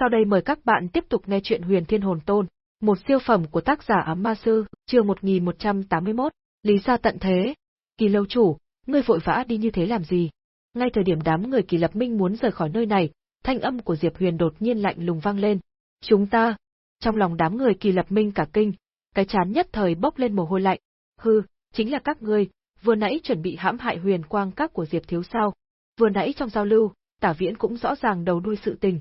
Sau đây mời các bạn tiếp tục nghe chuyện Huyền Thiên Hồn Tôn, một siêu phẩm của tác giả Ám Ma Sư, chương 1181, Lý gia tận thế. Kỳ lâu chủ, ngươi vội vã đi như thế làm gì? Ngay thời điểm đám người Kỳ Lập Minh muốn rời khỏi nơi này, thanh âm của Diệp Huyền đột nhiên lạnh lùng vang lên. Chúng ta, trong lòng đám người Kỳ Lập Minh cả kinh, cái chán nhất thời bốc lên mồ hôi lạnh. Hừ, chính là các ngươi, vừa nãy chuẩn bị hãm hại huyền quang các của Diệp Thiếu sao. Vừa nãy trong giao lưu, Tả Viễn cũng rõ ràng đầu đuôi sự tình.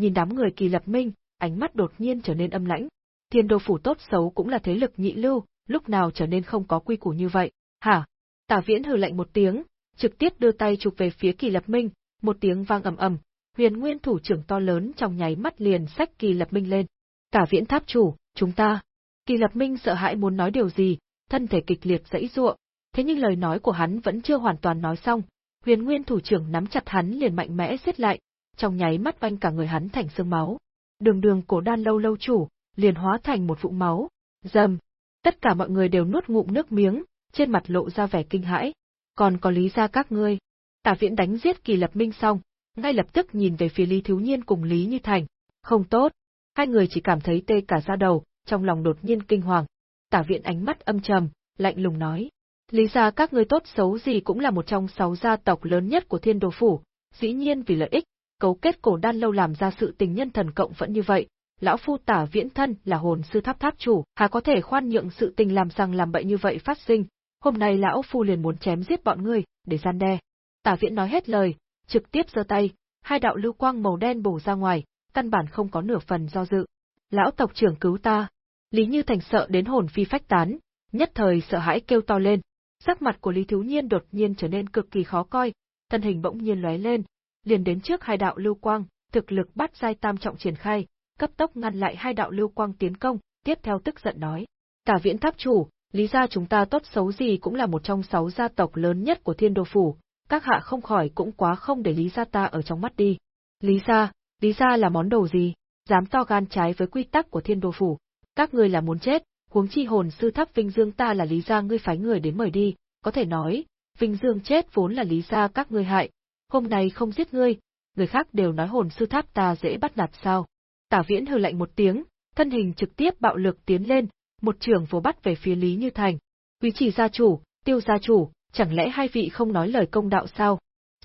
Nhìn đám người Kỳ Lập Minh, ánh mắt đột nhiên trở nên âm lãnh. Thiên đô phủ tốt xấu cũng là thế lực nhị lưu, lúc nào trở nên không có quy củ như vậy. Hả? Tả Viễn hừ lạnh một tiếng, trực tiếp đưa tay chụp về phía Kỳ Lập Minh, một tiếng vang ầm ầm, huyền nguyên thủ trưởng to lớn trong nháy mắt liền sách Kỳ Lập Minh lên. Tả Viễn tháp chủ, chúng ta. Kỳ Lập Minh sợ hãi muốn nói điều gì, thân thể kịch liệt dãy ruộng, thế nhưng lời nói của hắn vẫn chưa hoàn toàn nói xong, huyền nguyên thủ trưởng nắm chặt hắn liền mạnh mẽ siết lại, trong nháy mắt vanh cả người hắn thành xương máu. Đường đường cổ đan lâu lâu chủ, liền hóa thành một vũng máu. Dầm! Tất cả mọi người đều nuốt ngụm nước miếng, trên mặt lộ ra vẻ kinh hãi. Còn có lý ra các ngươi. Tả viễn đánh giết kỳ lập minh xong, ngay lập tức nhìn về phía Lý Thiếu Nhiên cùng Lý Như Thành. Không tốt. Hai người chỉ cảm thấy tê cả da đầu, trong lòng đột nhiên kinh hoàng. Tả viện ánh mắt âm trầm, lạnh lùng nói. Lý ra các ngươi tốt xấu gì cũng là một trong sáu gia tộc lớn nhất của thiên đồ phủ, dĩ nhiên vì lợi ích, cấu kết cổ đan lâu làm ra sự tình nhân thần cộng vẫn như vậy. Lão phu tả viễn thân là hồn sư tháp tháp chủ, hà có thể khoan nhượng sự tình làm rằng làm bậy như vậy phát sinh, hôm nay lão phu liền muốn chém giết bọn ngươi, để gian đe. Tả viễn nói hết lời, trực tiếp giơ tay, hai đạo lưu quang màu đen bổ ra ngoài, căn bản không có nửa phần do dự. Lão tộc trưởng cứu ta. Lý Như Thành sợ đến hồn phi phách tán, nhất thời sợ hãi kêu to lên. Sắc mặt của Lý Thiếu Nhiên đột nhiên trở nên cực kỳ khó coi, thân hình bỗng nhiên lóe lên, liền đến trước hai đạo lưu quang, thực lực bắt giai tam trọng triển khai, cấp tốc ngăn lại hai đạo lưu quang tiến công, tiếp theo tức giận nói: "Tả Viễn Tháp chủ, lý gia chúng ta tốt xấu gì cũng là một trong sáu gia tộc lớn nhất của Thiên Đô phủ, các hạ không khỏi cũng quá không để lý gia ta ở trong mắt đi. Lý gia, lý gia là món đồ gì, dám to gan trái với quy tắc của Thiên Đô phủ, các ngươi là muốn chết, huống chi hồn sư Tháp Vinh Dương ta là lý gia ngươi phái người đến mời đi, có thể nói, Vinh Dương chết vốn là lý gia các ngươi hại, hôm nay không giết ngươi, người khác đều nói hồn sư tháp ta dễ bắt nạt sao. Tả Viễn hừ lạnh một tiếng, thân hình trực tiếp bạo lực tiến lên, một trường vồ bắt về phía Lý Như Thành. Quý chỉ gia chủ, tiêu gia chủ, chẳng lẽ hai vị không nói lời công đạo sao?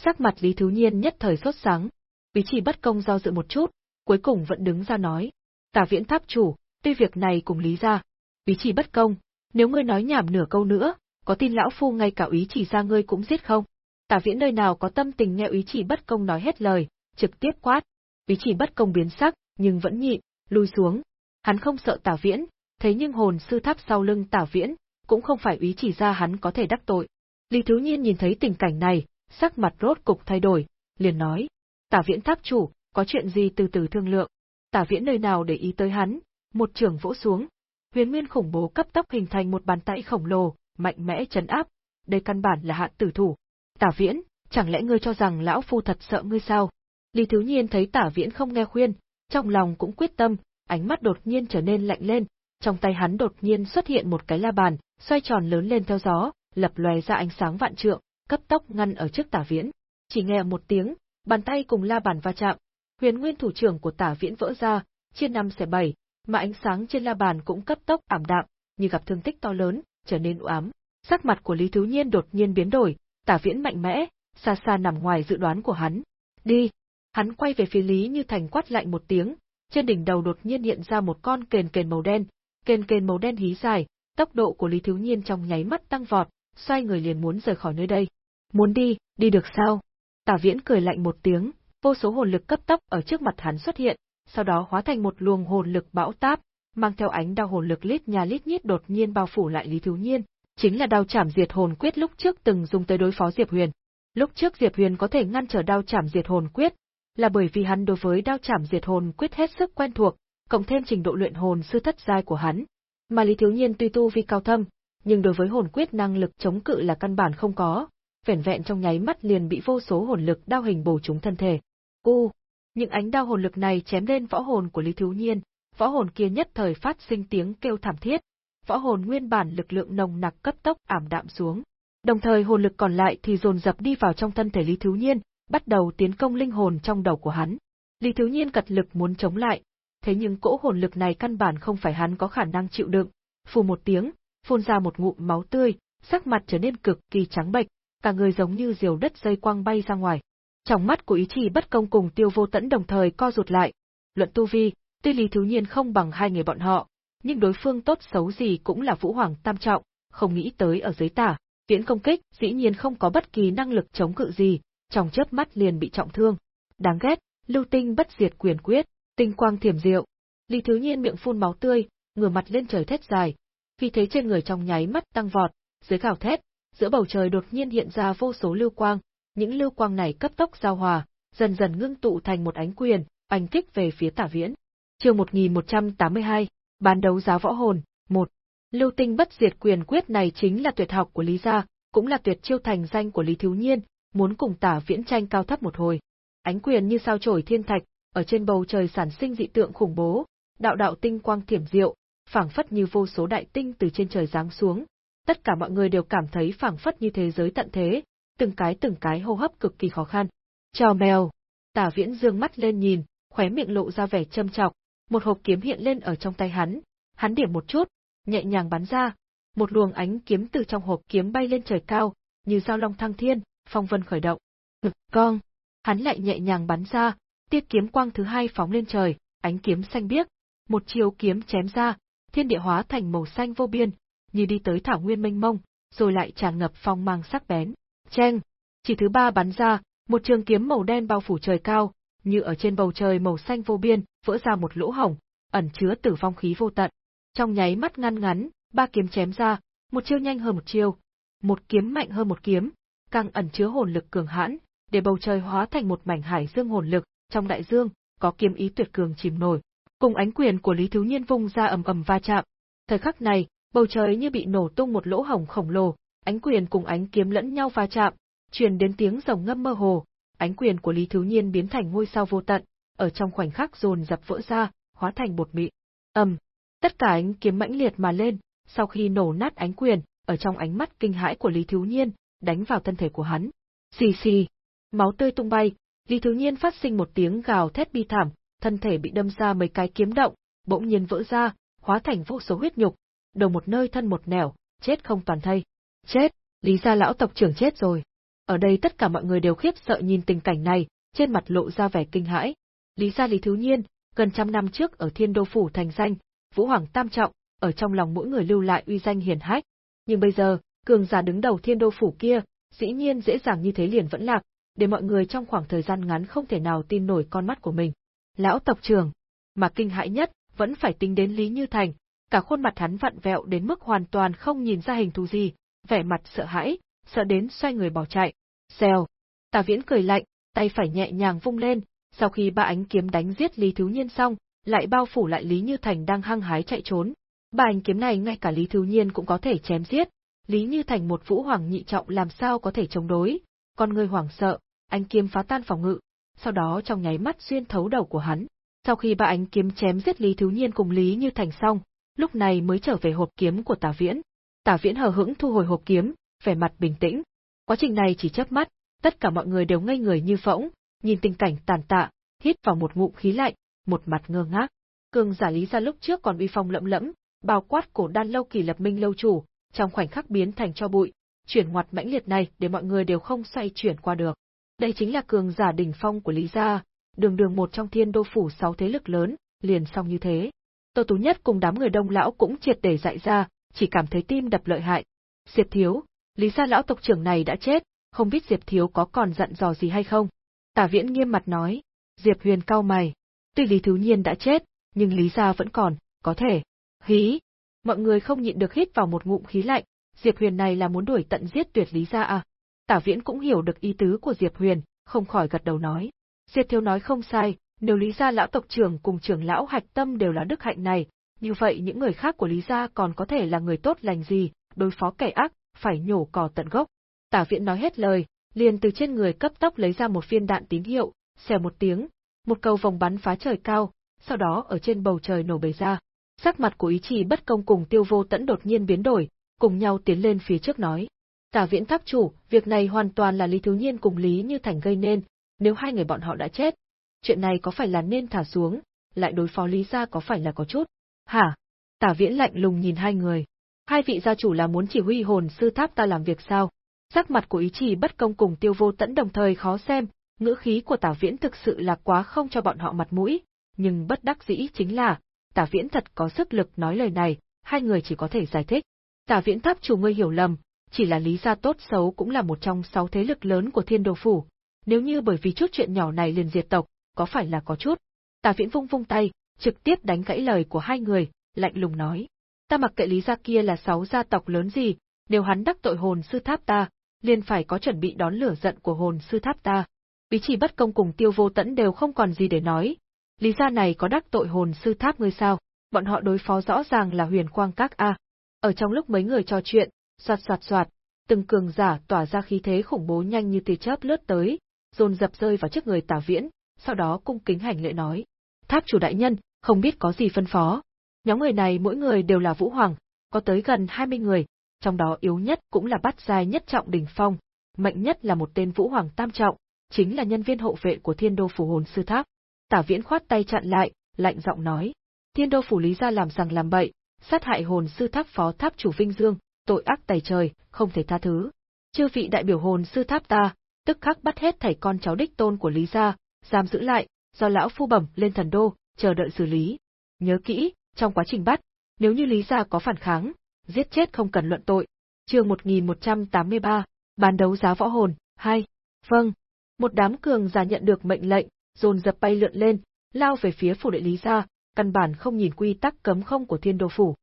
Sắc mặt Lý Thứ Nhiên nhất thời sốt sáng. Quý chỉ bất công do dự một chút, cuối cùng vẫn đứng ra nói. Tả Viễn tháp chủ, tuy việc này cùng Lý ra. Quý chỉ bất công, nếu ngươi nói nhảm nửa câu nữa, có tin lão phu ngay cả ý chỉ ra ngươi cũng giết không? Tả Viễn nơi nào có tâm tình nghe ý chỉ bất công nói hết lời, trực tiếp quát. Ý chỉ bất công biến sắc, nhưng vẫn nhịn, lui xuống. Hắn không sợ Tả Viễn, thế nhưng hồn sư tháp sau lưng Tả Viễn, cũng không phải ý chỉ ra hắn có thể đắc tội. Lý Thiếu Nhiên nhìn thấy tình cảnh này, sắc mặt rốt cục thay đổi, liền nói. Tả Viễn tháp chủ, có chuyện gì từ từ thương lượng. Tả Viễn nơi nào để ý tới hắn, một trường vỗ xuống. Huyền nguyên khủng bố cấp tốc hình thành một bàn tay khổng lồ, mạnh mẽ chấn áp. Đây căn bản là hạn tử thủ, Tả Viễn, chẳng lẽ ngươi cho rằng lão phu thật sợ ngươi sao? Lý Thiếu Nhiên thấy Tả Viễn không nghe khuyên, trong lòng cũng quyết tâm, ánh mắt đột nhiên trở nên lạnh lên, trong tay hắn đột nhiên xuất hiện một cái la bàn, xoay tròn lớn lên theo gió, lập lòe ra ánh sáng vạn trượng, cấp tốc ngăn ở trước Tả Viễn. Chỉ nghe một tiếng, bàn tay cùng la bàn va chạm, huyền nguyên thủ trưởng của Tả Viễn vỡ ra, chia năm xẻ bảy, mà ánh sáng trên la bàn cũng cấp tốc ảm đạm, như gặp thương tích to lớn, trở nên u ám. Sắc mặt của Lý Thiếu Nhiên đột nhiên biến đổi, Tả Viễn mạnh mẽ, xa xa nằm ngoài dự đoán của hắn. Đi! Hắn quay về phía Lý Như Thành quát lạnh một tiếng, trên đỉnh đầu đột nhiên hiện ra một con kền kền màu đen, kền kền màu đen hí dài, tốc độ của Lý Thiếu Nhiên trong nháy mắt tăng vọt, xoay người liền muốn rời khỏi nơi đây. Muốn đi, đi được sao? Tả Viễn cười lạnh một tiếng, vô số hồn lực cấp tốc ở trước mặt hắn xuất hiện, sau đó hóa thành một luồng hồn lực bão táp, mang theo ánh đao hồn lực lít nhà lít nhít đột nhiên bao phủ lại Lý Thiếu Nhiên, chính là đao chảm diệt hồn quyết lúc trước từng dùng tới đối phó Diệp Huyền. Lúc trước Diệp Huyền có thể ngăn trở đao chảm diệt hồn quyết, là bởi vì hắn đối với đao chảm diệt hồn quyết hết sức quen thuộc, cộng thêm trình độ luyện hồn sư thất giai của hắn. Mà Lý Thiếu Nhiên tuy tu vi cao thâm, nhưng đối với hồn quyết năng lực chống cự là căn bản không có, vẻn vẹn trong nháy mắt liền bị vô số hồn lực đao hình bổ trúng thân thể. U, những ánh đao hồn lực này chém lên võ hồn của Lý Thiếu Nhiên, võ hồn kia nhất thời phát sinh tiếng kêu thảm thiết, võ hồn nguyên bản lực lượng nồng nặc cấp tốc ảm đạm xuống. Đồng thời hồn lực còn lại thì dồn dập đi vào trong thân thể Lý Thiếu Nhiên, bắt đầu tiến công linh hồn trong đầu của hắn. Lý Thiếu Nhiên cật lực muốn chống lại, thế nhưng cỗ hồn lực này căn bản không phải hắn có khả năng chịu đựng. Phù một tiếng, phun ra một ngụm máu tươi, sắc mặt trở nên cực kỳ trắng bệch, cả người giống như diều đất dây quang bay ra ngoài. Trong mắt của ý chỉ bất công cùng tiêu vô tẫn đồng thời co rụt lại. Luận tu vi, tuy Lý Thiếu Nhiên không bằng hai người bọn họ, nhưng đối phương tốt xấu gì cũng là Vũ Hoàng Tam Trọng, không nghĩ tới ở dưới tả, viễn công kích dĩ nhiên không có bất kỳ năng lực chống cự gì, trong chớp mắt liền bị trọng thương. Đáng ghét, lưu tinh bất diệt quyền quyết, tinh quang thiểm diệu. Lý Thiếu Nhiên miệng phun máu tươi, ngửa mặt lên trời thét dài, vì thế trên người trong nháy mắt tăng vọt, dưới gào thét, giữa bầu trời đột nhiên hiện ra vô số lưu quang, những lưu quang này cấp tốc giao hòa, dần dần ngưng tụ thành một ánh quyền, ánh kích về phía Tả Viễn. Chương 1182, bán đấu giá võ hồn, 1. Lưu tinh bất diệt quyền quyết này chính là tuyệt học của Lý gia, cũng là tuyệt chiêu thành danh của Lý Thiếu Nhiên, muốn cùng Tả Viễn tranh cao thấp một hồi. Ánh quyền như sao chổi thiên thạch, ở trên bầu trời sản sinh dị tượng khủng bố, đạo đạo tinh quang thiểm diệu, phảng phất như vô số đại tinh từ trên trời giáng xuống. Tất cả mọi người đều cảm thấy phảng phất như thế giới tận thế, từng cái từng cái hô hấp cực kỳ khó khăn. Chào mèo. Tả Viễn dương mắt lên nhìn, khóe miệng lộ ra vẻ châm chọc, một hộp kiếm hiện lên ở trong tay hắn, hắn điểm một chút, nhẹ nhàng bắn ra, một luồng ánh kiếm từ trong hộp kiếm bay lên trời cao, như dao long thăng thiên, phong vân khởi động. Ngực cong, hắn lại nhẹ nhàng bắn ra, tia kiếm quang thứ hai phóng lên trời, ánh kiếm xanh biếc, một chiều kiếm chém ra, thiên địa hóa thành màu xanh vô biên, như đi tới thảo nguyên mênh mông, rồi lại tràn ngập phong mang sắc bén. Chen, chỉ thứ ba bắn ra, một trường kiếm màu đen bao phủ trời cao, như ở trên bầu trời màu xanh vô biên, vỡ ra một lỗ hổng, ẩn chứa tử vong khí vô tận. Trong nháy mắt ngăn ngắn, ba kiếm chém ra, một chiêu nhanh hơn một chiêu, một kiếm mạnh hơn một kiếm, càng ẩn chứa hồn lực cường hãn, để bầu trời hóa thành một mảnh hải dương hồn lực, trong đại dương có kiếm ý tuyệt cường chìm nổi. Cùng ánh quyền của Lý Thiếu Nhiên vung ra ầm ầm va chạm. Thời khắc này, bầu trời như bị nổ tung một lỗ hổng khổng lồ, ánh quyền cùng ánh kiếm lẫn nhau va chạm, truyền đến tiếng rồng ngâm mơ hồ, ánh quyền của Lý Thiếu Nhiên biến thành ngôi sao vô tận, ở trong khoảnh khắc dồn dập vỡ ra, hóa thành bột mịn. Ầm, tất cả ánh kiếm mãnh liệt mà lên, sau khi nổ nát ánh quyền, ở trong ánh mắt kinh hãi của Lý Thiếu Nhiên, đánh vào thân thể của hắn. Xì xì, máu tươi tung bay, Lý Thiếu Nhiên phát sinh một tiếng gào thét bi thảm, thân thể bị đâm ra mấy cái kiếm động, bỗng nhiên vỡ ra, hóa thành vô số huyết nhục, đầu một nơi thân một nẻo, chết không toàn thây. Chết, Lý gia lão tộc trưởng chết rồi. Ở đây tất cả mọi người đều khiếp sợ nhìn tình cảnh này, trên mặt lộ ra vẻ kinh hãi. Lý gia Lý Thiếu Nhiên, gần trăm năm trước ở Thiên Đô phủ thành danh, Vũ Hoàng tam trọng, ở trong lòng mỗi người lưu lại uy danh hiển hách. Nhưng bây giờ, cường giả đứng đầu Thiên Đô phủ kia, dĩ nhiên dễ dàng như thế liền vẫn lạc, để mọi người trong khoảng thời gian ngắn không thể nào tin nổi con mắt của mình. Lão tộc trưởng, mà kinh hãi nhất, vẫn phải tính đến Lý Như Thành, cả khuôn mặt hắn vặn vẹo đến mức hoàn toàn không nhìn ra hình thù gì, vẻ mặt sợ hãi, sợ đến xoay người bỏ chạy. Xèo. Tà Viễn cười lạnh, tay phải nhẹ nhàng vung lên, sau khi ba ánh kiếm đánh giết Lý Thiếu Nhiên xong, lại bao phủ lại Lý Như Thành đang hăng hái chạy trốn. Ba ánh kiếm này ngay cả Lý Thiếu Nhiên cũng có thể chém giết, Lý Như Thành một vũ hoàng nhị trọng làm sao có thể chống đối, con người hoảng sợ, ánh kiếm phá tan phòng ngự, sau đó trong nháy mắt xuyên thấu đầu của hắn. Sau khi ba ánh kiếm chém giết Lý Thiếu Nhiên cùng Lý Như Thành xong, lúc này mới trở về hộp kiếm của Tả Viễn. Tả Viễn hờ hững thu hồi hộp kiếm, vẻ mặt bình tĩnh. Quá trình này chỉ chớp mắt, tất cả mọi người đều ngây người như phỗng, nhìn tình cảnh tàn tạ, hít vào một ngụm khí lạnh, một mặt ngơ ngác. Cường giả lý ra lúc trước còn uy phong lẫm lẫm, bao quát cổ đan lâu kỳ lập minh lâu chủ, trong khoảnh khắc biến thành cho bụi, chuyển ngoặt mãnh liệt này để mọi người đều không xoay chuyển qua được. Đây chính là cường giả đỉnh phong của Lý gia, đường đường một trong thiên đô phủ sáu thế lực lớn, liền xong như thế. Tô Tú Nhất cùng đám người đông lão cũng triệt để dại ra, chỉ cảm thấy tim đập lợi hại. Diệp Thiếu, Lý gia lão tộc trưởng này đã chết, không biết Diệp Thiếu có còn dặn dò gì hay không? Tả Viễn nghiêm mặt nói. Diệp Huyền cau mày. Tuy Lý Thiếu Nhiên đã chết, nhưng Lý gia vẫn còn, có thể. Hí! Mọi người không nhịn được hít vào một ngụm khí lạnh, Diệp Huyền này là muốn đuổi tận giết tuyệt Lý gia à? Tả Viễn cũng hiểu được ý tứ của Diệp Huyền, không khỏi gật đầu nói. Diệp Thiếu nói không sai, nếu Lý gia lão tộc trưởng cùng trưởng lão Hạch Tâm đều là đức hạnh này, như vậy những người khác của Lý gia còn có thể là người tốt lành gì, đối phó kẻ ác, phải nhổ cỏ tận gốc. Tả Viễn nói hết lời, liền từ trên người cấp tốc lấy ra một viên đạn tín hiệu, xèo một tiếng, một cầu vòng bắn phá trời cao, sau đó ở trên bầu trời nổ bể ra. Sắc mặt của ý chỉ bất công cùng tiêu vô tẫn đột nhiên biến đổi, cùng nhau tiến lên phía trước nói. Tả viễn tháp chủ, việc này hoàn toàn là Lý Thiếu Nhiên cùng Lý Như Thành gây nên, nếu hai người bọn họ đã chết, chuyện này có phải là nên thả xuống, lại đối phó Lý gia có phải là có chút? Hả? Tả Viễn lạnh lùng nhìn hai người. Hai vị gia chủ là muốn chỉ huy hồn sư tháp ta làm việc sao? Sắc mặt của ý chỉ bất công cùng tiêu vô tẫn đồng thời khó xem, ngữ khí của Tả Viễn thực sự là quá không cho bọn họ mặt mũi, nhưng bất đắc dĩ chính là, Tả Viễn thật có sức lực nói lời này, hai người chỉ có thể giải thích. Tả Viễn tháp chủ ngươi hiểu lầm, chỉ là lý gia tốt xấu cũng là một trong sáu thế lực lớn của thiên đồ phủ. Nếu như bởi vì chút chuyện nhỏ này liền diệt tộc, có phải là có chút? Tả Viễn vung vung tay, trực tiếp đánh gãy lời của hai người, lạnh lùng nói. Ta mặc kệ lý gia kia là sáu gia tộc lớn gì, nếu hắn đắc tội hồn sư tháp ta, liền phải có chuẩn bị đón lửa giận của hồn sư tháp ta. Bí chỉ bất công cùng tiêu vô tẫn đều không còn gì để nói. Lý gia này có đắc tội hồn sư tháp ngươi sao? Bọn họ đối phó rõ ràng là huyền quang các A. Ở trong lúc mấy người trò chuyện, soạt soạt soạt, từng cường giả tỏa ra khí thế khủng bố nhanh như tia chớp lướt tới, dồn dập rơi vào trước người Tả Viễn, sau đó cung kính hành lễ nói: "Tháp chủ đại nhân, không biết có gì phân phó?" Nhóm người này mỗi người đều là vũ hoàng, có tới gần 20 người, trong đó yếu nhất cũng là bắt giai nhất trọng đỉnh phong, mạnh nhất là một tên vũ hoàng tam trọng, chính là nhân viên hộ vệ của Thiên Đô phủ hồn sư tháp. Tả Viễn khoát tay chặn lại, lạnh giọng nói: "Thiên Đô phủ lý gia làm rằng làm bậy, sát hại hồn sư tháp phó tháp chủ Vinh Dương, tội ác tày trời, không thể tha thứ. Chư vị đại biểu hồn sư tháp ta, tức khắc bắt hết thảy con cháu đích tôn của Lý gia, giam giữ lại, do lão phu bẩm lên thần đô, chờ đợi xử lý. Nhớ kỹ, trong quá trình bắt, nếu như Lý gia có phản kháng, giết chết không cần luận tội. Chương 1183, bán đấu giá võ hồn, 2. Vâng. Một đám cường giả nhận được mệnh lệnh, dồn dập bay lượn lên, lao về phía phủ đệ Lý gia, căn bản không nhìn quy tắc cấm không của Thiên Đô phủ.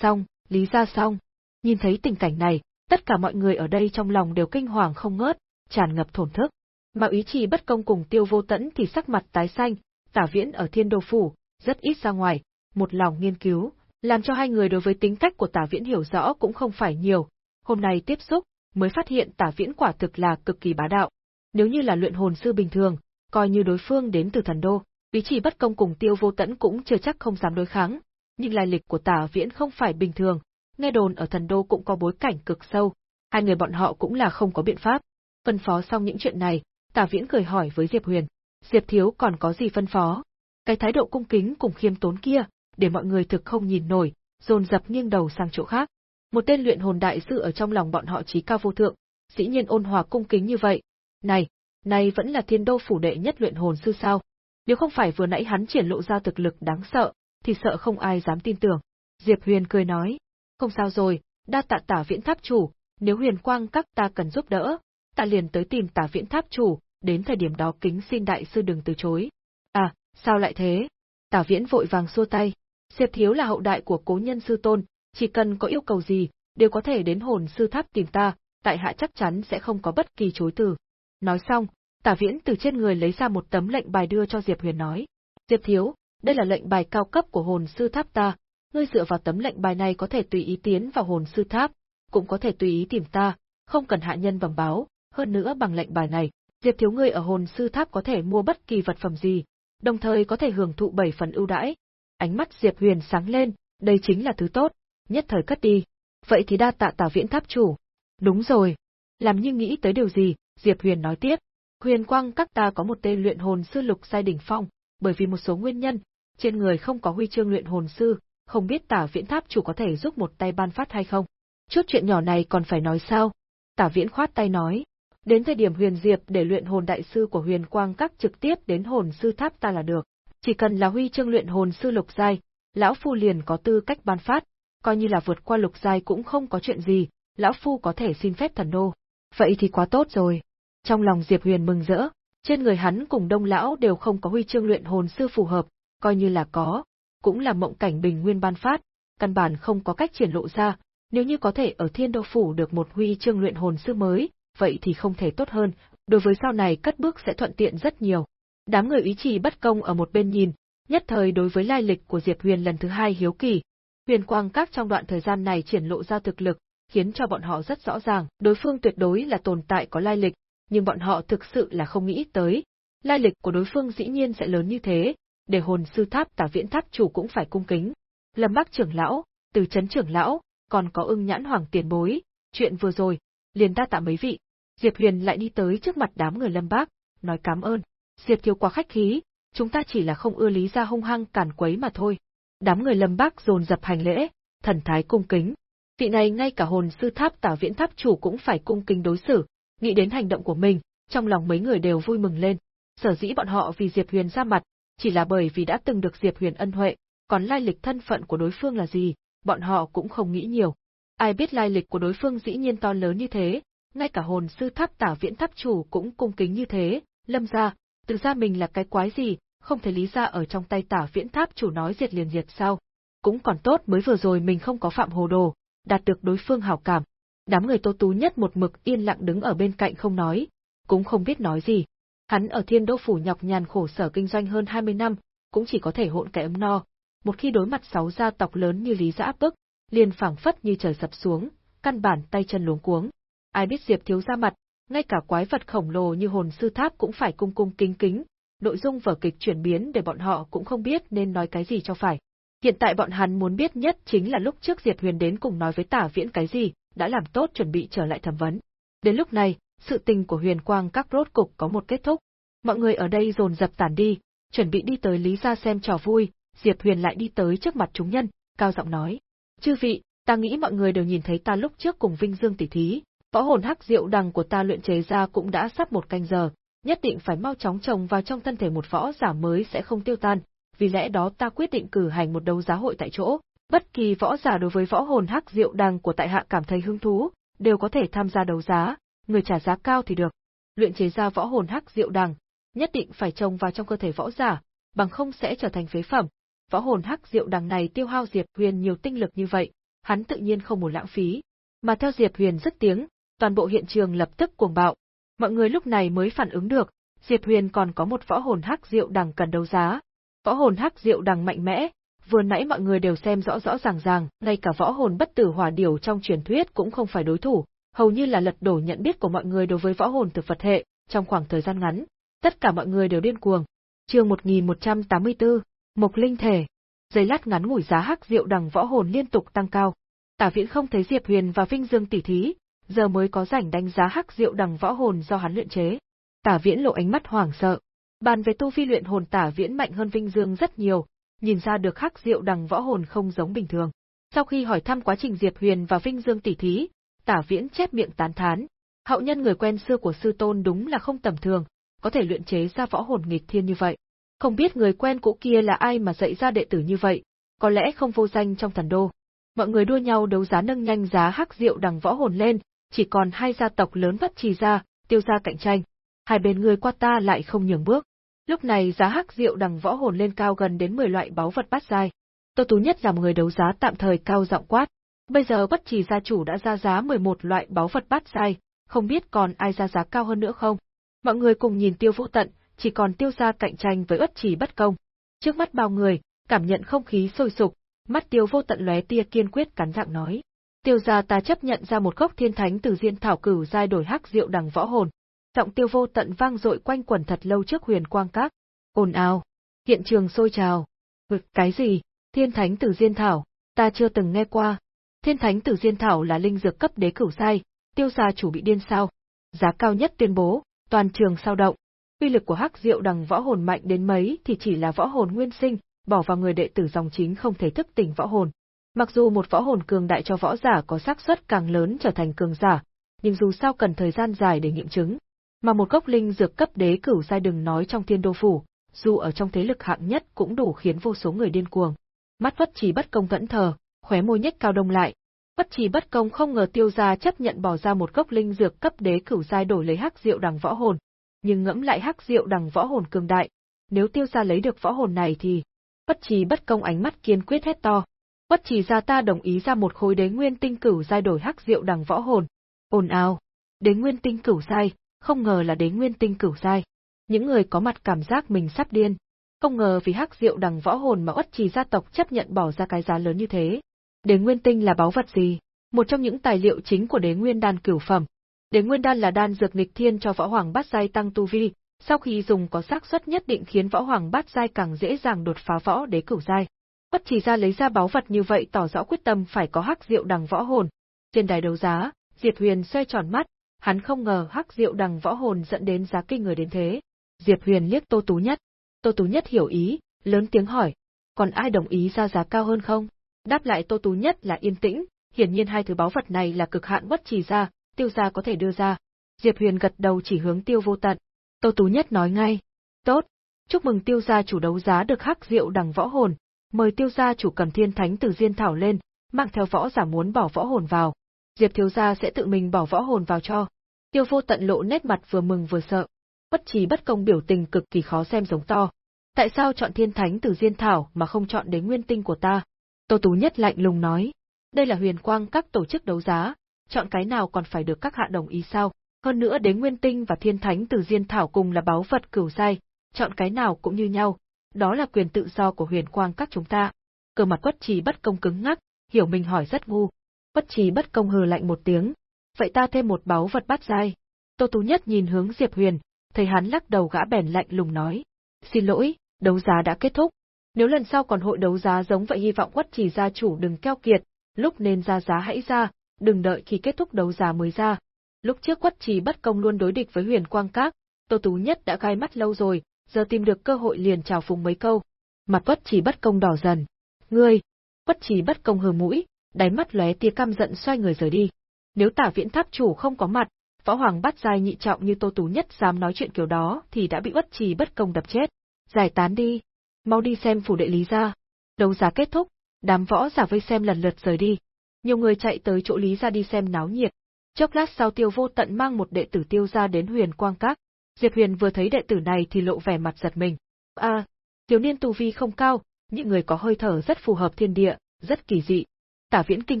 Xong, Lý gia xong. Nhìn thấy tình cảnh này, tất cả mọi người ở đây trong lòng đều kinh hoàng không ngớt, tràn ngập thổn thức. Mà ý chỉ bất công cùng tiêu vô tẫn thì sắc mặt tái xanh, tả viễn ở thiên đô phủ, rất ít ra ngoài, một lòng nghiên cứu, làm cho hai người đối với tính cách của tả viễn hiểu rõ cũng không phải nhiều. Hôm nay tiếp xúc, mới phát hiện tả viễn quả thực là cực kỳ bá đạo. Nếu như là luyện hồn sư bình thường, coi như đối phương đến từ thần đô, ý chỉ bất công cùng tiêu vô tẫn cũng chưa chắc không dám đối kháng. Nhưng lai lịch của tả viễn không phải bình thường, nghe đồn ở thần đô cũng có bối cảnh cực sâu, hai người bọn họ cũng là không có biện pháp. Phân phó xong những chuyện này, Tả Viễn cười hỏi với Diệp Huyền, Diệp Thiếu còn có gì phân phó? Cái thái độ cung kính cùng khiêm tốn kia, để mọi người thực không nhìn nổi, dồn dập nghiêng đầu sang chỗ khác. Một tên luyện hồn đại sư ở trong lòng bọn họ trí cao vô thượng, dĩ nhiên ôn hòa cung kính như vậy. Này, này vẫn là thiên đô phủ đệ nhất luyện hồn sư sao? Nếu không phải vừa nãy hắn triển lộ ra thực lực đáng sợ, thì sợ không ai dám tin tưởng. Diệp Huyền cười nói, không sao rồi, đa tạ tả viễn tháp chủ, nếu huyền quang các ta cần giúp đỡ, ta liền tới tìm tả viễn tháp chủ, đến thời điểm đó kính xin đại sư đừng từ chối. À, sao lại thế? Tả viễn vội vàng xua tay. Diệp thiếu là hậu đại của cố nhân sư tôn, chỉ cần có yêu cầu gì, đều có thể đến hồn sư tháp tìm ta, tại hạ chắc chắn sẽ không có bất kỳ chối từ. Nói xong, tả viễn từ trên người lấy ra một tấm lệnh bài đưa cho Diệp Huyền nói. Diệp thiếu, đây là lệnh bài cao cấp của hồn sư tháp ta, ngươi dựa vào tấm lệnh bài này có thể tùy ý tiến vào hồn sư tháp, cũng có thể tùy ý tìm ta, không cần hạ nhân bẩm báo, hơn nữa bằng lệnh bài này, Diệp thiếu ngươi ở hồn sư tháp có thể mua bất kỳ vật phẩm gì, đồng thời có thể hưởng thụ bảy phần ưu đãi. Ánh mắt Diệp Huyền sáng lên, đây chính là thứ tốt, nhất thời cất đi. Vậy thì đa tạ Tả Viễn tháp chủ. Đúng rồi. Làm như nghĩ tới điều gì, Diệp Huyền nói tiếp. Huyền Quang các ta có một tên luyện hồn sư lục giai đỉnh phong, bởi vì một số nguyên nhân, trên người không có huy chương luyện hồn sư, không biết tả viễn tháp chủ có thể giúp một tay ban phát hay không. Chút chuyện nhỏ này còn phải nói sao? Tả viễn khoát tay nói. Đến thời điểm huyền diệp để luyện hồn đại sư của huyền quang các trực tiếp đến hồn sư tháp ta là được. Chỉ cần là huy chương luyện hồn sư lục giai, lão phu liền có tư cách ban phát, coi như là vượt qua lục giai cũng không có chuyện gì, lão phu có thể xin phép thần đô. Vậy thì quá tốt rồi. Trong lòng Diệp Huyền mừng rỡ, trên người hắn cùng đông lão đều không có huy chương luyện hồn sư phù hợp, coi như là có, cũng là mộng cảnh bình nguyên ban phát, căn bản không có cách triển lộ ra, nếu như có thể ở Thiên Đô phủ được một huy chương luyện hồn sư mới, vậy thì không thể tốt hơn, đối với sau này cất bước sẽ thuận tiện rất nhiều. Đám người ý chỉ bất công ở một bên nhìn, nhất thời đối với lai lịch của Diệp Huyền lần thứ hai hiếu kỳ. Huyền Quang Các trong đoạn thời gian này triển lộ ra thực lực, khiến cho bọn họ rất rõ ràng, đối phương tuyệt đối là tồn tại có lai lịch, nhưng bọn họ thực sự là không nghĩ tới. Lai lịch của đối phương dĩ nhiên sẽ lớn như thế, để hồn sư tháp tả viễn tháp chủ cũng phải cung kính. Lâm Bắc trưởng lão, từ chấn trưởng lão, còn có ưng nhãn hoàng tiền bối, chuyện vừa rồi, liền đa tạ mấy vị. Diệp Huyền lại đi tới trước mặt đám người Lâm Bác, nói cảm ơn. Diệp thiếu quá khách khí, chúng ta chỉ là không ưa Lý gia hung hăng cản quấy mà thôi. Đám người Lâm Bác dồn dập hành lễ, thần thái cung kính. Vị này ngay cả hồn sư tháp tả viễn tháp chủ cũng phải cung kính đối xử, nghĩ đến hành động của mình, trong lòng mấy người đều vui mừng lên. Sở dĩ bọn họ vì Diệp Huyền ra mặt, chỉ là bởi vì đã từng được Diệp Huyền ân huệ, còn lai lịch thân phận của đối phương là gì, bọn họ cũng không nghĩ nhiều. Ai biết lai lịch của đối phương dĩ nhiên to lớn như thế, ngay cả hồn sư tháp tả viễn tháp chủ cũng cung kính như thế, lâm ra, tự ra mình là cái quái gì, không thể lý ra ở trong tay tả viễn tháp chủ nói diệt liền diệt sao. Cũng còn tốt mới vừa rồi mình không có phạm hồ đồ, đạt được đối phương hảo cảm. Đám người tô tú nhất một mực yên lặng đứng ở bên cạnh không nói, cũng không biết nói gì. Hắn ở thiên đô phủ nhọc nhằn khổ sở kinh doanh hơn 20 năm, cũng chỉ có thể hỗn cái ấm no. Một khi đối mặt sáu gia tộc lớn như Lý Giã bức, liền phảng phất như trời sập xuống, căn bản tay chân luống cuống. Ai biết Diệp thiếu ra mặt, ngay cả quái vật khổng lồ như hồn sư tháp cũng phải cung cung kính kính, nội dung vở kịch chuyển biến để bọn họ cũng không biết nên nói cái gì cho phải. Hiện tại bọn hắn muốn biết nhất chính là lúc trước Diệp Huyền đến cùng nói với Tả Viễn cái gì, đã làm tốt chuẩn bị trở lại thẩm vấn. Đến lúc này, sự tình của Huyền Quang các rốt cục có một kết thúc. Mọi người ở đây dồn dập tản đi, chuẩn bị đi tới Lý gia xem trò vui, Diệp Huyền lại đi tới trước mặt chúng nhân, cao giọng nói: "Chư vị, ta nghĩ mọi người đều nhìn thấy ta lúc trước cùng Vinh Dương tỷ thí, võ hồn hắc diệu đằng của ta luyện chế ra cũng đã sắp một canh giờ, nhất định phải mau chóng trồng vào trong thân thể một võ giả mới sẽ không tiêu tan, vì lẽ đó ta quyết định cử hành một đấu giá hội tại chỗ, bất kỳ võ giả đối với võ hồn hắc diệu đằng của tại hạ cảm thấy hứng thú, đều có thể tham gia đấu giá, người trả giá cao thì được. Luyện chế ra võ hồn hắc diệu đằng, nhất định phải trồng vào trong cơ thể võ giả, bằng không sẽ trở thành phế phẩm. Võ hồn hắc diệu đằng này tiêu hao Diệp Huyền nhiều tinh lực như vậy, hắn tự nhiên không muốn lãng phí. Mà theo Diệp Huyền rất tiếng, toàn bộ hiện trường lập tức cuồng bạo. Mọi người lúc này mới phản ứng được, Diệp Huyền còn có một võ hồn hắc diệu đằng cần đấu giá. Võ hồn hắc diệu đằng mạnh mẽ, vừa nãy mọi người đều xem rõ rõ ràng ràng, ngay cả võ hồn bất tử hỏa điểu trong truyền thuyết cũng không phải đối thủ, hầu như là lật đổ nhận biết của mọi người đối với võ hồn thực vật hệ, trong khoảng thời gian ngắn. Tất cả mọi người đều điên cuồng. Chương 1184, Mộc Linh Thể. Giây lát ngắn ngủi giá hắc diệu đằng võ hồn liên tục tăng cao. Tả Viễn không thấy Diệp Huyền và Vinh Dương tỷ thí, giờ mới có rảnh đánh giá hắc diệu đằng võ hồn do hắn luyện chế. Tả Viễn lộ ánh mắt hoảng sợ. Bàn về tu vi luyện hồn Tả Viễn mạnh hơn Vinh Dương rất nhiều, nhìn ra được hắc diệu đằng võ hồn không giống bình thường. Sau khi hỏi thăm quá trình Diệp Huyền và Vinh Dương tỉ thí, Tả Viễn chép miệng tán thán, hậu nhân người quen xưa của sư tôn đúng là không tầm thường, có thể luyện chế ra võ hồn nghịch thiên như vậy. Không biết người quen cũ kia là ai mà dạy ra đệ tử như vậy, có lẽ không vô danh trong thần đô. Mọi người đua nhau đấu giá nâng nhanh giá hắc diệu đằng võ hồn lên, chỉ còn hai gia tộc lớn vắt trì ra, tiêu ra cạnh tranh. Hai bên người qua ta lại không nhường bước. Lúc này giá hắc diệu đằng võ hồn lên cao gần đến 10 loại báu vật bát giai. Tô Tú Nhất làm người đấu giá tạm thời cao giọng quát. Bây giờ bất trì gia chủ đã ra giá 11 loại báu vật bát giai, không biết còn ai ra giá cao hơn nữa không. Mọi người cùng nhìn tiêu vũ tận, chỉ còn tiêu ra cạnh tranh với ất trì bất công. Trước mắt bao người, cảm nhận không khí sôi sục, mắt tiêu vô tận lóe tia kiên quyết cắn răng nói. Tiêu gia ta chấp nhận ra một gốc thiên thánh từ diên thảo cửu giai đổi hắc diệu đằng võ hồn. Trọng tiêu vô tận vang dội quanh quẩn thật lâu trước huyền quang các. Ồn ào. Hiện trường sôi trào. Vực cái gì? Thiên thánh từ diên thảo, ta chưa từng nghe qua. Thiên thánh từ diên thảo là linh dược cấp đế cửu giai, tiêu gia chủ bị điên sao? Giá cao nhất tuyên bố, toàn trường sao động. Uy lực của hắc diệu đằng võ hồn mạnh đến mấy thì chỉ là võ hồn nguyên sinh, bỏ vào người đệ tử dòng chính không thể thức tỉnh võ hồn. Mặc dù một võ hồn cường đại cho võ giả có xác suất càng lớn trở thành cường giả, nhưng dù sao cần thời gian dài để nghiệm chứng. Mà một gốc linh dược cấp đế cửu giai đừng nói trong thiên đô phủ, dù ở trong thế lực hạng nhất cũng đủ khiến vô số người điên cuồng. Mắt vất trì bất công vẫn thờ, khóe môi nhếch cao đông lại. Vất trì bất công không ngờ tiêu gia chấp nhận bỏ ra một gốc linh dược cấp đế cửu giai đổi lấy hắc diệu đằng võ hồn. Nhưng ngẫm lại hắc diệu đằng võ hồn cường đại, nếu tiêu gia lấy được võ hồn này thì... Bất trì bất công ánh mắt kiên quyết hét to, Bất chỉ ra ta đồng ý ra một khối đế nguyên tinh cửu giai đổi hắc diệu đằng võ hồn. Ồn ào, đế nguyên tinh cửu giai, không ngờ là đế nguyên tinh cửu giai. Những người có mặt cảm giác mình sắp điên. Không ngờ vì hắc diệu đằng võ hồn mà Uất Trì gia tộc chấp nhận bỏ ra cái giá lớn như thế. Đế nguyên tinh là báu vật gì? Một trong những tài liệu chính của đế nguyên đan cửu phẩm. Đế nguyên đan là đan dược nghịch thiên cho võ hoàng bát giai tăng tu vi, sau khi dùng có xác suất nhất định khiến võ hoàng bát giai càng dễ dàng đột phá võ đế cửu giai. Bất chỉ ra lấy ra báu vật như vậy tỏ rõ quyết tâm phải có hắc diệu đằng võ hồn. Trên đài đấu giá, Diệp Huyền xoay tròn mắt, hắn không ngờ hắc diệu đằng võ hồn dẫn đến giá kinh người đến thế. Diệp Huyền liếc Tô Tú Nhất. Tô Tú Nhất hiểu ý, lớn tiếng hỏi, còn ai đồng ý ra giá cao hơn không? Đáp lại Tô Tú Nhất là yên tĩnh, hiển nhiên hai thứ báu vật này là cực hạn bất chỉ ra, tiêu gia có thể đưa ra. Diệp Huyền gật đầu chỉ hướng tiêu vô tận. Tô Tú Nhất nói ngay, tốt, chúc mừng tiêu gia chủ đấu giá được hắc Diệu đằng võ hồn, mời tiêu gia chủ cầm thiên thánh từ diên thảo lên, mang theo võ giả muốn bỏ võ hồn vào. Diệp thiếu gia sẽ tự mình bỏ võ hồn vào cho. Tiêu vô tận lộ nét mặt vừa mừng vừa sợ. Bất trí bất công biểu tình cực kỳ khó xem giống to. Tại sao chọn thiên thánh từ diên thảo mà không chọn đế nguyên tinh của ta? Tô Tú Nhất lạnh lùng nói. Đây là huyền quang các tổ chức đấu giá, chọn cái nào còn phải được các hạ đồng ý sao? Hơn nữa đế nguyên tinh và thiên thánh từ diên thảo cùng là báu vật cửu giai, chọn cái nào cũng như nhau, đó là quyền tự do của huyền quang các chúng ta. Cờ mặt quất trì bất công cứng ngắc, hiểu mình hỏi rất ngu. Quất trì bất công hừ lạnh một tiếng, vậy ta thêm một báu vật bát giai. Tô Tú Nhất nhìn hướng Diệp Huyền, thấy hắn lắc đầu gã bèn lạnh lùng nói. Xin lỗi, đấu giá đã kết thúc. Nếu lần sau còn hội đấu giá giống vậy hy vọng quất trì gia chủ đừng keo kiệt, lúc nên ra giá hãy ra, đừng đợi khi kết thúc đấu giá mới ra. Lúc trước quất trì bất công luôn đối địch với huyền quang các, Tô Tú Nhất đã gai mắt lâu rồi, giờ tìm được cơ hội liền chào phúng mấy câu. Mặt quất trì bất công đỏ dần. Ngươi! Quất trì bất công hờ mũi, đáy mắt lóe tia căm giận xoay người rời đi. Nếu tả viễn tháp chủ không có mặt, võ hoàng bắt dai nhị trọng như Tô Tú Nhất dám nói chuyện kiểu đó thì đã bị quất trì bất công đập chết. Giải tán đi. Mau đi xem phủ đệ lý ra. Đấu giá kết thúc, đám võ giả vây xem lần lượt rời đi. Nhiều người chạy tới chỗ lý ra đi xem náo nhiệt. Chốc lát sau tiêu vô tận mang một đệ tử tiêu ra đến huyền quang các. Diệp Huyền vừa thấy đệ tử này thì lộ vẻ mặt giật mình. À, thiếu niên tu vi không cao, những người có hơi thở rất phù hợp thiên địa, rất kỳ dị. Tả Viễn kinh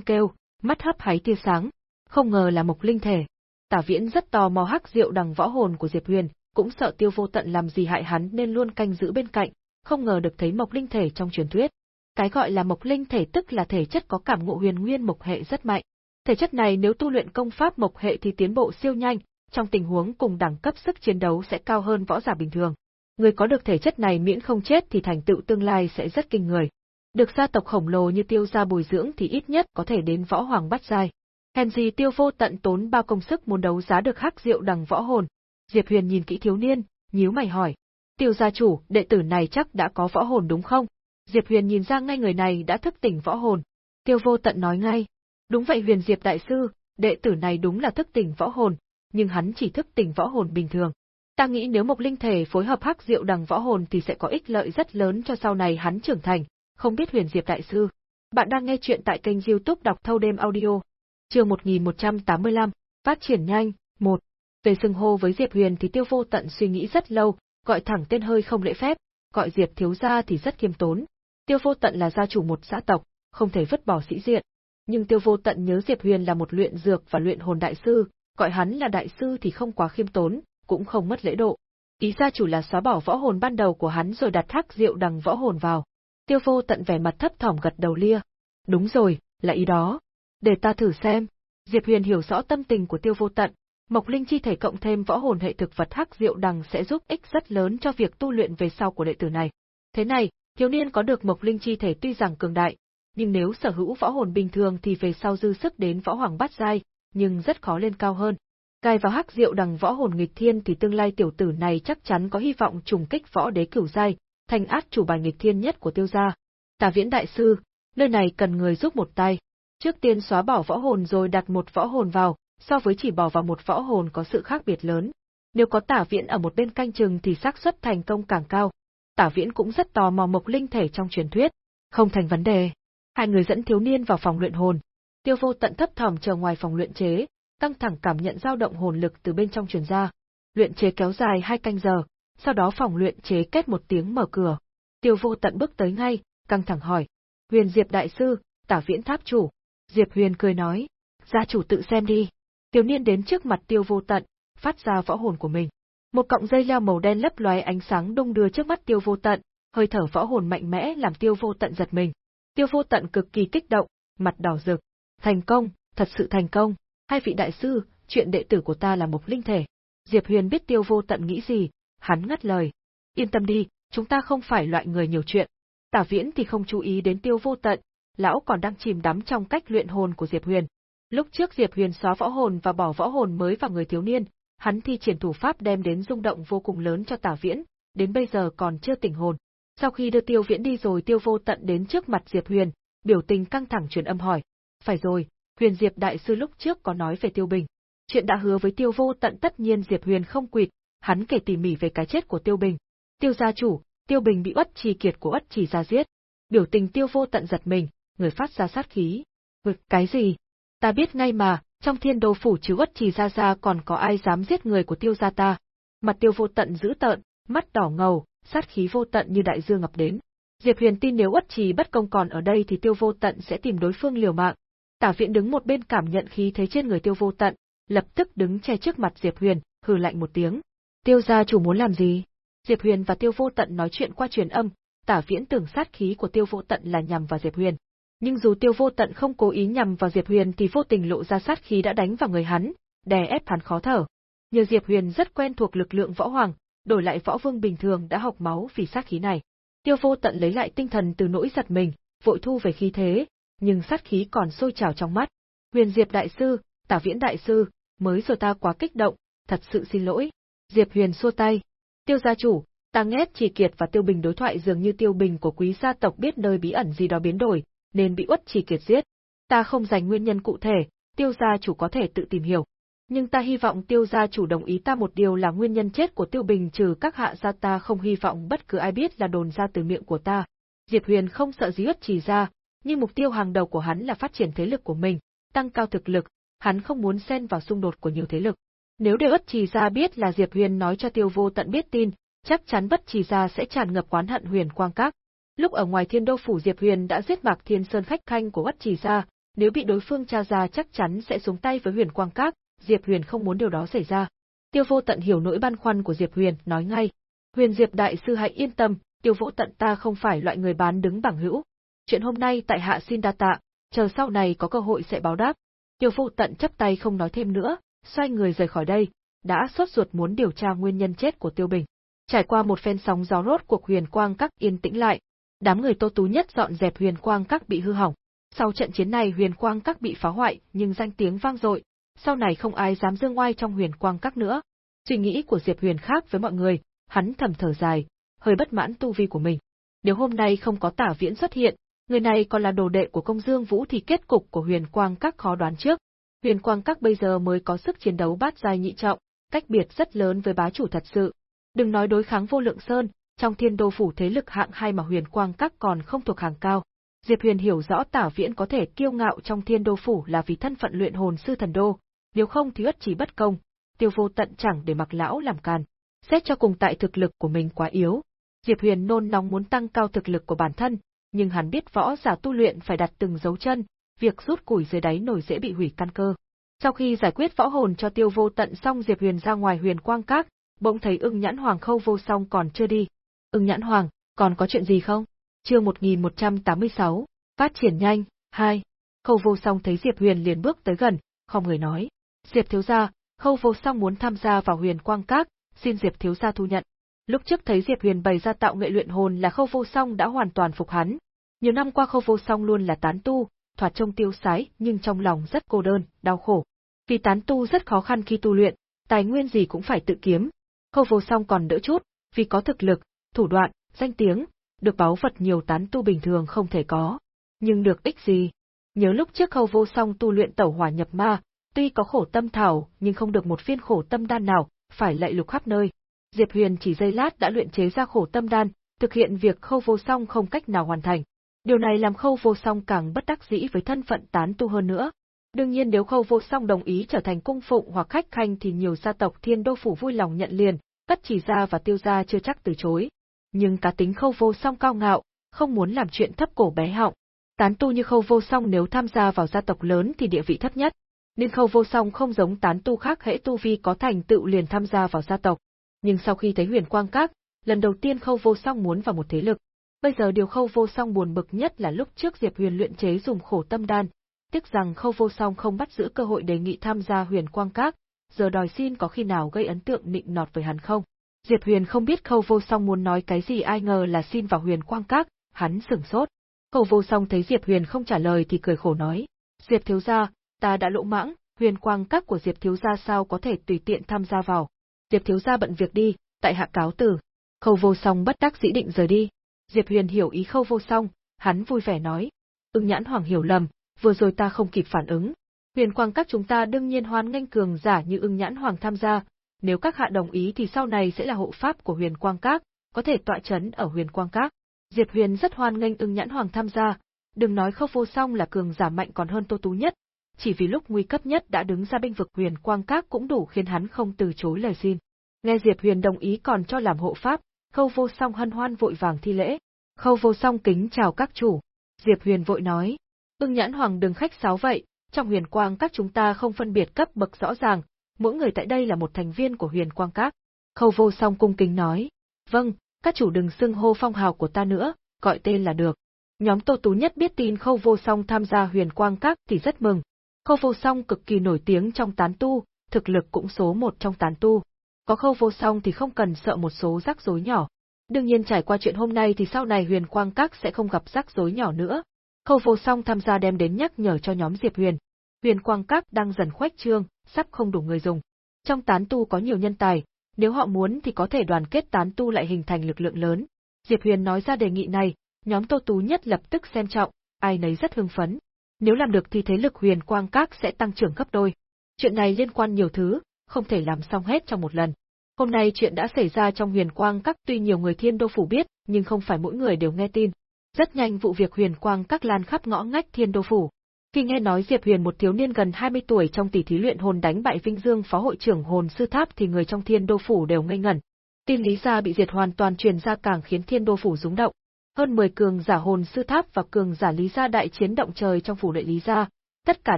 kêu, mắt hấp háy tia sáng, không ngờ là mộc linh thể. Tả Viễn rất tò mò hắc rượu đằng võ hồn của Diệp Huyền, cũng sợ tiêu vô tận làm gì hại hắn nên luôn canh giữ bên cạnh, không ngờ được thấy mộc linh thể trong truyền thuyết. Cái gọi là mộc linh thể tức là thể chất có cảm ngộ huyền nguyên mộc hệ rất mạnh. Thể chất này nếu tu luyện công pháp mộc hệ thì tiến bộ siêu nhanh, trong tình huống cùng đẳng cấp sức chiến đấu sẽ cao hơn võ giả bình thường. Người có được thể chất này miễn không chết thì thành tựu tương lai sẽ rất kinh người. Được gia tộc khổng lồ như tiêu gia bồi dưỡng thì ít nhất có thể đến võ hoàng bắt giai. Hèn gì tiêu vô tận tốn bao công sức muốn đấu giá được hắc rượu đằng võ hồn. Diệp Huyền nhìn kỹ thiếu niên, nhíu mày hỏi. Tiêu gia chủ, đệ tử này chắc đã có võ hồn đúng không? Diệp Huyền nhìn ra ngay người này đã thức tỉnh võ hồn. Tiêu vô tận nói ngay. Đúng vậy Huyền Diệp đại sư, đệ tử này đúng là thức tỉnh võ hồn, nhưng hắn chỉ thức tỉnh võ hồn bình thường. Ta nghĩ nếu Mộc Linh Thể phối hợp hắc diệu đằng võ hồn thì sẽ có ích lợi rất lớn cho sau này hắn trưởng thành, không biết Huyền Diệp đại sư. Bạn đang nghe chuyện tại kênh YouTube đọc thâu đêm audio. Chương 1185, phát triển nhanh, 1. Về xưng hô với Diệp Huyền thì Tiêu Vô Tận suy nghĩ rất lâu, gọi thẳng tên hơi không lễ phép, gọi Diệp thiếu gia thì rất khiêm tốn. Tiêu Vô Tận là gia chủ một xã tộc, không thể vứt bỏ sĩ diện. Nhưng Tiêu Vô Tận nhớ Diệp Huyền là một luyện dược và luyện hồn đại sư, gọi hắn là đại sư thì không quá khiêm tốn, cũng không mất lễ độ. Ý gia chủ là xóa bỏ võ hồn ban đầu của hắn rồi đặt thác rượu đằng võ hồn vào. Tiêu vô tận vẻ mặt thấp thỏm gật đầu lia. Đúng rồi, là ý đó. Để ta thử xem. Diệp Huyền hiểu rõ tâm tình của tiêu vô tận. Mộc linh chi thể cộng thêm võ hồn hệ thực vật hắc rượu đằng sẽ giúp ích rất lớn cho việc tu luyện về sau của đệ tử này. Thế này, thiếu niên có được mộc linh chi thể tuy rằng cường đại, nhưng nếu sở hữu võ hồn bình thường thì về sau dư sức đến võ hoàng bát giai, nhưng rất khó lên cao hơn. Cài vào hắc diệu đằng võ hồn nghịch thiên thì tương lai tiểu tử này chắc chắn có hy vọng trùng kích võ đế cửu giai, thành át chủ bài nghịch thiên nhất của tiêu gia. Tả viễn đại sư, nơi này cần người giúp một tay. Trước tiên xóa bỏ võ hồn rồi đặt một võ hồn vào, so với chỉ bỏ vào một võ hồn có sự khác biệt lớn. Nếu có tả viễn ở một bên canh chừng thì xác suất thành công càng cao. Tả viễn cũng rất tò mò mộc linh thể trong truyền thuyết. Không thành vấn đề. Hai người dẫn thiếu niên vào phòng luyện hồn, Tiêu vô tận thấp thỏm chờ ngoài phòng luyện chế, căng thẳng cảm nhận dao động hồn lực từ bên trong truyền ra. Luyện chế kéo dài hai canh giờ, sau đó phòng luyện chế kết một tiếng mở cửa. Tiêu vô tận bước tới ngay, căng thẳng hỏi. Huyền Diệp đại sư, tả viễn tháp chủ. Diệp Huyền cười nói. Gia chủ tự xem đi. Tiểu niên đến trước mặt tiêu vô tận, phát ra võ hồn của mình. Một cọng dây leo màu đen lấp lóe ánh sáng đung đưa trước mắt tiêu vô tận, hơi thở võ hồn mạnh mẽ làm tiêu vô tận giật mình. Tiêu vô tận cực kỳ kích động, mặt đỏ rực. Thành công, thật sự thành công. Hai vị đại sư, chuyện đệ tử của ta là một linh thể. Diệp Huyền biết tiêu vô tận nghĩ gì, hắn ngắt lời. Yên tâm đi, chúng ta không phải loại người nhiều chuyện. Tả viễn thì không chú ý đến tiêu vô tận, lão còn đang chìm đắm trong cách luyện hồn của Diệp Huyền. Lúc trước Diệp Huyền xóa võ hồn và bỏ võ hồn mới vào người thiếu niên, hắn thi triển thủ pháp đem đến rung động vô cùng lớn cho Tả Viễn, đến bây giờ còn chưa tỉnh hồn. Sau khi đưa Tiêu Viễn đi rồi Tiêu Vô Tận đến trước mặt Diệp Huyền, biểu tình căng thẳng truyền âm hỏi. Phải rồi, Huyền Diệp Đại Sư lúc trước có nói về Tiêu Bình. Chuyện đã hứa với Tiêu Vô Tận tất nhiên Diệp Huyền không quỵt, hắn kể tỉ mỉ về cái chết của Tiêu Bình. Tiêu gia chủ, Tiêu Bình bị Uất Trì Kiệt của Uất Trì gia giết. Biểu tình Tiêu Vô Tận giật mình, người phát ra sát khí. Ngực cái gì? Ta biết ngay mà, trong thiên đô phủ chứ Uất Trì gia gia còn có ai dám giết người của Tiêu gia ta. Mặt Tiêu Vô Tận giữ tợn, mắt đỏ ngầu, sát khí vô tận như đại dương ngập đến. Diệp Huyền tin nếu Uất Trì bất công còn ở đây thì Tiêu Vô Tận sẽ tìm đối phương liều mạng. Tả Viện đứng một bên cảm nhận khí thế trên người Tiêu Vô Tận, lập tức đứng che trước mặt Diệp Huyền, hừ lạnh một tiếng. Tiêu gia chủ muốn làm gì? Diệp Huyền và Tiêu Vô Tận nói chuyện qua truyền âm, Tả Viễn tưởng sát khí của Tiêu Vô Tận là nhằm vào Diệp Huyền. Nhưng dù Tiêu Vô Tận không cố ý nhằm vào Diệp Huyền thì vô tình lộ ra sát khí đã đánh vào người hắn, đè ép hắn khó thở. Nhờ Diệp Huyền rất quen thuộc lực lượng võ hoàng, đổi lại võ vương bình thường đã học máu vì sát khí này. Tiêu Vô Tận lấy lại tinh thần từ nỗi giật mình, vội thu về khí thế, nhưng sát khí còn sôi trào trong mắt. Huyền Diệp đại sư, Tả Viễn đại sư, mới rồi ta quá kích động, thật sự xin lỗi. Diệp Huyền xua tay. Tiêu gia chủ, ta nghe Chỉ Kiệt và Tiêu Bình đối thoại dường như Tiêu Bình của quý gia tộc biết nơi bí ẩn gì đó biến đổi, nên bị Uất Chỉ Kiệt giết. Ta không dành nguyên nhân cụ thể, Tiêu gia chủ có thể tự tìm hiểu. Nhưng ta hy vọng Tiêu gia chủ đồng ý ta một điều là nguyên nhân chết của Tiêu Bình trừ các hạ gia ta không hy vọng bất cứ ai biết là đồn ra từ miệng của ta. Diệp Huyền không sợ gì Uất Chỉ ra, nhưng mục tiêu hàng đầu của hắn là phát triển thế lực của mình, tăng cao thực lực, hắn không muốn xen vào xung đột của nhiều thế lực. Nếu để Ất Trì Gia biết là Diệp Huyền nói cho Tiêu Vô Tận biết tin, chắc chắn Bất Trì Gia sẽ tràn ngập quán hận Huyền Quang Các. Lúc ở ngoài Thiên Đô phủ Diệp Huyền đã giết Mạc Thiên Sơn khách khanh của Bất Trì Gia, nếu bị đối phương tra ra chắc chắn sẽ xuống tay với Huyền Quang Các, Diệp Huyền không muốn điều đó xảy ra. Tiêu Vô Tận hiểu nỗi băn khoăn của Diệp Huyền, nói ngay: "Huyền Diệp đại sư hãy yên tâm, Tiêu Vô Tận ta không phải loại người bán đứng bằng hữu. Chuyện hôm nay tại hạ xin đa tạ, chờ sau này có cơ hội sẽ báo đáp." Tiêu Vô Tận chấp tay không nói thêm nữa, xoay người rời khỏi đây, đã sốt ruột muốn điều tra nguyên nhân chết của Tiêu Bình. Trải qua một phen sóng gió rốt cuộc huyền quang các yên tĩnh lại, đám người Tô Tú nhất dọn dẹp huyền quang các bị hư hỏng. Sau trận chiến này huyền quang các bị phá hoại, nhưng danh tiếng vang dội, sau này không ai dám dương oai trong huyền quang các nữa. Suy nghĩ của Diệp Huyền khác với mọi người, hắn thầm thở dài, hơi bất mãn tu vi của mình. Nếu hôm nay không có Tả Viễn xuất hiện, người này còn là đồ đệ của công dương vũ thì kết cục của huyền quang các khó đoán trước. Huyền quang các bây giờ mới có sức chiến đấu bát giai nhị trọng, cách biệt rất lớn với bá chủ thật sự. Đừng nói đối kháng vô lượng sơn, trong thiên đô phủ thế lực hạng hai mà huyền quang các còn không thuộc hàng cao. Diệp Huyền hiểu rõ tả viễn có thể kiêu ngạo trong thiên đô phủ là vì thân phận luyện hồn sư thần đô, nếu không thì ất chỉ bất công, tiêu vô tận chẳng để mặc lão làm càn. Xét cho cùng tại thực lực của mình quá yếu, Diệp Huyền nôn nóng muốn tăng cao thực lực của bản thân, nhưng hắn biết võ giả tu luyện phải đặt từng dấu chân, việc rút củi dưới đáy nổi dễ bị hủy căn cơ. Sau khi giải quyết võ hồn cho tiêu vô tận xong Diệp Huyền ra ngoài huyền quang các, bỗng thấy ưng nhãn hoàng khâu vô song còn chưa đi. Ưng nhãn hoàng, còn có chuyện gì không? chương 1186, phát triển nhanh, 2. Khâu vô song thấy Diệp Huyền liền bước tới gần, không người nói. Diệp thiếu gia, khâu vô song muốn tham gia vào huyền quang các, xin Diệp thiếu gia thu nhận. Lúc trước thấy Diệp Huyền bày ra tạo nghệ luyện hồn là khâu vô song đã hoàn toàn phục hắn. Nhiều năm qua khâu vô song luôn là tán tu, thoạt trông tiêu sái nhưng trong lòng rất cô đơn, đau khổ. Vì tán tu rất khó khăn khi tu luyện, tài nguyên gì cũng phải tự kiếm. Khâu vô song còn đỡ chút, vì có thực lực, thủ đoạn, danh tiếng, được báu vật nhiều tán tu bình thường không thể có. Nhưng được ích gì? Nhớ lúc trước khâu vô song tu luyện tẩu hỏa nhập ma, tuy có khổ tâm thảo nhưng không được một viên khổ tâm đan nào, phải lạy lục khắp nơi. Diệp Huyền chỉ giây lát đã luyện chế ra khổ tâm đan, thực hiện việc khâu vô song không cách nào hoàn thành. Điều này làm khâu vô song càng bất đắc dĩ với thân phận tán tu hơn nữa. Đương nhiên nếu khâu vô song đồng ý trở thành cung phụng hoặc khách khanh thì nhiều gia tộc thiên đô phủ vui lòng nhận liền, tất chỉ gia và tiêu gia chưa chắc từ chối. Nhưng cá tính khâu vô song cao ngạo, không muốn làm chuyện thấp cổ bé họng. Tán tu như khâu vô song nếu tham gia vào gia tộc lớn thì địa vị thấp nhất. Nên khâu vô song không giống tán tu khác hễ tu vi có thành tựu liền tham gia vào gia tộc. Nhưng sau khi thấy huyền quang các, lần đầu tiên khâu vô song muốn vào một thế lực, Bây giờ điều khâu vô song buồn bực nhất là lúc trước Diệp Huyền luyện chế dùng khổ tâm đan, tiếc rằng khâu vô song không bắt giữ cơ hội đề nghị tham gia huyền quang các, giờ đòi xin có khi nào gây ấn tượng nịnh nọt với hắn không. Diệp Huyền không biết khâu vô song muốn nói cái gì ai ngờ là xin vào huyền quang các, hắn sửng sốt. Khâu vô song thấy Diệp Huyền không trả lời thì cười khổ nói, Diệp thiếu gia, ta đã lỗ mãng, huyền quang các của Diệp thiếu gia sao có thể tùy tiện tham gia vào. Diệp thiếu gia bận việc đi, tại hạ cáo từ. Khâu vô song bất đắc dĩ định rời đi. Diệp Huyền hiểu ý khâu vô song, hắn vui vẻ nói. Ưng nhãn hoàng hiểu lầm, vừa rồi ta không kịp phản ứng. Huyền quang các chúng ta đương nhiên hoan nghênh cường giả như ưng nhãn hoàng tham gia, nếu các hạ đồng ý thì sau này sẽ là hộ pháp của huyền quang các, có thể tọa chấn ở huyền quang các. Diệp Huyền rất hoan nghênh ưng nhãn hoàng tham gia, đừng nói khâu vô song là cường giả mạnh còn hơn Tô Tú nhất, chỉ vì lúc nguy cấp nhất đã đứng ra binh vực huyền quang các cũng đủ khiến hắn không từ chối lời xin. Nghe Diệp Huyền đồng ý còn cho làm hộ pháp, khâu vô song hân hoan vội vàng thi lễ. Khâu vô song kính chào các chủ. Diệp Huyền vội nói, ưng nhãn hoàng đừng khách sáo vậy, trong huyền quang các chúng ta không phân biệt cấp bậc rõ ràng, mỗi người tại đây là một thành viên của huyền quang các. Khâu vô song cung kính nói, vâng, các chủ đừng xưng hô phong hào của ta nữa, gọi tên là được. Nhóm Tô Tú Nhất biết tin Khâu Vô Song tham gia huyền quang các thì rất mừng. Khâu Vô Song cực kỳ nổi tiếng trong tán tu, thực lực cũng số một trong tán tu. Có Khâu Vô Song thì không cần sợ một số rắc rối nhỏ. Đương nhiên trải qua chuyện hôm nay thì sau này huyền quang các sẽ không gặp rắc rối nhỏ nữa. Khâu Vô Song tham gia đem đến nhắc nhở cho nhóm Diệp Huyền. Huyền quang các đang dần khoách trương, sắp không đủ người dùng. Trong tán tu có nhiều nhân tài, nếu họ muốn thì có thể đoàn kết tán tu lại hình thành lực lượng lớn. Diệp Huyền nói ra đề nghị này, nhóm Tô Tú nhất lập tức xem trọng, ai nấy rất hưng phấn. Nếu làm được thì thế lực huyền quang các sẽ tăng trưởng gấp đôi. Chuyện này liên quan nhiều thứ, không thể làm xong hết trong một lần. Hôm nay chuyện đã xảy ra trong huyền quang các tuy nhiều người thiên đô phủ biết, nhưng không phải mỗi người đều nghe tin. Rất nhanh vụ việc huyền quang các lan khắp ngõ ngách thiên đô phủ. Khi nghe nói Diệp Huyền một thiếu niên gần 20 tuổi trong tỷ thí luyện hồn đánh bại Vinh Dương phó hội trưởng hồn sư tháp thì người trong thiên đô phủ đều ngây ngẩn. Tin Lý Gia bị diệt hoàn toàn truyền ra càng khiến thiên đô phủ rúng động. Hơn 10 cường giả hồn sư tháp và cường giả Lý Gia đại chiến động trời trong phủ đệ Lý Gia. Tất cả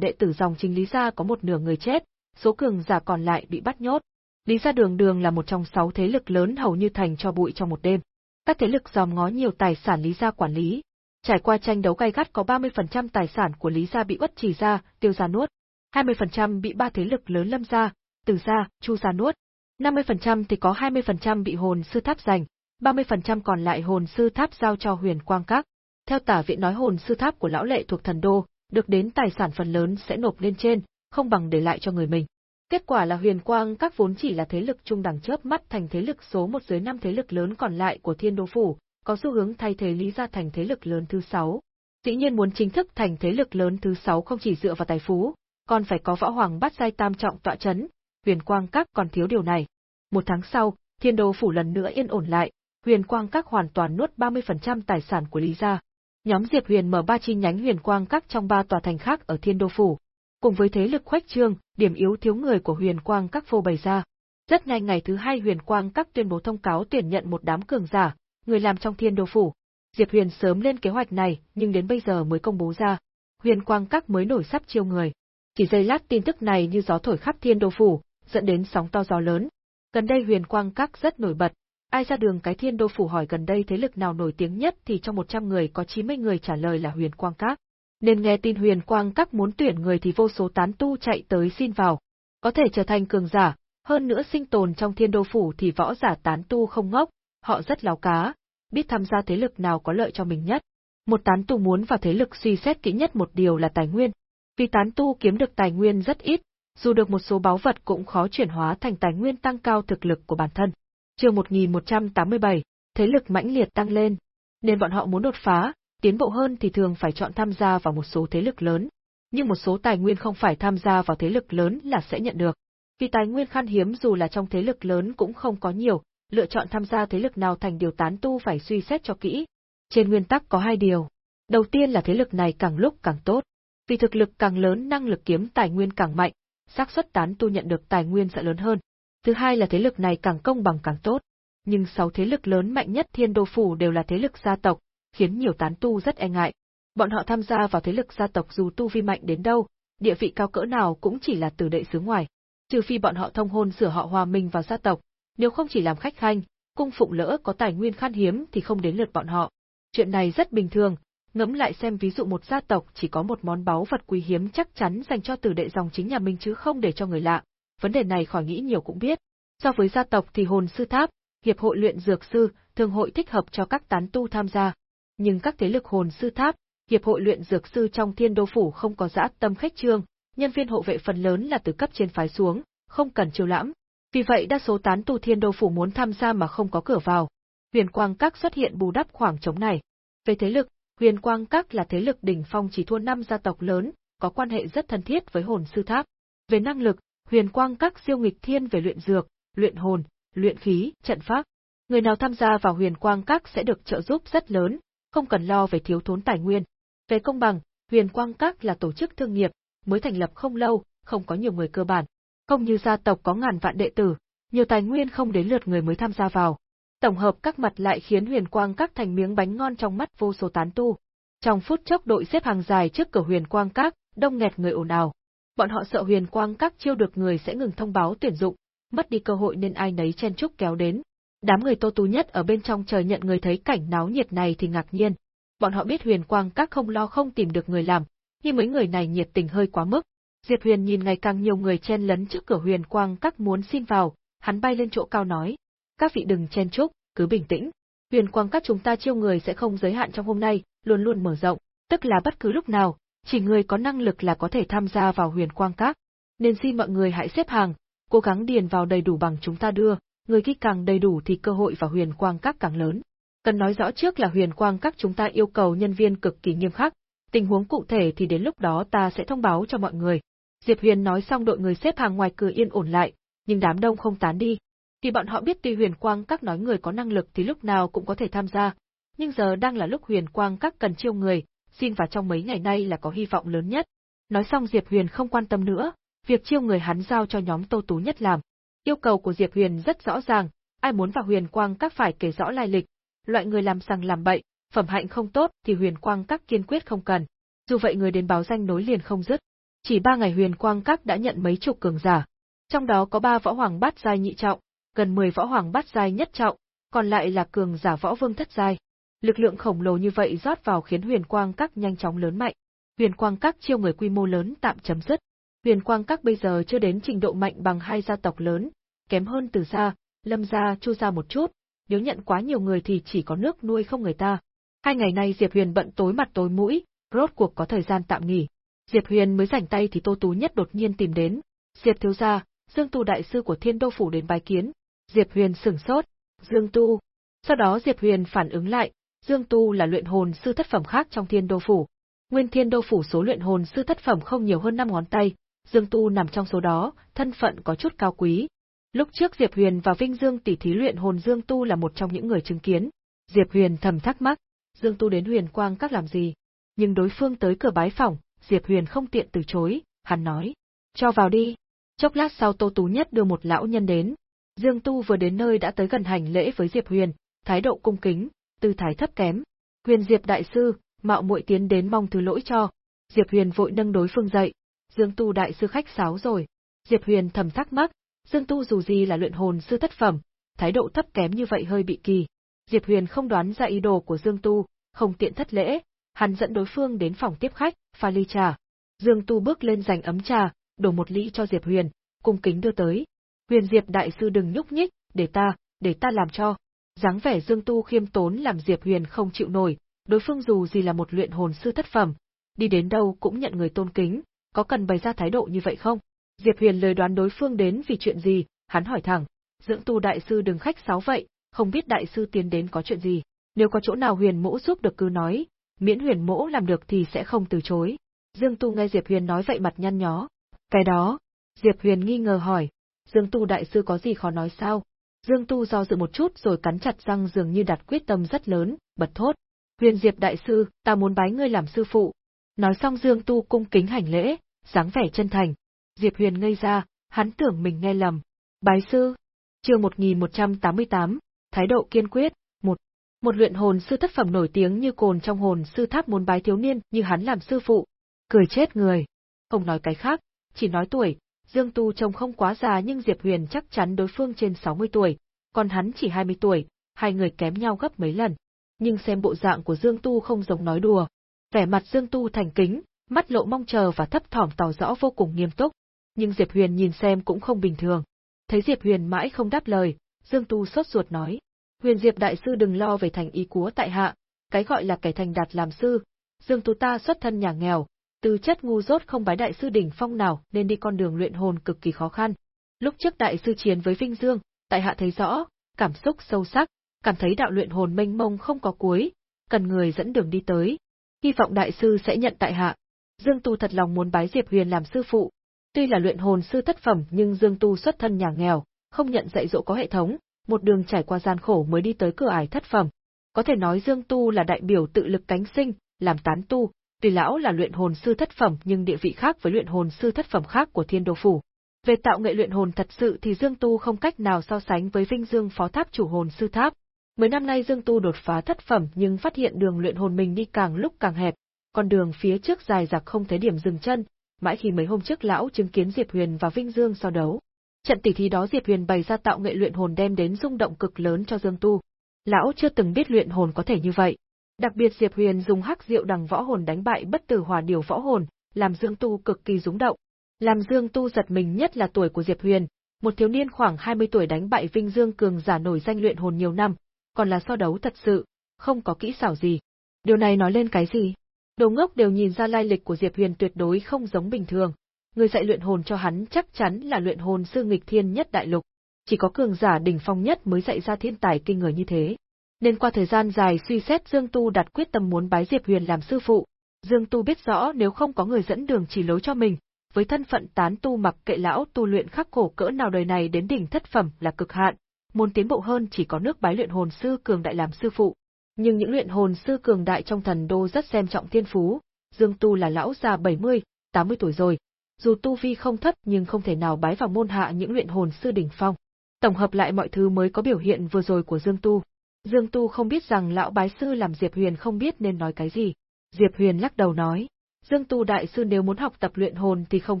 đệ tử dòng chính Lý Gia có một nửa người chết, số cường giả còn lại bị bắt nhốt. Lý Gia đường đường là một trong sáu thế lực lớn hầu như thành cho bụi trong một đêm. Các thế lực dòm ngó nhiều tài sản Lý Gia quản lý, Trải qua tranh đấu gay gắt có 30% tài sản của Lý gia bị uất trì ra, tiêu gia nuốt, 20% bị ba thế lực lớn lâm gia, từ gia, chu gia nuốt, 50% thì có 20% bị hồn sư tháp giành, 30% còn lại hồn sư tháp giao cho huyền quang các. Theo tả viện nói hồn sư tháp của lão lệ thuộc thần đô, được đến tài sản phần lớn sẽ nộp lên trên, không bằng để lại cho người mình. Kết quả là huyền quang các vốn chỉ là thế lực trung đẳng chớp mắt thành thế lực số một dưới năm thế lực lớn còn lại của thiên đô phủ, có xu hướng thay thế Lý gia thành thế lực lớn thứ sáu. Dĩ nhiên muốn chính thức thành thế lực lớn thứ sáu không chỉ dựa vào tài phú, còn phải có võ hoàng bắt giai tam trọng tọa chấn, huyền quang các còn thiếu điều này. Một tháng sau, thiên đô phủ lần nữa yên ổn lại, huyền quang các hoàn toàn nuốt 30% tài sản của Lý gia. Nhóm Diệp Huyền mở ba chi nhánh huyền quang các trong ba tòa thành khác ở thiên đô phủ. Cùng với thế lực khoách trương, điểm yếu thiếu người của huyền quang các phô bày ra. Rất nhanh ngày thứ hai huyền quang các tuyên bố thông cáo tuyển nhận một đám cường giả, người làm trong thiên đô phủ. Diệp Huyền sớm lên kế hoạch này, nhưng đến bây giờ mới công bố ra. Huyền Quang Các mới nổi sắp chiêu người. Chỉ giây lát tin tức này như gió thổi khắp thiên đô phủ, dẫn đến sóng to gió lớn. Gần đây Huyền Quang Các rất nổi bật. Ai ra đường cái thiên đô phủ hỏi gần đây thế lực nào nổi tiếng nhất thì trong 100 người có 90 người trả lời là Huyền Quang Các. Nên nghe tin Huyền Quang Các muốn tuyển người thì vô số tán tu chạy tới xin vào. Có thể trở thành cường giả, hơn nữa sinh tồn trong thiên đô phủ thì võ giả tán tu không ngốc, họ rất láo cá, biết tham gia thế lực nào có lợi cho mình nhất. Một tán tu muốn vào thế lực suy xét kỹ nhất một điều là tài nguyên. Vì tán tu kiếm được tài nguyên rất ít, dù được một số báu vật cũng khó chuyển hóa thành tài nguyên tăng cao thực lực của bản thân. Chương 1187, thế lực mãnh liệt tăng lên, nên bọn họ muốn đột phá, tiến bộ hơn thì thường phải chọn tham gia vào một số thế lực lớn. Nhưng một số tài nguyên không phải tham gia vào thế lực lớn là sẽ nhận được. Vì tài nguyên khan hiếm dù là trong thế lực lớn cũng không có nhiều, lựa chọn tham gia thế lực nào thành điều tán tu phải suy xét cho kỹ. Trên nguyên tắc có hai điều. Đầu tiên là thế lực này càng lúc càng tốt. Vì thực lực càng lớn năng lực kiếm tài nguyên càng mạnh, xác suất tán tu nhận được tài nguyên sẽ lớn hơn. Thứ hai là thế lực này càng công bằng càng tốt. Nhưng sáu thế lực lớn mạnh nhất thiên đô phủ đều là thế lực gia tộc, khiến nhiều tán tu rất e ngại. Bọn họ tham gia vào thế lực gia tộc dù tu vi mạnh đến đâu, địa vị cao cỡ nào cũng chỉ là từ đệ xứ ngoài. Trừ phi bọn họ thông hôn sửa họ hòa mình vào gia tộc, nếu không chỉ làm khách khanh, cung phụng lỡ có tài nguyên khan hiếm thì không đến lượt bọn họ. Chuyện này rất bình thường, ngẫm lại xem ví dụ một gia tộc chỉ có một món báu vật quý hiếm chắc chắn dành cho tử đệ dòng chính nhà mình chứ không để cho người lạ. Vấn đề này khỏi nghĩ nhiều cũng biết. So với gia tộc thì hồn sư tháp, hiệp hội luyện dược sư, thường hội thích hợp cho các tán tu tham gia. Nhưng các thế lực hồn sư tháp, hiệp hội luyện dược sư trong thiên đô phủ không có dã tâm khách trương, nhân viên hộ vệ phần lớn là từ cấp trên phái xuống, không cần chiêu lãm, vì vậy đa số tán tu thiên đô phủ muốn tham gia mà không có cửa vào. Huyền Quang Các xuất hiện bù đắp khoảng trống này. Về thế lực, Huyền Quang Các là thế lực đỉnh phong chỉ thua năm gia tộc lớn, có quan hệ rất thân thiết với hồn sư tháp. Về năng lực, Huyền Quang Các siêu nghịch thiên về luyện dược, luyện hồn, luyện khí, trận pháp. Người nào tham gia vào Huyền Quang Các sẽ được trợ giúp rất lớn, không cần lo về thiếu thốn tài nguyên. Về công bằng, Huyền Quang Các là tổ chức thương nghiệp, mới thành lập không lâu, không có nhiều người cơ bản. Không như gia tộc có ngàn vạn đệ tử, nhiều tài nguyên không đến lượt người mới tham gia vào. Tổng hợp các mặt lại khiến Huyền Quang Các thành miếng bánh ngon trong mắt vô số tán tu. Trong phút chốc đội xếp hàng dài trước cửa Huyền Quang Các, đông nghẹt người ồn ào. Bọn họ sợ Huyền Quang Các chiêu được người sẽ ngừng thông báo tuyển dụng, mất đi cơ hội nên ai nấy chen chúc kéo đến. Đám người Tô Tú nhất ở bên trong chờ nhận người thấy cảnh náo nhiệt này thì ngạc nhiên. Bọn họ biết Huyền Quang Các không lo không tìm được người làm, nhưng mấy người này nhiệt tình hơi quá mức. Diệp Huyền nhìn ngày càng nhiều người chen lấn trước cửa Huyền Quang Các muốn xin vào, hắn bay lên chỗ cao nói: "Các vị đừng chen chúc, cứ bình tĩnh. Huyền Quang Các chúng ta chiêu người sẽ không giới hạn trong hôm nay, luôn luôn mở rộng, tức là bất cứ lúc nào, chỉ người có năng lực là có thể tham gia vào Huyền Quang Các. Nên xin mọi người hãy xếp hàng, cố gắng điền vào đầy đủ bằng chúng ta đưa, người ghi càng đầy đủ thì cơ hội vào huyền quang các càng lớn. Cần nói rõ trước là huyền quang các chúng ta yêu cầu nhân viên cực kỳ nghiêm khắc, tình huống cụ thể thì đến lúc đó ta sẽ thông báo cho mọi người. Diệp Huyền nói xong đội người xếp hàng ngoài cửa yên ổn lại, nhưng đám đông không tán đi. Thì bọn họ biết tuy huyền quang các nói người có năng lực thì lúc nào cũng có thể tham gia, nhưng giờ đang là lúc huyền quang các cần chiêu người, xin vào trong mấy ngày nay là có hy vọng lớn nhất. Nói xong Diệp Huyền không quan tâm nữa, việc chiêu người hắn giao cho nhóm Tô Tú Nhất làm. Yêu cầu của Diệp Huyền rất rõ ràng, ai muốn vào Huyền Quang Các phải kể rõ lai lịch, loại người làm sằng làm bậy, phẩm hạnh không tốt thì Huyền Quang Các kiên quyết không cần. Dù vậy người đến báo danh nối liền không dứt. Chỉ ba ngày Huyền Quang Các đã nhận mấy chục cường giả, trong đó có ba võ hoàng bát giai nhị trọng, gần 10 võ hoàng bát giai nhất trọng, còn lại là cường giả võ vương thất giai. Lực lượng khổng lồ như vậy rót vào khiến Huyền Quang Các nhanh chóng lớn mạnh. Huyền Quang Các chiêu người quy mô lớn tạm chấm dứt. Huyền Quang Các bây giờ chưa đến trình độ mạnh bằng hai gia tộc lớn, kém hơn từ xa, lâm gia, chu gia một chút, nếu nhận quá nhiều người thì chỉ có nước nuôi không người ta. Hai ngày nay Diệp Huyền bận tối mặt tối mũi, rốt cuộc có thời gian tạm nghỉ. Diệp Huyền mới rảnh tay thì Tô Tú Nhất đột nhiên tìm đến. Diệp thiếu gia, Dương Tu đại sư của Thiên Đô phủ đến bái kiến. Diệp Huyền sửng sốt, Dương Tu. Sau đó Diệp Huyền phản ứng lại, Dương Tu là luyện hồn sư thất phẩm khác trong Thiên Đô phủ. Nguyên Thiên Đô phủ số luyện hồn sư thất phẩm không nhiều hơn năm ngón tay, Dương Tu nằm trong số đó, thân phận có chút cao quý. Lúc trước Diệp Huyền và Vinh Dương tỷ thí luyện hồn Dương Tu là một trong những người chứng kiến. Diệp Huyền thầm thắc mắc, Dương Tu đến Huyền Quang các làm gì? Nhưng đối phương tới cửa bái phỏng, Diệp Huyền không tiện từ chối, hắn nói, cho vào đi. Chốc lát sau Tô Tú Nhất đưa một lão nhân đến. Dương Tu vừa đến nơi đã tới gần hành lễ với Diệp Huyền, thái độ cung kính, tư thái thấp kém. Huyền Diệp đại sư, mạo muội tiến đến mong thứ lỗi cho. Diệp Huyền vội nâng đối phương dậy, Dương Tu đại sư khách sáo rồi. Diệp Huyền thầm thắc mắc, Dương Tu dù gì là luyện hồn sư thất phẩm, thái độ thấp kém như vậy hơi bị kỳ. Diệp Huyền không đoán ra ý đồ của Dương Tu, không tiện thất lễ, hắn dẫn đối phương đến phòng tiếp khách, pha ly trà. Dương Tu bước lên giành ấm trà, đổ một ly cho Diệp Huyền, cung kính đưa tới. Huyền Diệp đại sư đừng nhúc nhích, để ta, để ta làm cho. dáng vẻ Dương Tu khiêm tốn làm Diệp Huyền không chịu nổi, đối phương dù gì là một luyện hồn sư thất phẩm, đi đến đâu cũng nhận người tôn kính, có cần bày ra thái độ như vậy không? Diệp Huyền lời đoán đối phương đến vì chuyện gì, hắn hỏi thẳng, dưỡng tu đại sư đừng khách sáo vậy, không biết đại sư tiến đến có chuyện gì, nếu có chỗ nào huyền mỗ giúp được cứ nói, miễn huyền mỗ làm được thì sẽ không từ chối. Dương Tu nghe Diệp Huyền nói vậy mặt nhăn nhó. Cái đó, Diệp Huyền nghi ngờ hỏi, Dương Tu đại sư có gì khó nói sao? Dương Tu do dự một chút rồi cắn chặt răng dường như đặt quyết tâm rất lớn, bật thốt. Huyền Diệp đại sư, ta muốn bái ngươi làm sư phụ. Nói xong Dương Tu cung kính hành lễ, dáng vẻ chân thành. Diệp Huyền ngây ra, hắn tưởng mình nghe lầm. Bái sư. Chương 1188, thái độ kiên quyết, một. Một luyện hồn sư thất phẩm nổi tiếng như cồn trong hồn sư tháp muốn bái thiếu niên như hắn làm sư phụ. Cười chết người. Không nói cái khác, chỉ nói tuổi, Dương Tu trông không quá già nhưng Diệp Huyền chắc chắn đối phương trên 60 tuổi, còn hắn chỉ 20 tuổi, hai người kém nhau gấp mấy lần. Nhưng xem bộ dạng của Dương Tu không giống nói đùa. Vẻ mặt Dương Tu thành kính, mắt lộ mong chờ và thấp thỏm tỏ rõ vô cùng nghiêm túc. Nhưng Diệp Huyền nhìn xem cũng không bình thường. Thấy Diệp Huyền mãi không đáp lời, Dương Tu sốt ruột nói. Huyền Diệp đại sư đừng lo về thành ý của tại hạ, cái gọi là kẻ thành đạt làm sư. Dương Tu ta xuất thân nhà nghèo, từ chất ngu dốt không bái đại sư đỉnh phong nào nên đi con đường luyện hồn cực kỳ khó khăn. Lúc trước đại sư chiến với Vinh Dương, tại hạ thấy rõ, cảm xúc sâu sắc, cảm thấy đạo luyện hồn mênh mông không có cuối, cần người dẫn đường đi tới. Hy vọng đại sư sẽ nhận tại hạ. Dương Tu thật lòng muốn bái Diệp Huyền làm sư phụ. Tuy là luyện hồn sư thất phẩm nhưng Dương Tu xuất thân nhà nghèo, không nhận dạy dỗ có hệ thống, một đường trải qua gian khổ mới đi tới cửa ải thất phẩm. Có thể nói Dương Tu là đại biểu tự lực cánh sinh, làm tán tu, tuy lão là luyện hồn sư thất phẩm nhưng địa vị khác với luyện hồn sư thất phẩm khác của Thiên Đô phủ. Về tạo nghệ luyện hồn thật sự thì Dương Tu không cách nào so sánh với Vinh Dương Phó Tháp chủ hồn sư tháp. Mấy năm nay Dương Tu đột phá thất phẩm nhưng phát hiện đường luyện hồn mình đi càng lúc càng hẹp, con đường phía trước dài dặc không thấy điểm dừng chân, mãi khi mấy hôm trước lão chứng kiến Diệp Huyền và Vinh Dương so đấu. Trận tỷ thí đó Diệp Huyền bày ra tạo nghệ luyện hồn đem đến rung động cực lớn cho Dương Tu. Lão chưa từng biết luyện hồn có thể như vậy. Đặc biệt Diệp Huyền dùng hắc diệu đằng võ hồn đánh bại bất tử hỏa điều võ hồn, làm Dương Tu cực kỳ rung động. Làm Dương Tu giật mình nhất là tuổi của Diệp Huyền, một thiếu niên khoảng 20 tuổi đánh bại Vinh Dương cường giả nổi danh luyện hồn nhiều năm, còn là so đấu thật sự, không có kỹ xảo gì. Điều này nói lên cái gì? Đồ ngốc đều nhìn ra lai lịch của Diệp Huyền tuyệt đối không giống bình thường. Người dạy luyện hồn cho hắn chắc chắn là luyện hồn sư nghịch thiên nhất đại lục. Chỉ có cường giả đỉnh phong nhất mới dạy ra thiên tài kinh người như thế. Nên qua thời gian dài suy xét Dương Tu đặt quyết tâm muốn bái Diệp Huyền làm sư phụ. Dương Tu biết rõ nếu không có người dẫn đường chỉ lối cho mình, với thân phận tán tu mặc kệ lão tu luyện khắc khổ cỡ nào đời này đến đỉnh thất phẩm là cực hạn, muốn tiến bộ hơn chỉ có nước bái luyện hồn sư cường đại làm sư phụ. Nhưng những luyện hồn sư cường đại trong thần đô rất xem trọng thiên phú, Dương Tu là lão già 70, 80 tuổi rồi, dù tu vi không thấp nhưng không thể nào bái vào môn hạ những luyện hồn sư đỉnh phong. Tổng hợp lại mọi thứ mới có biểu hiện vừa rồi của Dương Tu. Dương Tu không biết rằng lão bái sư làm Diệp Huyền không biết nên nói cái gì. Diệp Huyền lắc đầu nói, Dương Tu đại sư nếu muốn học tập luyện hồn thì không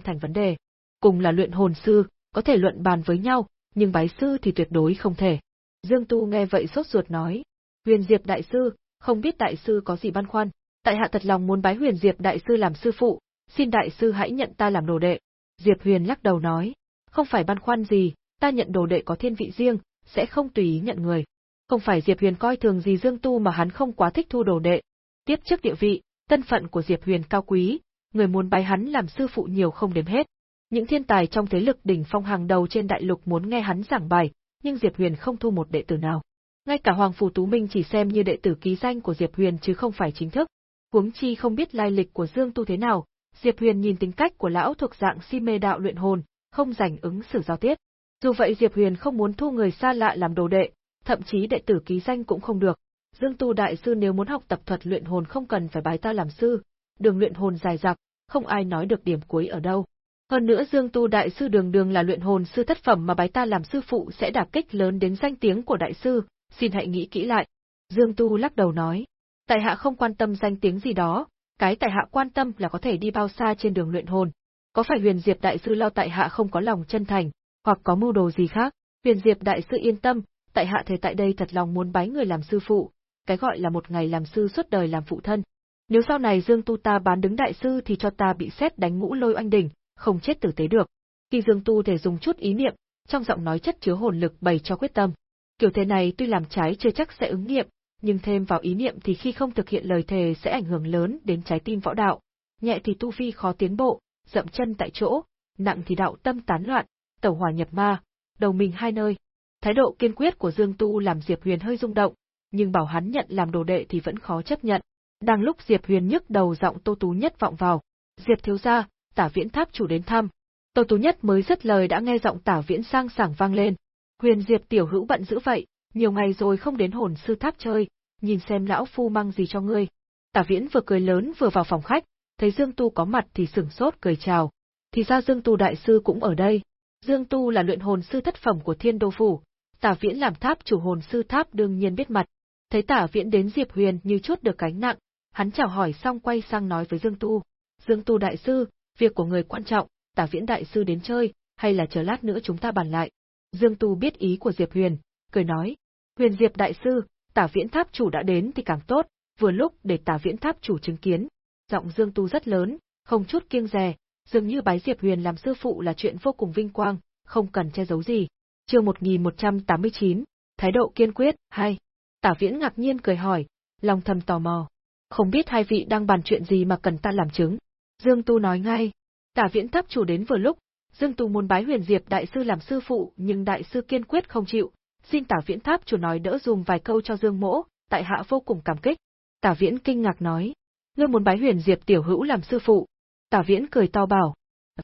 thành vấn đề. Cùng là luyện hồn sư, có thể luận bàn với nhau, nhưng bái sư thì tuyệt đối không thể. Dương Tu nghe vậy sốt ruột nói, Huyền Diệp đại sư, không biết đại sư có gì băn khoăn, tại hạ thật lòng muốn bái Huyền Diệp đại sư làm sư phụ, xin đại sư hãy nhận ta làm đồ đệ. Diệp Huyền lắc đầu nói, không phải băn khoăn gì, ta nhận đồ đệ có thiên vị riêng, sẽ không tùy ý nhận người. Không phải Diệp Huyền coi thường gì Dương Tu mà hắn không quá thích thu đồ đệ. Tiếp trước địa vị, thân phận của Diệp Huyền cao quý, người muốn bái hắn làm sư phụ nhiều không đếm hết. Những thiên tài trong thế lực đỉnh phong hàng đầu trên đại lục muốn nghe hắn giảng bài, nhưng Diệp Huyền không thu một đệ tử nào. Ngay cả Hoàng Phủ Tú Minh chỉ xem như đệ tử ký danh của Diệp Huyền chứ không phải chính thức. Huống chi không biết lai lịch của Dương Tu thế nào, Diệp Huyền nhìn tính cách của lão thuộc dạng si mê đạo luyện hồn, không rảnh ứng xử giao tiếp. Dù vậy Diệp Huyền không muốn thu người xa lạ làm đồ đệ, thậm chí đệ tử ký danh cũng không được. Dương Tu đại sư nếu muốn học tập thuật luyện hồn không cần phải bái ta làm sư, đường luyện hồn dài dặc, không ai nói được điểm cuối ở đâu. Hơn nữa Dương Tu đại sư đường đường là luyện hồn sư thất phẩm mà bái ta làm sư phụ sẽ đả kích lớn đến danh tiếng của đại sư, xin hãy nghĩ kỹ lại. Dương Tu lắc đầu nói, tại hạ không quan tâm danh tiếng gì đó, cái tại hạ quan tâm là có thể đi bao xa trên đường luyện hồn. Có phải Huyền Diệp đại sư lao tại hạ không có lòng chân thành, hoặc có mưu đồ gì khác? Huyền Diệp đại sư yên tâm, tại hạ thể tại đây thật lòng muốn bái người làm sư phụ, cái gọi là một ngày làm sư suốt đời làm phụ thân. Nếu sau này Dương Tu ta bán đứng đại sư thì cho ta bị xét đánh ngũ lôi oanh đỉnh, không chết tử tế được. Khi Dương Tu thể dùng chút ý niệm, trong giọng nói chất chứa hồn lực bày cho quyết tâm. Kiểu thế này tuy làm trái chưa chắc sẽ ứng nghiệm, nhưng thêm vào ý niệm thì khi không thực hiện lời thề sẽ ảnh hưởng lớn đến trái tim võ đạo. Nhẹ thì tu vi khó tiến bộ, dậm chân tại chỗ, nặng thì đạo tâm tán loạn, tẩu hỏa nhập ma, đầu mình hai nơi. Thái độ kiên quyết của Dương Tu làm Diệp Huyền hơi rung động, nhưng bảo hắn nhận làm đồ đệ thì vẫn khó chấp nhận. Đang lúc Diệp Huyền nhức đầu giọng Tô Tú Nhất vọng vào, Diệp thiếu gia, Tả Viễn Tháp chủ đến thăm. Tô Tú Nhất mới dứt lời đã nghe giọng Tả Viễn sang sảng vang lên. Huyền Diệp tiểu hữu bận dữ vậy, nhiều ngày rồi không đến hồn sư tháp chơi, nhìn xem lão phu mang gì cho ngươi. Tả Viễn vừa cười lớn vừa vào phòng khách, thấy Dương Tu có mặt thì sửng sốt cười chào. Thì ra Dương Tu đại sư cũng ở đây. Dương Tu là luyện hồn sư thất phẩm của Thiên Đô phủ, Tả Viễn làm tháp chủ hồn sư tháp đương nhiên biết mặt, Thấy tả viễn đến Diệp Huyền như chút được cánh nặng, hắn chào hỏi xong quay sang nói với Dương Tu. Dương Tu đại sư, việc của người quan trọng, tả viễn đại sư đến chơi, hay là chờ lát nữa chúng ta bàn lại. Dương Tu biết ý của Diệp Huyền, cười nói. Huyền Diệp đại sư, tả viễn tháp chủ đã đến thì càng tốt, vừa lúc để tả viễn tháp chủ chứng kiến. Giọng Dương Tu rất lớn, không chút kiêng dè, dường như bái Diệp Huyền làm sư phụ là chuyện vô cùng vinh quang, không cần che giấu gì. Chương 1189, Thái độ kiên quyết, hay. Tả Viễn ngạc nhiên cười hỏi, lòng thầm tò mò. Không biết hai vị đang bàn chuyện gì mà cần ta làm chứng. Dương Tu nói ngay. Tả Viễn tháp chủ đến vừa lúc, Dương Tu muốn bái huyền diệp đại sư làm sư phụ nhưng đại sư kiên quyết không chịu, xin Tả Viễn Tháp chủ nói đỡ dùng vài câu cho Dương Mỗ, tại hạ vô cùng cảm kích. Tả Viễn kinh ngạc nói, ngươi muốn bái huyền diệp tiểu hữu làm sư phụ. Tả Viễn cười to bảo,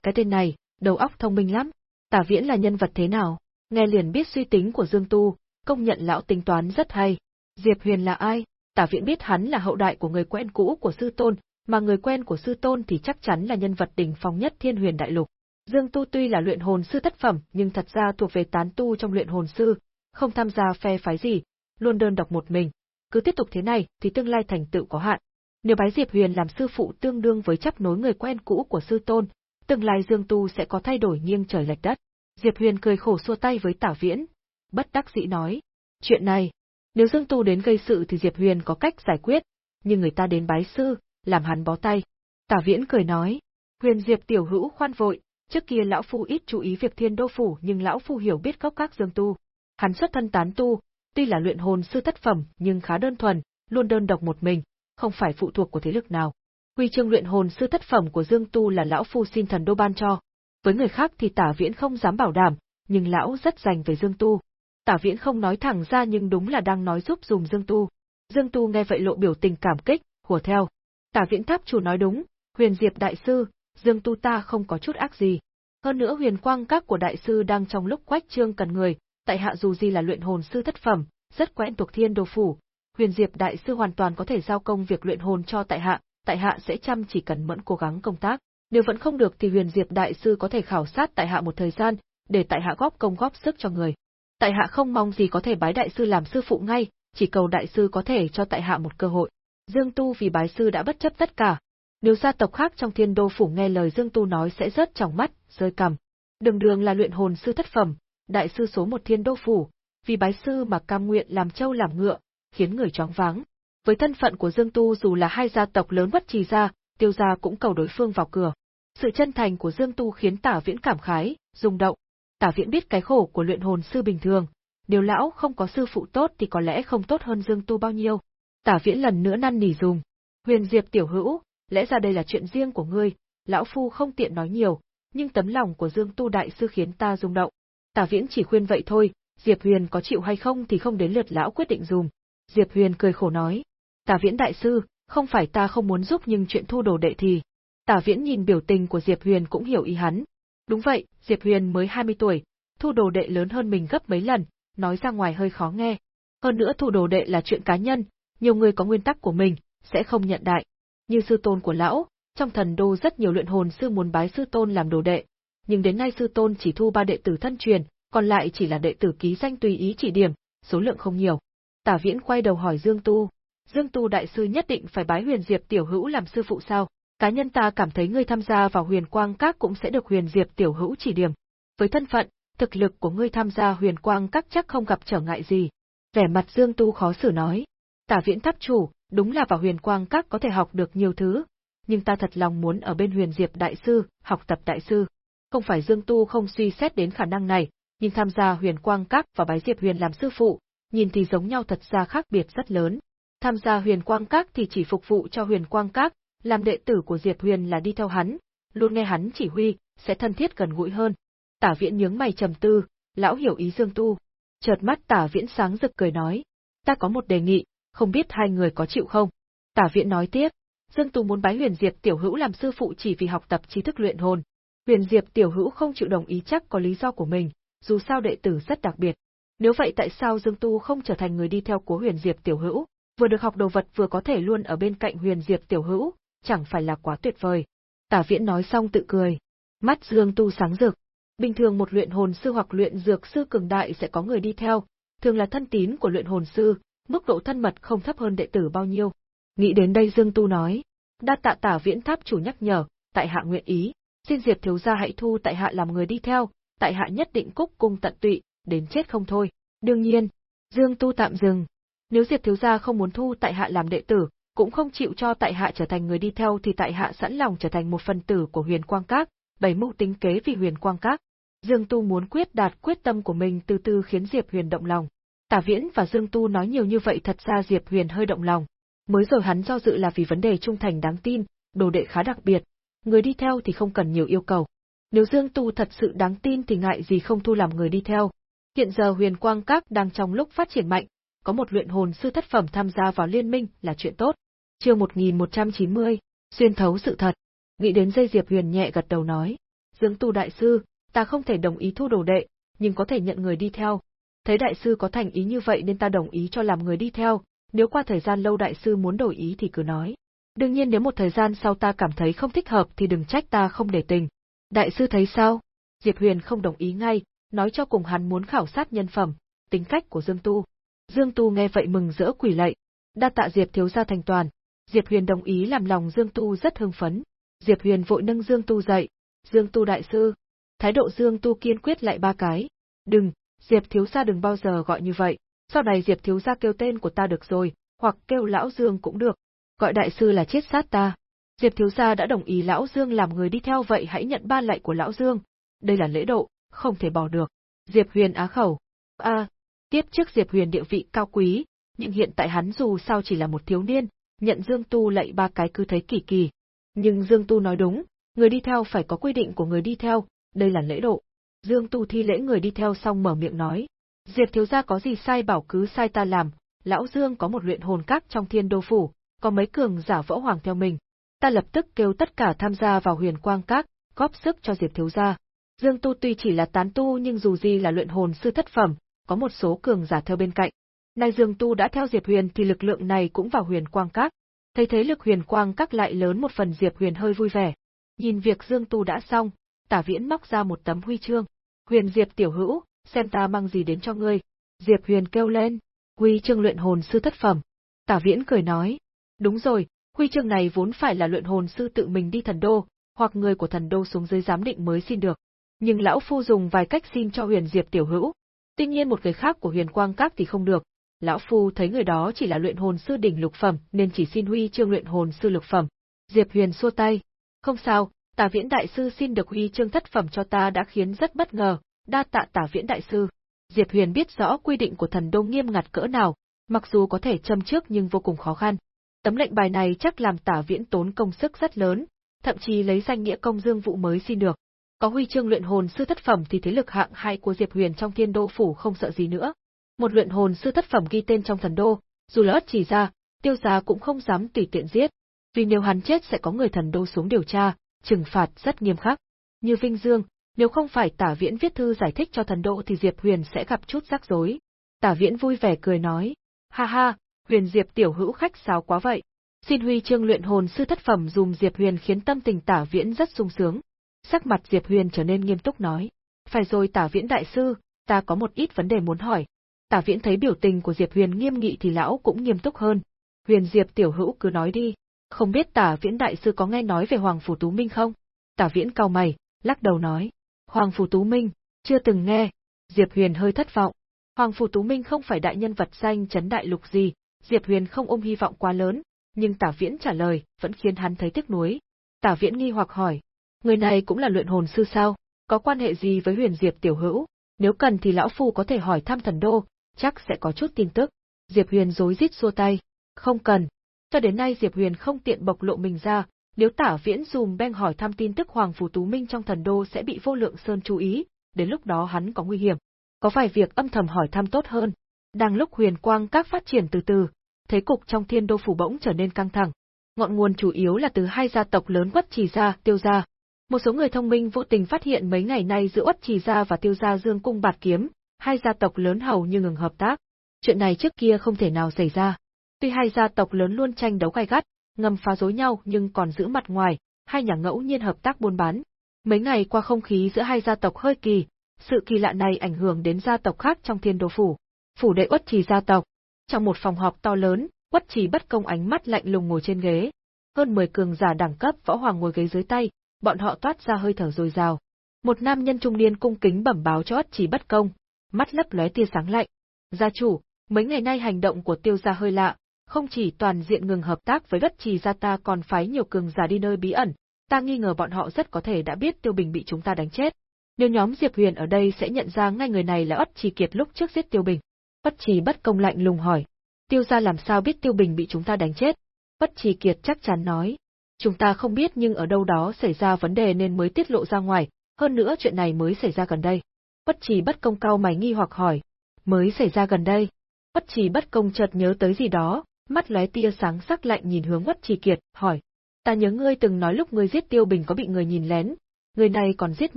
cái tên này, đầu óc thông minh lắm. Tả Viễn là nhân vật thế nào? Nghe liền biết suy tính của Dương Tu, công nhận lão tính toán rất hay. Diệp Huyền là ai? Tả Viễn biết hắn là hậu đại của người quen cũ của sư tôn, mà người quen của sư tôn thì chắc chắn là nhân vật đỉnh phong nhất Thiên Huyền Đại Lục. Dương Tu tuy là luyện hồn sư thất phẩm, nhưng thật ra thuộc về tán tu trong luyện hồn sư, không tham gia phe phái gì, luôn đơn độc một mình. Cứ tiếp tục thế này thì tương lai thành tựu có hạn. Nếu bái Diệp Huyền làm sư phụ tương đương với chấp nối người quen cũ của sư tôn, tương lai Dương Tu sẽ có thay đổi nghiêng trời lệch đất. Diệp Huyền cười khổ xua tay với Tả Viễn, bất đắc dĩ nói, chuyện này, nếu Dương Tu đến gây sự thì Diệp Huyền có cách giải quyết, nhưng người ta đến bái sư, làm hắn bó tay. Tả Viễn cười nói, Huyền Diệp tiểu hữu khoan vội, trước kia lão phu ít chú ý việc Thiên Đô phủ, nhưng lão phu hiểu biết gốc các Dương Tu. Hắn xuất thân tán tu, tuy là luyện hồn sư thất phẩm, nhưng khá đơn thuần, luôn đơn độc một mình, không phải phụ thuộc của thế lực nào. Huy chương luyện hồn sư thất phẩm của Dương Tu là lão phu xin thần đô ban cho. Với người khác thì Tả Viễn không dám bảo đảm, nhưng lão rất dành về Dương Tu. Tả Viễn không nói thẳng ra nhưng đúng là đang nói giúp dùng Dương Tu. Dương Tu nghe vậy lộ biểu tình cảm kích, hùa theo. Tả Viễn tháp chủ nói đúng, Huyền Diệp đại sư, Dương Tu ta không có chút ác gì. Hơn nữa huyền quang các của đại sư đang trong lúc quách trương cần người, tại hạ dù gì là luyện hồn sư thất phẩm, rất quen thuộc thiên đồ phủ. Huyền Diệp đại sư hoàn toàn có thể giao công việc luyện hồn cho tại hạ, tại hạ sẽ chăm chỉ cần mẫn cố gắng công tác. Nếu vẫn không được thì Huyền Diệp đại sư có thể khảo sát tại hạ một thời gian, để tại hạ góp công góp sức cho người. Tại hạ không mong gì có thể bái đại sư làm sư phụ ngay, chỉ cầu đại sư có thể cho tại hạ một cơ hội. Dương Tu vì bái sư đã bất chấp tất cả. Nếu gia tộc khác trong thiên đô phủ nghe lời Dương Tu nói sẽ rớt trong mắt, rơi cầm. Đường đường là luyện hồn sư thất phẩm, đại sư số một thiên đô phủ, vì bái sư mà cam nguyện làm trâu làm ngựa, khiến người choáng váng. Với thân phận của Dương Tu dù là hai gia tộc lớn bất trì gia, tiêu gia cũng cầu đối phương vào cửa. Sự chân thành của Dương Tu khiến Tả Viễn cảm khái, rung động. Tả Viễn biết cái khổ của luyện hồn sư bình thường, nếu lão không có sư phụ tốt thì có lẽ không tốt hơn Dương Tu bao nhiêu. Tả Viễn lần nữa năn nỉ dùng. Huyền Diệp tiểu hữu, lẽ ra đây là chuyện riêng của ngươi, lão phu không tiện nói nhiều, nhưng tấm lòng của Dương Tu đại sư khiến ta rung động. Tả Viễn chỉ khuyên vậy thôi, Diệp Huyền có chịu hay không thì không đến lượt lão quyết định dùm. Diệp Huyền cười khổ nói, Tả Viễn đại sư, không phải ta không muốn giúp nhưng chuyện thu đồ đệ thì. Tả Viễn nhìn biểu tình của Diệp Huyền cũng hiểu ý hắn. Đúng vậy, Diệp Huyền mới 20 tuổi, thu đồ đệ lớn hơn mình gấp mấy lần, nói ra ngoài hơi khó nghe. Hơn nữa thu đồ đệ là chuyện cá nhân, nhiều người có nguyên tắc của mình, sẽ không nhận đại. Như sư tôn của lão, trong thần đô rất nhiều luyện hồn sư muốn bái sư tôn làm đồ đệ, nhưng đến nay sư tôn chỉ thu ba đệ tử thân truyền, còn lại chỉ là đệ tử ký danh tùy ý chỉ điểm, số lượng không nhiều. Tả Viễn quay đầu hỏi Dương Tu, Dương Tu đại sư nhất định phải bái Huyền Diệp tiểu hữu làm sư phụ sao? Cá nhân ta cảm thấy ngươi tham gia vào Huyền Quang Các cũng sẽ được Huyền Diệp tiểu hữu chỉ điểm. Với thân phận, thực lực của ngươi tham gia Huyền Quang Các chắc không gặp trở ngại gì. Vẻ mặt Dương Tu khó xử nói, Tả Viễn tháp chủ, đúng là vào Huyền Quang Các có thể học được nhiều thứ, nhưng ta thật lòng muốn ở bên Huyền Diệp đại sư, học tập đại sư. Không phải Dương Tu không suy xét đến khả năng này, nhưng tham gia Huyền Quang Các và bái Diệp Huyền làm sư phụ, nhìn thì giống nhau thật ra khác biệt rất lớn. Tham gia Huyền Quang Các thì chỉ phục vụ cho Huyền Quang Các, làm đệ tử của Diệp Huyền là đi theo hắn, luôn nghe hắn chỉ huy, sẽ thân thiết gần gũi hơn. Tả Viễn nhướng mày trầm tư, lão hiểu ý Dương Tu. Chợt mắt Tả Viễn sáng rực cười nói, ta có một đề nghị, không biết hai người có chịu không? Tả Viễn nói tiếp, Dương Tu muốn bái Huyền Diệp tiểu hữu làm sư phụ chỉ vì học tập trí thức luyện hồn. Huyền Diệp tiểu hữu không chịu đồng ý chắc có lý do của mình, dù sao đệ tử rất đặc biệt. Nếu vậy tại sao Dương Tu không trở thành người đi theo của Huyền Diệp tiểu hữu, vừa được học đồ vật vừa có thể luôn ở bên cạnh Huyền Diệp tiểu hữu, chẳng phải là quá tuyệt vời. Tả Viễn nói xong tự cười. Mắt Dương Tu sáng rực. Bình thường một luyện hồn sư hoặc luyện dược sư cường đại sẽ có người đi theo, thường là thân tín của luyện hồn sư, mức độ thân mật không thấp hơn đệ tử bao nhiêu. Nghĩ đến đây Dương Tu nói, đa tạ Tả Viễn Tháp chủ nhắc nhở, tại hạ nguyện ý, xin Diệp thiếu gia hãy thu tại hạ làm người đi theo, tại hạ nhất định cúc cung tận tụy, đến chết không thôi. Đương nhiên, Dương Tu tạm dừng. Nếu Diệp thiếu gia không muốn thu tại hạ làm đệ tử, cũng không chịu cho tại hạ trở thành người đi theo thì tại hạ sẵn lòng trở thành một phần tử của Huyền Quang Các, bày mưu tính kế vì Huyền Quang Các. Dương Tu muốn quyết đạt quyết tâm của mình từ từ khiến Diệp Huyền động lòng. Tả Viễn và Dương Tu nói nhiều như vậy thật ra Diệp Huyền hơi động lòng. Mới rồi hắn do dự là vì vấn đề trung thành đáng tin, đồ đệ khá đặc biệt, người đi theo thì không cần nhiều yêu cầu. Nếu Dương Tu thật sự đáng tin thì ngại gì không thu làm người đi theo. Hiện giờ huyền quang các đang trong lúc phát triển mạnh, có một luyện hồn sư thất phẩm tham gia vào liên minh là chuyện tốt. Chương 1190, xuyên thấu sự thật. Nghĩ đến dây Diệp Huyền nhẹ gật đầu nói, Dương Tu đại sư, ta không thể đồng ý thu đồ đệ, nhưng có thể nhận người đi theo. Thấy đại sư có thành ý như vậy nên ta đồng ý cho làm người đi theo, nếu qua thời gian lâu đại sư muốn đổi ý thì cứ nói. Đương nhiên nếu một thời gian sau ta cảm thấy không thích hợp thì đừng trách ta không để tình. Đại sư thấy sao? Diệp Huyền không đồng ý ngay, nói cho cùng hắn muốn khảo sát nhân phẩm, tính cách của Dương Tu. Dương Tu nghe vậy mừng rỡ quỷ lạy. Đa tạ Diệp thiếu gia thành toàn. Diệp Huyền đồng ý làm lòng Dương Tu rất hưng phấn. Diệp Huyền vội nâng Dương Tu dậy. Dương Tu đại sư. Thái độ Dương Tu kiên quyết lại ba cái. Đừng, Diệp thiếu gia đừng bao giờ gọi như vậy. Sau này Diệp thiếu gia kêu tên của ta được rồi, hoặc kêu lão Dương cũng được. Gọi đại sư là chết sát ta. Diệp thiếu gia đã đồng ý lão Dương làm người đi theo vậy hãy nhận ban lạy của lão Dương. Đây là lễ độ, không thể bỏ được. Diệp Huyền á khẩu. A, tiếp trước Diệp Huyền địa vị cao quý, nhưng hiện tại hắn dù sao chỉ là một thiếu niên, nhận Dương Tu lạy ba cái cứ thấy kỳ kỳ. Nhưng Dương Tu nói đúng, người đi theo phải có quy định của người đi theo, đây là lễ độ. Dương Tu thi lễ người đi theo xong mở miệng nói. Diệp thiếu gia có gì sai bảo cứ sai ta làm, lão Dương có một luyện hồn các trong thiên đô phủ, có mấy cường giả võ hoàng theo mình. Ta lập tức kêu tất cả tham gia vào huyền quang các, góp sức cho Diệp thiếu gia. Dương Tu tuy chỉ là tán tu nhưng dù gì là luyện hồn sư thất phẩm, có một số cường giả theo bên cạnh. Nay Dương Tu đã theo Diệp Huyền thì lực lượng này cũng vào huyền quang các. Thấy thế lực huyền quang các lại lớn một phần Diệp Huyền hơi vui vẻ. Nhìn việc Dương Tu đã xong, Tả Viễn móc ra một tấm huy chương. Huyền Diệp tiểu hữu, xem ta mang gì đến cho ngươi. Diệp Huyền kêu lên, huy chương luyện hồn sư thất phẩm. Tả Viễn cười nói, đúng rồi, huy chương này vốn phải là luyện hồn sư tự mình đi thần đô, hoặc người của thần đô xuống dưới giám định mới xin được. Nhưng lão phu dùng vài cách xin cho Huyền Diệp tiểu hữu. Tuy nhiên một người khác của Huyền Quang Các thì không được. Lão phu thấy người đó chỉ là luyện hồn sư đỉnh lục phẩm nên chỉ xin huy chương luyện hồn sư lục phẩm. Diệp Huyền xua tay, không sao, Tả Viễn đại sư xin được huy chương thất phẩm cho ta đã khiến rất bất ngờ, đa tạ Tả Viễn đại sư. Diệp Huyền biết rõ quy định của thần đô nghiêm ngặt cỡ nào, mặc dù có thể châm trước nhưng vô cùng khó khăn. Tấm lệnh bài này chắc làm Tả Viễn tốn công sức rất lớn, thậm chí lấy danh nghĩa công dương vụ mới xin được. Có huy chương luyện hồn sư thất phẩm thì thế lực hạng hai của Diệp Huyền trong Thiên Đô phủ không sợ gì nữa. Một luyện hồn sư thất phẩm ghi tên trong thần đô, dù là ất chỉ ra, tiêu gia cũng không dám tùy tiện giết, vì nếu hắn chết sẽ có người thần đô xuống điều tra, trừng phạt rất nghiêm khắc. Như Vinh Dương, nếu không phải Tả Viễn viết thư giải thích cho thần Độ thì Diệp Huyền sẽ gặp chút rắc rối. Tả Viễn vui vẻ cười nói, ha ha, Huyền Diệp tiểu hữu khách sáo quá vậy. Xin huy chương luyện hồn sư thất phẩm dùm Diệp Huyền khiến tâm tình Tả Viễn rất sung sướng. Sắc mặt Diệp Huyền trở nên nghiêm túc nói, phải rồi Tả Viễn đại sư, ta có một ít vấn đề muốn hỏi. Tả Viễn thấy biểu tình của Diệp Huyền nghiêm nghị thì lão cũng nghiêm túc hơn. Huyền Diệp tiểu hữu cứ nói đi, không biết Tả Viễn đại sư có nghe nói về Hoàng phủ Tú Minh không? Tả Viễn cau mày, lắc đầu nói, Hoàng phủ Tú Minh, chưa từng nghe. Diệp Huyền hơi thất vọng. Hoàng phủ Tú Minh không phải đại nhân vật danh chấn đại lục gì, Diệp Huyền không ôm hy vọng quá lớn, nhưng Tả Viễn trả lời vẫn khiến hắn thấy tiếc nuối. Tả Viễn nghi hoặc hỏi, người này cũng là luyện hồn sư sao? Có quan hệ gì với Huyền Diệp tiểu hữu? Nếu cần thì lão phu có thể hỏi thăm thần đô, chắc sẽ có chút tin tức. Diệp Huyền rối rít xua tay, không cần. Cho đến nay Diệp Huyền không tiện bộc lộ mình ra, nếu Tả Viễn dùm beng hỏi thăm tin tức Hoàng Phủ Tú Minh trong thần đô sẽ bị vô lượng sơn chú ý, đến lúc đó hắn có nguy hiểm. Có vài việc âm thầm hỏi thăm tốt hơn. Đang lúc huyền quang các phát triển từ từ, thế cục trong thiên đô phủ bỗng trở nên căng thẳng. Ngọn nguồn chủ yếu là từ hai gia tộc lớn quất trì gia, tiêu gia. Một số người thông minh vô tình phát hiện mấy ngày nay giữa quất trì gia và tiêu gia dương cung bạt kiếm, hai gia tộc lớn hầu như ngừng hợp tác. Chuyện này trước kia không thể nào xảy ra. Tuy hai gia tộc lớn luôn tranh đấu gay gắt, ngầm phá rối nhau nhưng còn giữ mặt ngoài, hai nhà ngẫu nhiên hợp tác buôn bán. Mấy ngày qua không khí giữa hai gia tộc hơi kỳ, sự kỳ lạ này ảnh hưởng đến gia tộc khác trong thiên đô phủ. Phủ đệ uất trì gia tộc. Trong một phòng họp to lớn, uất trì bất công ánh mắt lạnh lùng ngồi trên ghế. Hơn 10 cường giả đẳng cấp võ hoàng ngồi ghế dưới tay, bọn họ toát ra hơi thở dồi dào. Một nam nhân trung niên cung kính bẩm báo cho uất trì bất công, mắt lấp lóe tia sáng lạnh. Gia chủ, mấy ngày nay hành động của tiêu gia hơi lạ, không chỉ toàn diện ngừng hợp tác với đất trì gia ta còn phái nhiều cường giả đi nơi bí ẩn, ta nghi ngờ bọn họ rất có thể đã biết Tiêu Bình bị chúng ta đánh chết. Nếu nhóm Diệp Huyền ở đây sẽ nhận ra ngay người này là Ất Trì Kiệt lúc trước giết Tiêu Bình. Ất Trì bất công lạnh lùng hỏi, Tiêu gia làm sao biết Tiêu Bình bị chúng ta đánh chết? Ất Trì Kiệt chắc chắn nói, chúng ta không biết nhưng ở đâu đó xảy ra vấn đề nên mới tiết lộ ra ngoài, hơn nữa chuyện này mới xảy ra gần đây. Bất trì bất công cao mày nghi hoặc hỏi. Mới xảy ra gần đây. Bất trì bất công chợt nhớ tới gì đó, mắt lóe tia sáng sắc lạnh nhìn hướng Bất trì kiệt, hỏi. Ta nhớ ngươi từng nói lúc ngươi giết Tiêu Bình có bị người nhìn lén, người này còn giết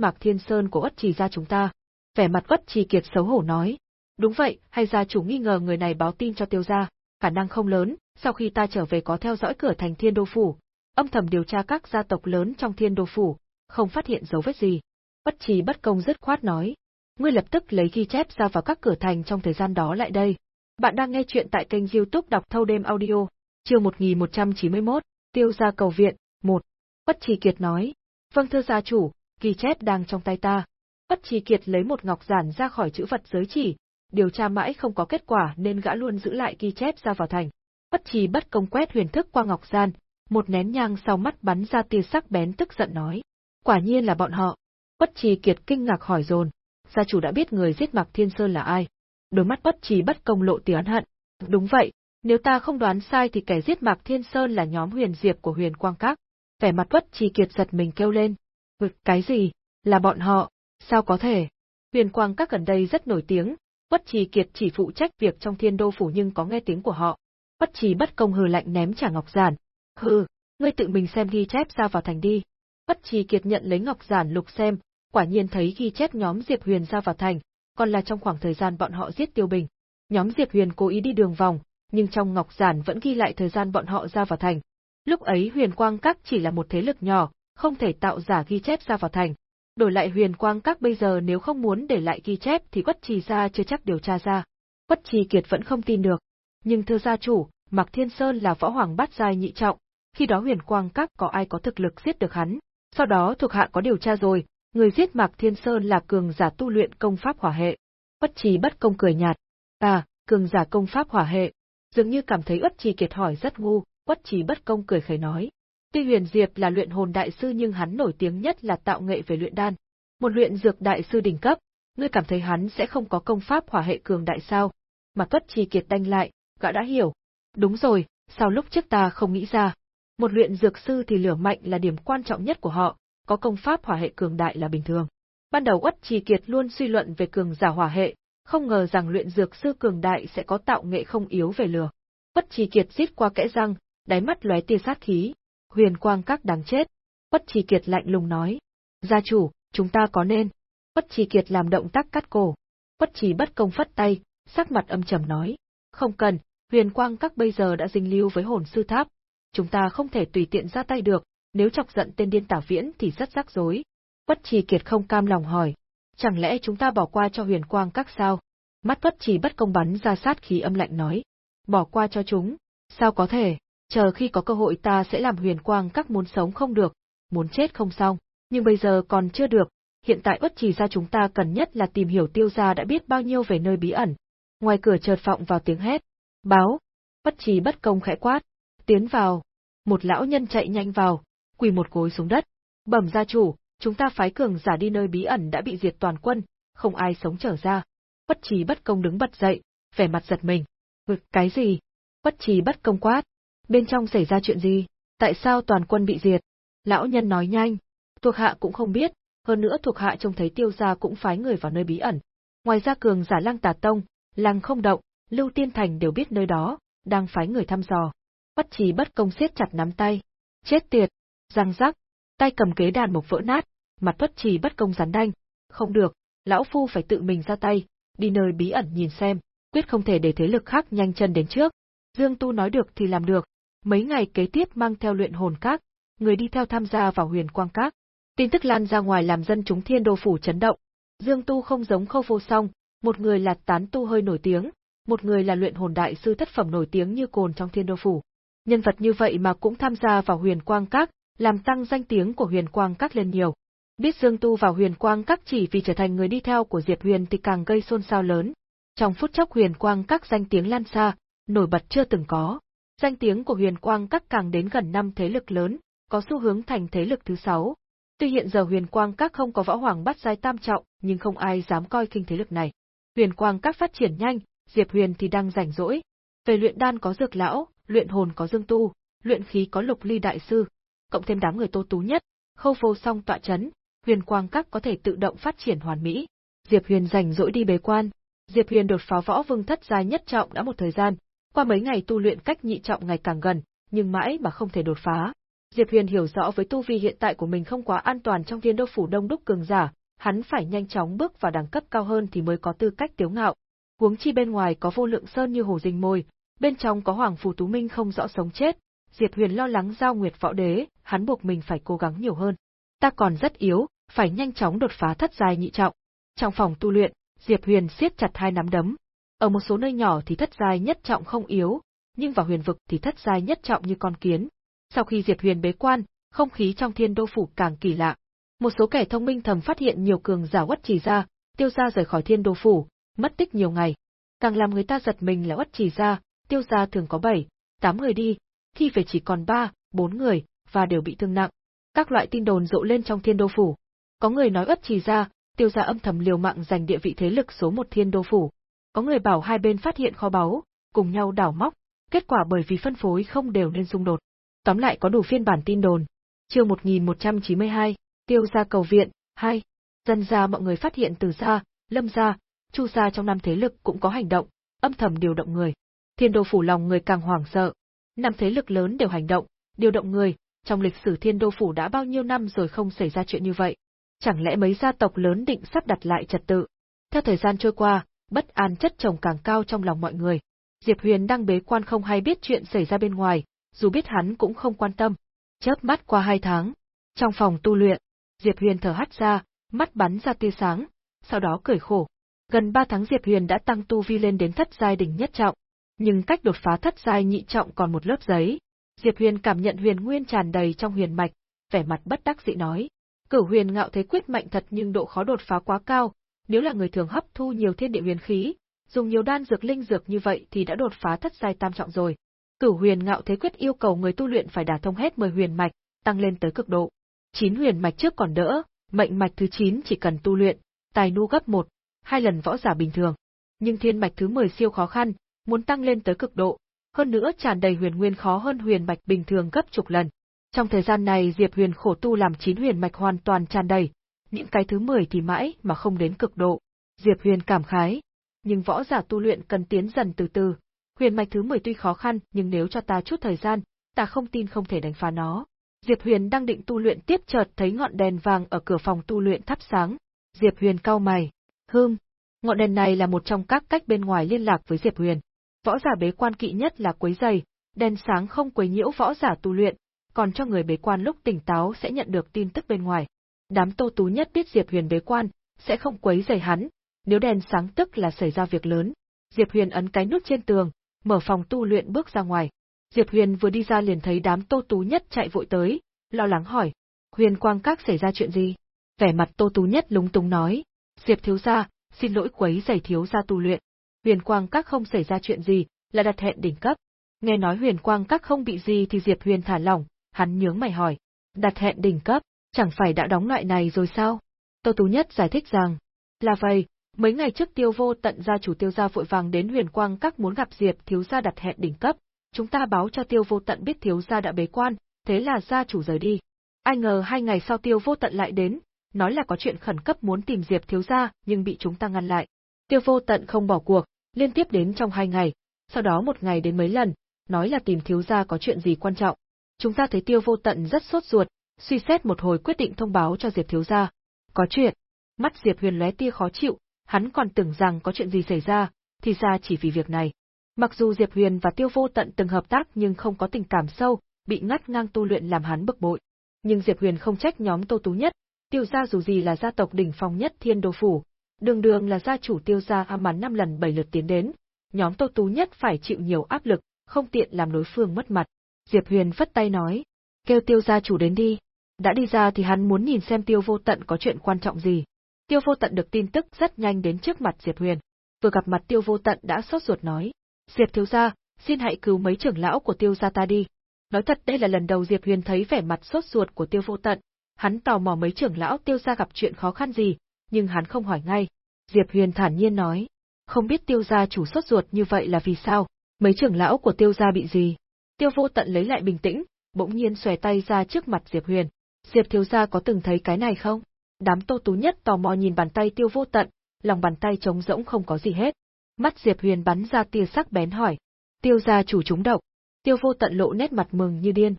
Mạc Thiên Sơn của Bất trì gia chúng ta. Vẻ mặt Bất trì kiệt xấu hổ nói. Đúng vậy, hay gia chủ nghi ngờ người này báo tin cho Tiêu gia, khả năng không lớn, sau khi ta trở về có theo dõi cửa thành Thiên Đô Phủ, âm thầm điều tra các gia tộc lớn trong Thiên Đô Phủ, không phát hiện dấu vết gì. Bất trì bất công dứt khoát nói. Ngươi lập tức lấy ghi chép ra vào các cửa thành trong thời gian đó lại đây. Bạn đang nghe chuyện tại kênh youtube đọc thâu đêm audio, chương 1191, tiêu gia cầu viện, 1. Bất trì kiệt nói. Vâng thưa gia chủ, kỳ chép đang trong tay ta. Bất trì kiệt lấy một ngọc giản ra khỏi chữ vật giới chỉ, điều tra mãi không có kết quả nên gã luôn giữ lại ghi chép ra vào thành. Bất trì bất công quét huyền thức qua ngọc giản, một nén nhang sau mắt bắn ra tia sắc bén tức giận nói. Quả nhiên là bọn họ. Bất trì kiệt kinh ngạc hỏi dồn. Gia chủ đã biết người giết Mạc Thiên Sơn là ai. Đôi mắt bất trì bất công lộ tiếng oán hận. Đúng vậy, nếu ta không đoán sai thì kẻ giết Mạc Thiên Sơn là nhóm huyền diệp của huyền quang các. Vẻ mặt bất trì kiệt giật mình kêu lên. Vực cái gì? Là bọn họ? Sao có thể? Huyền quang các gần đây rất nổi tiếng, bất trì kiệt chỉ phụ trách việc trong thiên đô phủ nhưng có nghe tiếng của họ. Bất trì bất công hừ lạnh ném trả ngọc giản. Hừ, ngươi tự mình xem ghi chép ra vào thành đi. Bất trì kiệt nhận lấy ngọc giản lục xem, quả nhiên thấy ghi chép nhóm Diệp Huyền ra vào thành, còn là trong khoảng thời gian bọn họ giết Tiêu Bình. Nhóm Diệp Huyền cố ý đi đường vòng, nhưng trong ngọc giản vẫn ghi lại thời gian bọn họ ra vào thành. Lúc ấy Huyền Quang Các chỉ là một thế lực nhỏ, không thể tạo giả ghi chép ra vào thành. Đổi lại Huyền Quang Các bây giờ nếu không muốn để lại ghi chép thì Quất Trì gia chưa chắc điều tra ra. Quất Trì Kiệt vẫn không tin được. Nhưng thưa gia chủ, Mạc Thiên Sơn là võ hoàng bát giai nhị trọng, khi đó Huyền Quang Các có ai có thực lực giết được hắn. Sau đó thuộc hạ có điều tra rồi, người giết Mạc Thiên Sơn là cường giả tu luyện công pháp hỏa hệ. Bất trí bất công cười nhạt. À, cường giả công pháp hỏa hệ. Dường như cảm thấy Uất Trì Kiệt hỏi rất ngu, Uất Trì bất công cười khẩy nói. Tuy Huyền Diệp là luyện hồn đại sư nhưng hắn nổi tiếng nhất là tạo nghệ về luyện đan. Một luyện dược đại sư đỉnh cấp, ngươi cảm thấy hắn sẽ không có công pháp hỏa hệ cường đại sao? Mà Tuất Trì Kiệt đanh lại, gã đã hiểu. Đúng rồi, sao lúc trước ta không nghĩ ra? Một luyện dược sư thì lửa mạnh là điểm quan trọng nhất của họ, có công pháp hỏa hệ cường đại là bình thường. Ban đầu Uất Trì Kiệt luôn suy luận về cường giả hỏa hệ, không ngờ rằng luyện dược sư cường đại sẽ có tạo nghệ không yếu về lửa. Uất Trì Kiệt rít qua kẽ răng, đáy mắt lóe tia sát khí, huyền quang các đáng chết. Uất Trì Kiệt lạnh lùng nói, gia chủ, chúng ta có nên. Uất Trì Kiệt làm động tác cắt cổ. Uất Trì bất công phất tay, sắc mặt âm trầm nói, không cần, huyền quang các bây giờ đã dính lưu với hồn sư tháp, chúng ta không thể tùy tiện ra tay được, nếu chọc giận tên điên tả viễn thì rất rắc rối. Bất trì kiệt không cam lòng hỏi, chẳng lẽ chúng ta bỏ qua cho huyền quang các sao? Mắt bất trì bất công bắn ra sát khí âm lạnh nói, bỏ qua cho chúng, sao có thể, chờ khi có cơ hội ta sẽ làm huyền quang các muốn sống không được, muốn chết không xong, nhưng bây giờ còn chưa được, hiện tại bất trì ra chúng ta cần nhất là tìm hiểu tiêu gia đã biết bao nhiêu về nơi bí ẩn. Ngoài cửa chợt vọng vào tiếng hét, báo, bất trì bất công khẽ quát, tiến vào. Một lão nhân chạy nhanh vào, quỳ một gối xuống đất. Bẩm gia chủ, chúng ta phái cường giả đi nơi bí ẩn đã bị diệt toàn quân, không ai sống trở ra. Bất trì bất công đứng bật dậy, vẻ mặt giật mình. Ngực cái gì? Bất trì bất công quát. Bên trong xảy ra chuyện gì? Tại sao toàn quân bị diệt? Lão nhân nói nhanh. Thuộc hạ cũng không biết, hơn nữa thuộc hạ trông thấy tiêu gia cũng phái người vào nơi bí ẩn. Ngoài ra cường giả lăng tà tông, lăng không động, lưu tiên thành đều biết nơi đó, đang phái người thăm dò. Bất trì bất công siết chặt nắm tay. Chết tiệt! Răng rắc! Tay cầm kế đàn mộc vỡ nát, mặt bất trì bất công rắn đanh. Không được, lão phu phải tự mình ra tay, đi nơi bí ẩn nhìn xem, quyết không thể để thế lực khác nhanh chân đến trước. Dương Tu nói được thì làm được, mấy ngày kế tiếp mang theo luyện hồn các, người đi theo tham gia vào huyền quang các. Tin tức lan ra ngoài làm dân chúng thiên đô phủ chấn động. Dương Tu không giống khâu vô song, một người là tán tu hơi nổi tiếng, một người là luyện hồn đại sư thất phẩm nổi tiếng như cồn trong thiên đô phủ nhân vật như vậy mà cũng tham gia vào huyền quang các, làm tăng danh tiếng của huyền quang các lên nhiều. Biết Dương Tu vào huyền quang các chỉ vì trở thành người đi theo của Diệp Huyền thì càng gây xôn xao lớn. Trong phút chốc huyền quang các danh tiếng lan xa, nổi bật chưa từng có. Danh tiếng của huyền quang các càng đến gần năm thế lực lớn, có xu hướng thành thế lực thứ sáu. Tuy hiện giờ huyền quang các không có võ hoàng bắt giai tam trọng, nhưng không ai dám coi kinh thế lực này. Huyền quang các phát triển nhanh, Diệp Huyền thì đang rảnh rỗi. Về luyện đan có dược lão, luyện hồn có Dương Tu, luyện khí có Lục Ly đại sư, cộng thêm đám người Tô Tú nhất, Khâu Vô Song tọa chấn, Huyền Quang Các có thể tự động phát triển hoàn mỹ. Diệp Huyền rảnh rỗi đi bế quan. Diệp Huyền đột phá võ vương thất giai nhất trọng đã một thời gian, qua mấy ngày tu luyện cách nhị trọng ngày càng gần, nhưng mãi mà không thể đột phá. Diệp Huyền hiểu rõ với tu vi hiện tại của mình không quá an toàn trong viên đô phủ đông đúc cường giả, hắn phải nhanh chóng bước vào đẳng cấp cao hơn thì mới có tư cách tiếu ngạo. Huống chi bên ngoài có vô lượng sơn như hồ rình mồi, bên trong có hoàng phù tú minh không rõ sống chết. Diệp Huyền lo lắng giao nguyệt võ đế, hắn buộc mình phải cố gắng nhiều hơn. Ta còn rất yếu, phải nhanh chóng đột phá thất giai nhị trọng. Trong phòng tu luyện, Diệp Huyền siết chặt hai nắm đấm. Ở một số nơi nhỏ thì thất giai nhất trọng không yếu, nhưng vào huyền vực thì thất giai nhất trọng như con kiến. Sau khi Diệp Huyền bế quan, không khí trong thiên đô phủ càng kỳ lạ. Một số kẻ thông minh thầm phát hiện nhiều cường giả quất chỉ ra, tiêu gia rời khỏi thiên đô phủ, mất tích nhiều ngày. Càng làm người ta giật mình là quất chỉ ra, tiêu gia thường có 7, 8 người đi, khi về chỉ còn 3, 4 người, và đều bị thương nặng. Các loại tin đồn rộ lên trong thiên đô phủ. Có người nói uất trì ra, tiêu gia âm thầm liều mạng giành địa vị thế lực số một thiên đô phủ. Có người bảo hai bên phát hiện kho báu, cùng nhau đảo móc, kết quả bởi vì phân phối không đều nên xung đột. Tóm lại có đủ phiên bản tin đồn. Chương 1192, Tiêu gia cầu viện, 2. Dân gia mọi người phát hiện từ xa, Lâm gia, Chu gia trong năm thế lực cũng có hành động, âm thầm điều động người. Thiên đô phủ lòng người càng hoảng sợ. Năm thế lực lớn đều hành động, điều động người, trong lịch sử thiên đô phủ đã bao nhiêu năm rồi không xảy ra chuyện như vậy. Chẳng lẽ mấy gia tộc lớn định sắp đặt lại trật tự? Theo thời gian trôi qua, bất an chất chồng càng cao trong lòng mọi người. Diệp Huyền đang bế quan không hay biết chuyện xảy ra bên ngoài, dù biết hắn cũng không quan tâm. Chớp mắt qua hai tháng, trong phòng tu luyện, Diệp Huyền thở hắt ra, mắt bắn ra tia sáng, sau đó cười khổ. Gần ba tháng Diệp Huyền đã tăng tu vi lên đến thất giai đỉnh nhất trọng, nhưng cách đột phá thất giai nhị trọng còn một lớp giấy. Diệp Huyền cảm nhận huyền nguyên tràn đầy trong huyền mạch, vẻ mặt bất đắc dĩ nói: "Cửu Huyền Ngạo Thế Quyết mạnh thật nhưng độ khó đột phá quá cao, nếu là người thường hấp thu nhiều thiên địa huyền khí, dùng nhiều đan dược linh dược như vậy thì đã đột phá thất giai tam trọng rồi. Cửu Huyền Ngạo Thế Quyết yêu cầu người tu luyện phải đả thông hết 10 huyền mạch, tăng lên tới cực độ. 9 huyền mạch trước còn đỡ, mệnh mạch thứ 9 chỉ cần tu luyện, tài nu gấp 1, hai lần võ giả bình thường. Nhưng thiên mạch thứ 10 siêu khó khăn, muốn tăng lên tới cực độ, hơn nữa tràn đầy huyền nguyên khó hơn huyền mạch bình thường gấp chục lần. Trong thời gian này Diệp Huyền khổ tu làm chín huyền mạch hoàn toàn tràn đầy, những cái thứ 10 thì mãi mà không đến cực độ. Diệp Huyền cảm khái, nhưng võ giả tu luyện cần tiến dần từ từ. Huyền mạch thứ 10 tuy khó khăn, nhưng nếu cho ta chút thời gian, ta không tin không thể đánh phá nó. Diệp Huyền đang định tu luyện tiếp chợt thấy ngọn đèn vàng ở cửa phòng tu luyện thắp sáng. Diệp Huyền cau mày, hương, ngọn đèn này là một trong các cách bên ngoài liên lạc với Diệp Huyền. Võ giả bế quan kỵ nhất là quấy giày, đèn sáng không quấy nhiễu võ giả tu luyện, còn cho người bế quan lúc tỉnh táo sẽ nhận được tin tức bên ngoài. Đám Tô Tú nhất biết Diệp Huyền bế quan, sẽ không quấy giày hắn, nếu đèn sáng tức là xảy ra việc lớn. Diệp Huyền ấn cái nút trên tường, mở phòng tu luyện bước ra ngoài. Diệp Huyền vừa đi ra liền thấy đám Tô Tú Nhất chạy vội tới, lo lắng hỏi, Huyền Quang Các xảy ra chuyện gì? Vẻ mặt Tô Tú Nhất lúng túng nói, Diệp thiếu gia, xin lỗi quấy giày thiếu gia tu luyện. Huyền Quang Các không xảy ra chuyện gì, là đặt hẹn đỉnh cấp. Nghe nói Huyền Quang Các không bị gì thì Diệp Huyền thả lỏng, hắn nhướng mày hỏi, đặt hẹn đỉnh cấp, chẳng phải đã đóng loại này rồi sao? Tô Tú Nhất giải thích rằng, là vậy, mấy ngày trước tiêu vô tận gia chủ tiêu gia vội vàng đến huyền quang các muốn gặp Diệp thiếu gia đặt hẹn đỉnh cấp, chúng ta báo cho tiêu vô tận biết thiếu gia đã bế quan, thế là gia chủ rời đi. Ai ngờ hai ngày sau tiêu vô tận lại đến, nói là có chuyện khẩn cấp muốn tìm Diệp thiếu gia nhưng bị chúng ta ngăn lại. Tiêu vô tận không bỏ cuộc, liên tiếp đến trong hai ngày, sau đó một ngày đến mấy lần, nói là tìm thiếu gia có chuyện gì quan trọng. Chúng ta thấy tiêu vô tận rất sốt ruột, suy xét một hồi quyết định thông báo cho Diệp thiếu gia. Có chuyện. Mắt Diệp Huyền lóe tia khó chịu, hắn còn tưởng rằng có chuyện gì xảy ra, thì ra chỉ vì việc này. Mặc dù Diệp Huyền và Tiêu Vô Tận từng hợp tác nhưng không có tình cảm sâu, bị ngắt ngang tu luyện làm hắn bực bội. Nhưng Diệp Huyền không trách nhóm Tô Tú nhất, Tiêu gia dù gì là gia tộc đỉnh phong nhất Thiên Đô phủ, đường đường là gia chủ Tiêu gia ham mắn năm lần bảy lượt tiến đến, nhóm Tô Tú nhất phải chịu nhiều áp lực, không tiện làm đối phương mất mặt. Diệp Huyền phất tay nói, kêu Tiêu gia chủ đến đi. Đã đi ra thì hắn muốn nhìn xem Tiêu Vô Tận có chuyện quan trọng gì. Tiêu Vô Tận được tin tức rất nhanh đến trước mặt Diệp Huyền. Vừa gặp mặt Tiêu Vô Tận đã sốt ruột nói, Diệp thiếu gia, xin hãy cứu mấy trưởng lão của Tiêu gia ta đi. Nói thật đây là lần đầu Diệp Huyền thấy vẻ mặt sốt ruột của Tiêu Vô Tận, hắn tò mò mấy trưởng lão Tiêu gia gặp chuyện khó khăn gì, nhưng hắn không hỏi ngay. Diệp Huyền thản nhiên nói, không biết Tiêu gia chủ sốt ruột như vậy là vì sao, mấy trưởng lão của Tiêu gia bị gì. Tiêu Vô Tận lấy lại bình tĩnh, bỗng nhiên xòe tay ra trước mặt Diệp Huyền. Diệp thiếu gia có từng thấy cái này không? Đám Tô Tú nhất tò mò nhìn bàn tay Tiêu Vô Tận, lòng bàn tay trống rỗng không có gì hết. Mắt Diệp Huyền bắn ra tia sắc bén hỏi. Tiêu gia chủ trúng độc. Tiêu vô tận lộ nét mặt mừng như điên.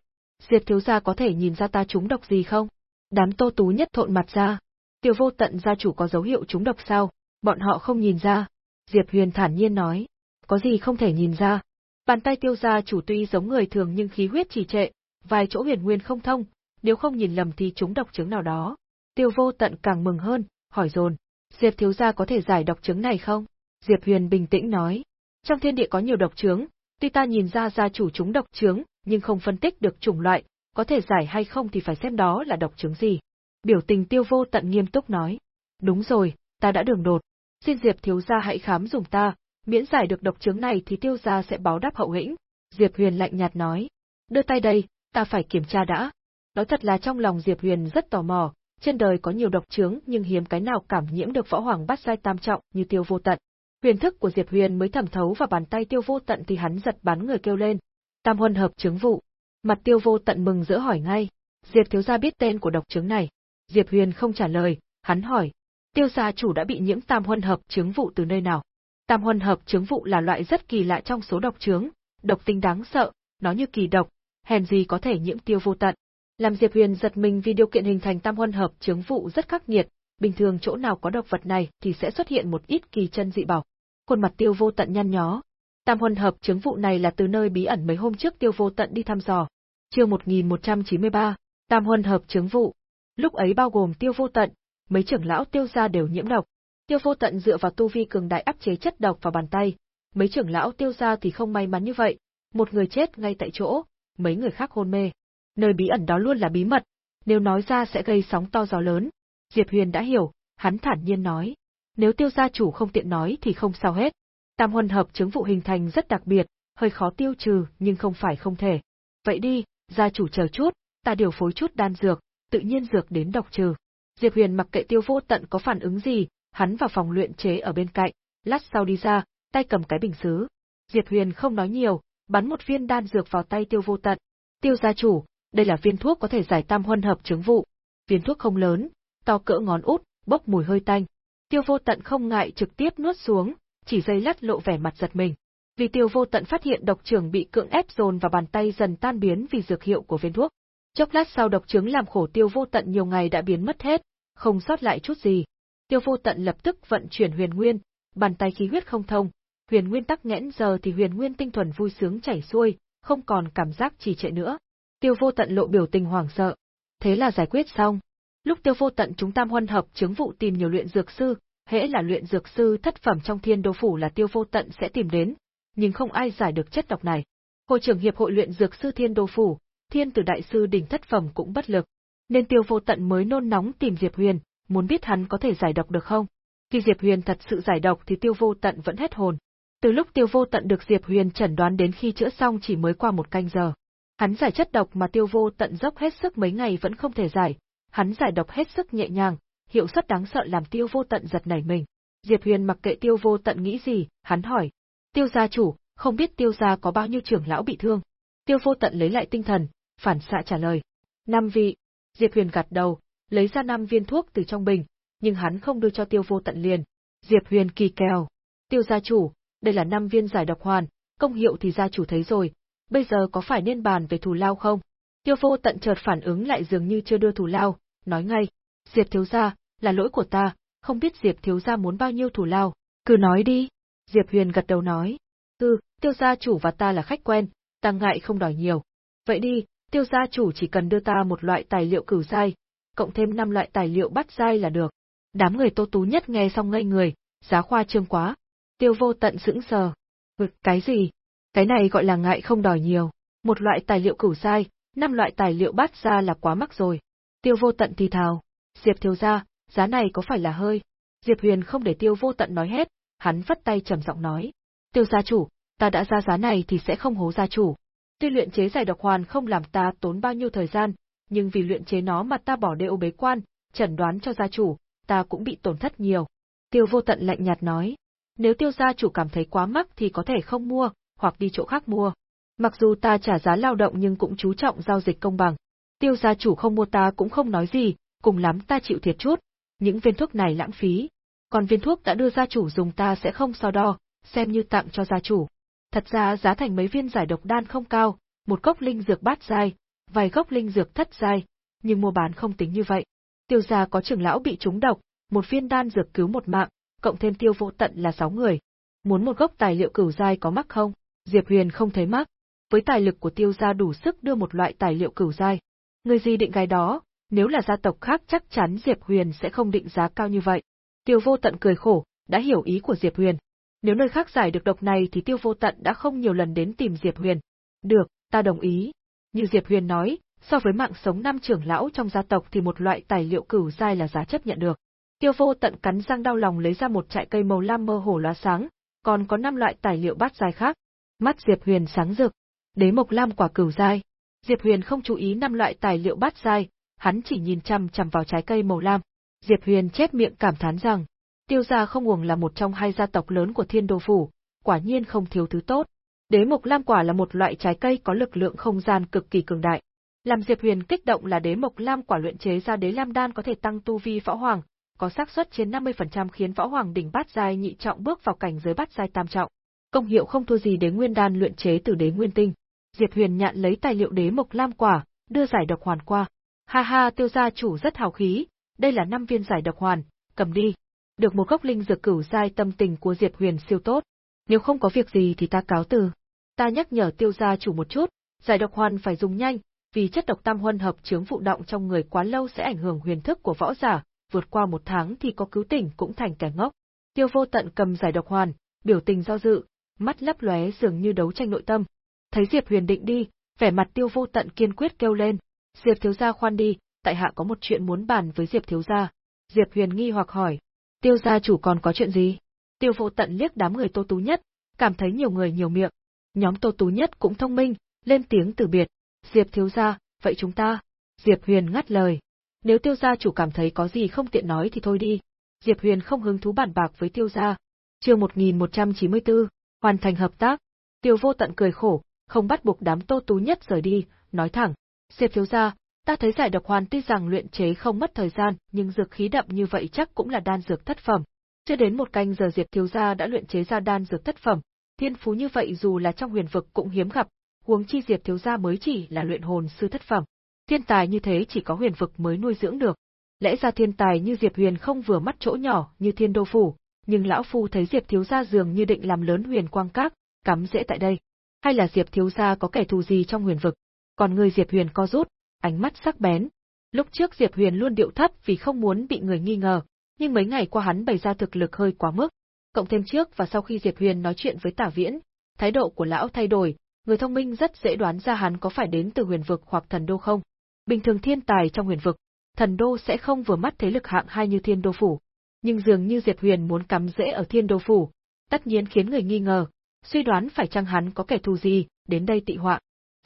Diệp thiếu gia có thể nhìn ra ta trúng độc gì không? Đám tô tú nhất thộn mặt ra. Tiêu vô tận gia chủ có dấu hiệu trúng độc sao? Bọn họ không nhìn ra. Diệp Huyền thản nhiên nói. Có gì không thể nhìn ra? Bàn tay tiêu gia chủ tuy giống người thường nhưng khí huyết trì trệ, vài chỗ huyền nguyên không thông, nếu không nhìn lầm thì trúng độc chứng nào đó. Tiêu vô tận càng mừng hơn, hỏi dồn. Diệp thiếu gia có thể giải độc chứng này không? Diệp Huyền bình tĩnh nói. Trong thiên địa có nhiều độc chứng, tuy ta nhìn ra gia chủ chúng độc chứng, nhưng không phân tích được chủng loại, có thể giải hay không thì phải xem đó là độc chứng gì. Biểu tình tiêu vô tận nghiêm túc nói. Đúng rồi, ta đã đường đột. Xin Diệp thiếu gia hãy khám dùng ta, miễn giải được độc chứng này thì tiêu gia sẽ báo đáp hậu hĩnh. Diệp Huyền lạnh nhạt nói. Đưa tay đây, ta phải kiểm tra đã. Nói thật là trong lòng Diệp Huyền rất tò mò, trên đời có nhiều độc chứng nhưng hiếm cái nào cảm nhiễm được võ hoàng bát giai tam trọng như tiêu vô tận. Huyền thức của Diệp Huyền mới thẩm thấu vào bàn tay tiêu vô tận thì hắn giật bắn người kêu lên. Tam huân hợp chứng vụ. Mặt tiêu vô tận mừng rỡ hỏi ngay. Diệp thiếu gia biết tên của độc chứng này. Diệp Huyền không trả lời, hắn hỏi. Tiêu gia chủ đã bị nhiễm tam huân hợp chứng vụ từ nơi nào? Tam huân hợp chứng vụ là loại rất kỳ lạ trong số độc chứng, độc tính đáng sợ, nó như kỳ độc, hèn gì có thể nhiễm tiêu vô tận. Làm Diệp Huyền giật mình vì điều kiện hình thành tam huân hợp chứng vụ rất khắc nghiệt, bình thường chỗ nào có độc vật này thì sẽ xuất hiện một ít kỳ chân dị bảo. Khuôn mặt tiêu vô tận nhăn nhó. Tam huân hợp chứng vụ này là từ nơi bí ẩn mấy hôm trước tiêu vô tận đi thăm dò. Chương 1193, Tam huân hợp chứng vụ. Lúc ấy bao gồm tiêu vô tận, mấy trưởng lão tiêu gia đều nhiễm độc. Tiêu vô tận dựa vào tu vi cường đại áp chế chất độc vào bàn tay, mấy trưởng lão tiêu gia thì không may mắn như vậy, một người chết ngay tại chỗ, mấy người khác hôn mê. Nơi bí ẩn đó luôn là bí mật, nếu nói ra sẽ gây sóng to gió lớn. Diệp Huyền đã hiểu, hắn thản nhiên nói. Nếu tiêu gia chủ không tiện nói thì không sao hết. Tam huân hợp chứng vụ hình thành rất đặc biệt, hơi khó tiêu trừ nhưng không phải không thể. Vậy đi, gia chủ chờ chút, ta điều phối chút đan dược, tự nhiên dược đến độc trừ. Diệp Huyền mặc kệ tiêu vô tận có phản ứng gì, hắn vào phòng luyện chế ở bên cạnh, lát sau đi ra, tay cầm cái bình sứ. Diệp Huyền không nói nhiều, bắn một viên đan dược vào tay tiêu vô tận. Tiêu gia chủ, đây là viên thuốc có thể giải tam huân hợp chứng vụ. Viên thuốc không lớn, to cỡ ngón út, bốc mùi hơi tanh. Tiêu vô tận không ngại trực tiếp nuốt xuống, chỉ dây lát lộ vẻ mặt giật mình. Vì tiêu vô tận phát hiện độc trưởng bị cưỡng ép dồn vào bàn tay dần tan biến vì dược hiệu của viên thuốc. Chốc lát sau độc chứng làm khổ tiêu vô tận nhiều ngày đã biến mất hết, không sót lại chút gì. Tiêu vô tận lập tức vận chuyển huyền nguyên, bàn tay khí huyết không thông, huyền nguyên tắc nghẽn giờ thì huyền nguyên tinh thuần vui sướng chảy xuôi, không còn cảm giác trì trệ nữa. Tiêu vô tận lộ biểu tình hoảng sợ. Thế là giải quyết xong. Lúc tiêu vô tận chúng tam huân hợp chứng vụ tìm nhiều luyện dược sư, hễ là luyện dược sư thất phẩm trong thiên đô phủ là tiêu vô tận sẽ tìm đến, nhưng không ai giải được chất độc này. Hội trưởng hiệp hội luyện dược sư thiên đô phủ, thiên tử đại sư đỉnh thất phẩm cũng bất lực, nên tiêu vô tận mới nôn nóng tìm Diệp Huyền, muốn biết hắn có thể giải độc được không. Khi Diệp Huyền thật sự giải độc thì tiêu vô tận vẫn hết hồn. Từ lúc tiêu vô tận được Diệp Huyền chẩn đoán đến khi chữa xong chỉ mới qua một canh giờ. Hắn giải chất độc mà tiêu vô tận dốc hết sức mấy ngày vẫn không thể giải, hắn giải độc hết sức nhẹ nhàng, hiệu suất đáng sợ làm tiêu vô tận giật nảy mình. Diệp Huyền mặc kệ tiêu vô tận nghĩ gì, hắn hỏi. Tiêu gia chủ, không biết tiêu gia có bao nhiêu trưởng lão bị thương. Tiêu vô tận lấy lại tinh thần, phản xạ trả lời. Năm vị. Diệp Huyền gật đầu, lấy ra năm viên thuốc từ trong bình, nhưng hắn không đưa cho tiêu vô tận liền. Diệp Huyền kỳ kèo. Tiêu gia chủ, đây là năm viên giải độc hoàn, công hiệu thì gia chủ thấy rồi, bây giờ có phải nên bàn về thù lao không? Tiêu vô tận chợt phản ứng lại dường như chưa đưa thù lao, nói ngay, Diệp thiếu gia, là lỗi của ta, không biết Diệp thiếu gia muốn bao nhiêu thù lao, cứ nói đi. Diệp Huyền gật đầu nói, ừ, tiêu gia chủ và ta là khách quen, ta ngại không đòi nhiều. Vậy đi, tiêu gia chủ chỉ cần đưa ta một loại tài liệu cửu dai, cộng thêm năm loại tài liệu bắt dai là được. Đám người tô tú nhất nghe xong ngây người, giá khoa trương quá. Tiêu vô tận sững sờ. Vực cái gì? Cái này gọi là ngại không đòi nhiều. Một loại tài liệu cửu dai, năm loại tài liệu bát ra là quá mắc rồi. Tiêu vô tận thì thào. Diệp thiếu gia, giá này có phải là hơi? Diệp Huyền không để tiêu vô tận nói hết, hắn vất tay trầm giọng nói. Tiêu gia chủ, ta đã ra giá này thì sẽ không hố gia chủ. Tuy luyện chế giải độc hoàn không làm ta tốn bao nhiêu thời gian, nhưng vì luyện chế nó mà ta bỏ đều bế quan, chẩn đoán cho gia chủ, ta cũng bị tổn thất nhiều. Tiêu vô tận lạnh nhạt nói. Nếu tiêu gia chủ cảm thấy quá mắc thì có thể không mua, hoặc đi chỗ khác mua. Mặc dù ta trả giá lao động nhưng cũng chú trọng giao dịch công bằng. Tiêu gia chủ không mua ta cũng không nói gì, cùng lắm ta chịu thiệt chút, những viên thuốc này lãng phí. Còn viên thuốc đã đưa gia chủ dùng ta sẽ không so đo, xem như tặng cho gia chủ. Thật ra giá thành mấy viên giải độc đan không cao, một gốc linh dược bát giai, vài gốc linh dược thất giai, nhưng mua bán không tính như vậy. Tiêu gia có trưởng lão bị trúng độc, một viên đan dược cứu một mạng, cộng thêm tiêu vô tận là sáu người. Muốn một gốc tài liệu cửu giai có mắc không? Diệp Huyền không thấy mắc. Với tài lực của tiêu gia đủ sức đưa một loại tài liệu cửu giai. Người gì định cái đó, nếu là gia tộc khác chắc chắn Diệp Huyền sẽ không định giá cao như vậy. Tiêu vô tận cười khổ, đã hiểu ý của Diệp Huyền. Nếu nơi khác giải được độc này thì tiêu vô tận đã không nhiều lần đến tìm Diệp Huyền. Được, ta đồng ý. Như Diệp Huyền nói, so với mạng sống năm trưởng lão trong gia tộc thì một loại tài liệu cửu giai là giá chấp nhận được. Tiêu vô tận cắn răng đau lòng lấy ra một trại cây màu lam mơ hồ lóa sáng, còn có năm loại tài liệu bát giai khác. Mắt Diệp Huyền sáng rực. Đế mộc lam quả cửu giai. Diệp Huyền không chú ý năm loại tài liệu bát giai, hắn chỉ nhìn chăm chăm vào trái cây màu lam. Diệp Huyền chép miệng cảm thán rằng, Tiêu gia không uổng là một trong hai gia tộc lớn của Thiên Đô phủ, quả nhiên không thiếu thứ tốt. Đế mộc lam quả là một loại trái cây có lực lượng không gian cực kỳ cường đại. Làm Diệp Huyền kích động là đế mộc lam quả luyện chế ra đế lam đan có thể tăng tu vi võ hoàng, có xác suất trên 50% khiến võ hoàng đỉnh bát giai nhị trọng bước vào cảnh giới bát giai tam trọng. Công hiệu không thua gì đế nguyên đan luyện chế từ đế nguyên tinh. Diệp Huyền nhận lấy tài liệu đế mộc lam quả, đưa giải độc hoàn qua. Ha ha, tiêu gia chủ rất hào khí, đây là năm viên giải độc hoàn, cầm đi. Được một gốc linh dược cửu giai tâm tình của Diệp Huyền siêu tốt. Nếu không có việc gì thì ta cáo từ. Ta nhắc nhở tiêu gia chủ một chút, giải độc hoàn phải dùng nhanh, vì chất độc tam huân hợp chướng phụ động trong người quá lâu sẽ ảnh hưởng huyền thức của võ giả, vượt qua một tháng thì có cứu tỉnh cũng thành kẻ ngốc. Tiêu vô tận cầm giải độc hoàn, biểu tình do dự, mắt lấp lóe dường như đấu tranh nội tâm. Thấy Diệp Huyền định đi, vẻ mặt tiêu vô tận kiên quyết kêu lên, Diệp thiếu gia khoan đi, tại hạ có một chuyện muốn bàn với Diệp thiếu gia. Diệp Huyền nghi hoặc hỏi, tiêu gia chủ còn có chuyện gì? Tiêu vô tận liếc đám người tô tú nhất, cảm thấy nhiều người nhiều miệng. Nhóm tô tú nhất cũng thông minh, lên tiếng từ biệt. Diệp thiếu gia, vậy chúng ta? Diệp Huyền ngắt lời. Nếu tiêu gia chủ cảm thấy có gì không tiện nói thì thôi đi. Diệp Huyền không hứng thú bản bạc với tiêu gia. Chương 1194, hoàn thành hợp tác. Tiêu vô tận cười khổ, không bắt buộc đám tô tú nhất rời đi, nói thẳng. Diệp thiếu gia, ta thấy giải độc hoàn tuy rằng luyện chế không mất thời gian, nhưng dược khí đậm như vậy chắc cũng là đan dược thất phẩm. Chưa đến một canh giờ Diệp thiếu gia đã luyện chế ra đan dược thất phẩm, thiên phú như vậy dù là trong huyền vực cũng hiếm gặp, huống chi Diệp thiếu gia mới chỉ là luyện hồn sư thất phẩm. Thiên tài như thế chỉ có huyền vực mới nuôi dưỡng được. Lẽ ra thiên tài như Diệp Huyền không vừa mắt chỗ nhỏ như Thiên Đô phủ, nhưng lão phu thấy Diệp thiếu gia dường như định làm lớn Huyền Quang Các, cắm dễ tại đây. Hay là Diệp thiếu gia có kẻ thù gì trong huyền vực? Còn người Diệp Huyền co rút, ánh mắt sắc bén. Lúc trước Diệp Huyền luôn điệu thấp vì không muốn bị người nghi ngờ, nhưng mấy ngày qua hắn bày ra thực lực hơi quá mức. Cộng thêm trước và sau khi Diệp Huyền nói chuyện với Tả Viễn, thái độ của lão thay đổi, người thông minh rất dễ đoán ra hắn có phải đến từ huyền vực hoặc thần đô không. Bình thường thiên tài trong huyền vực, thần đô sẽ không vừa mắt thế lực hạng hai như thiên đô phủ. Nhưng dường như Diệp Huyền muốn cắm rễ ở thiên đô phủ, tất nhiên khiến người nghi ngờ, suy đoán phải chăng hắn có kẻ thù gì, đến đây tị họa.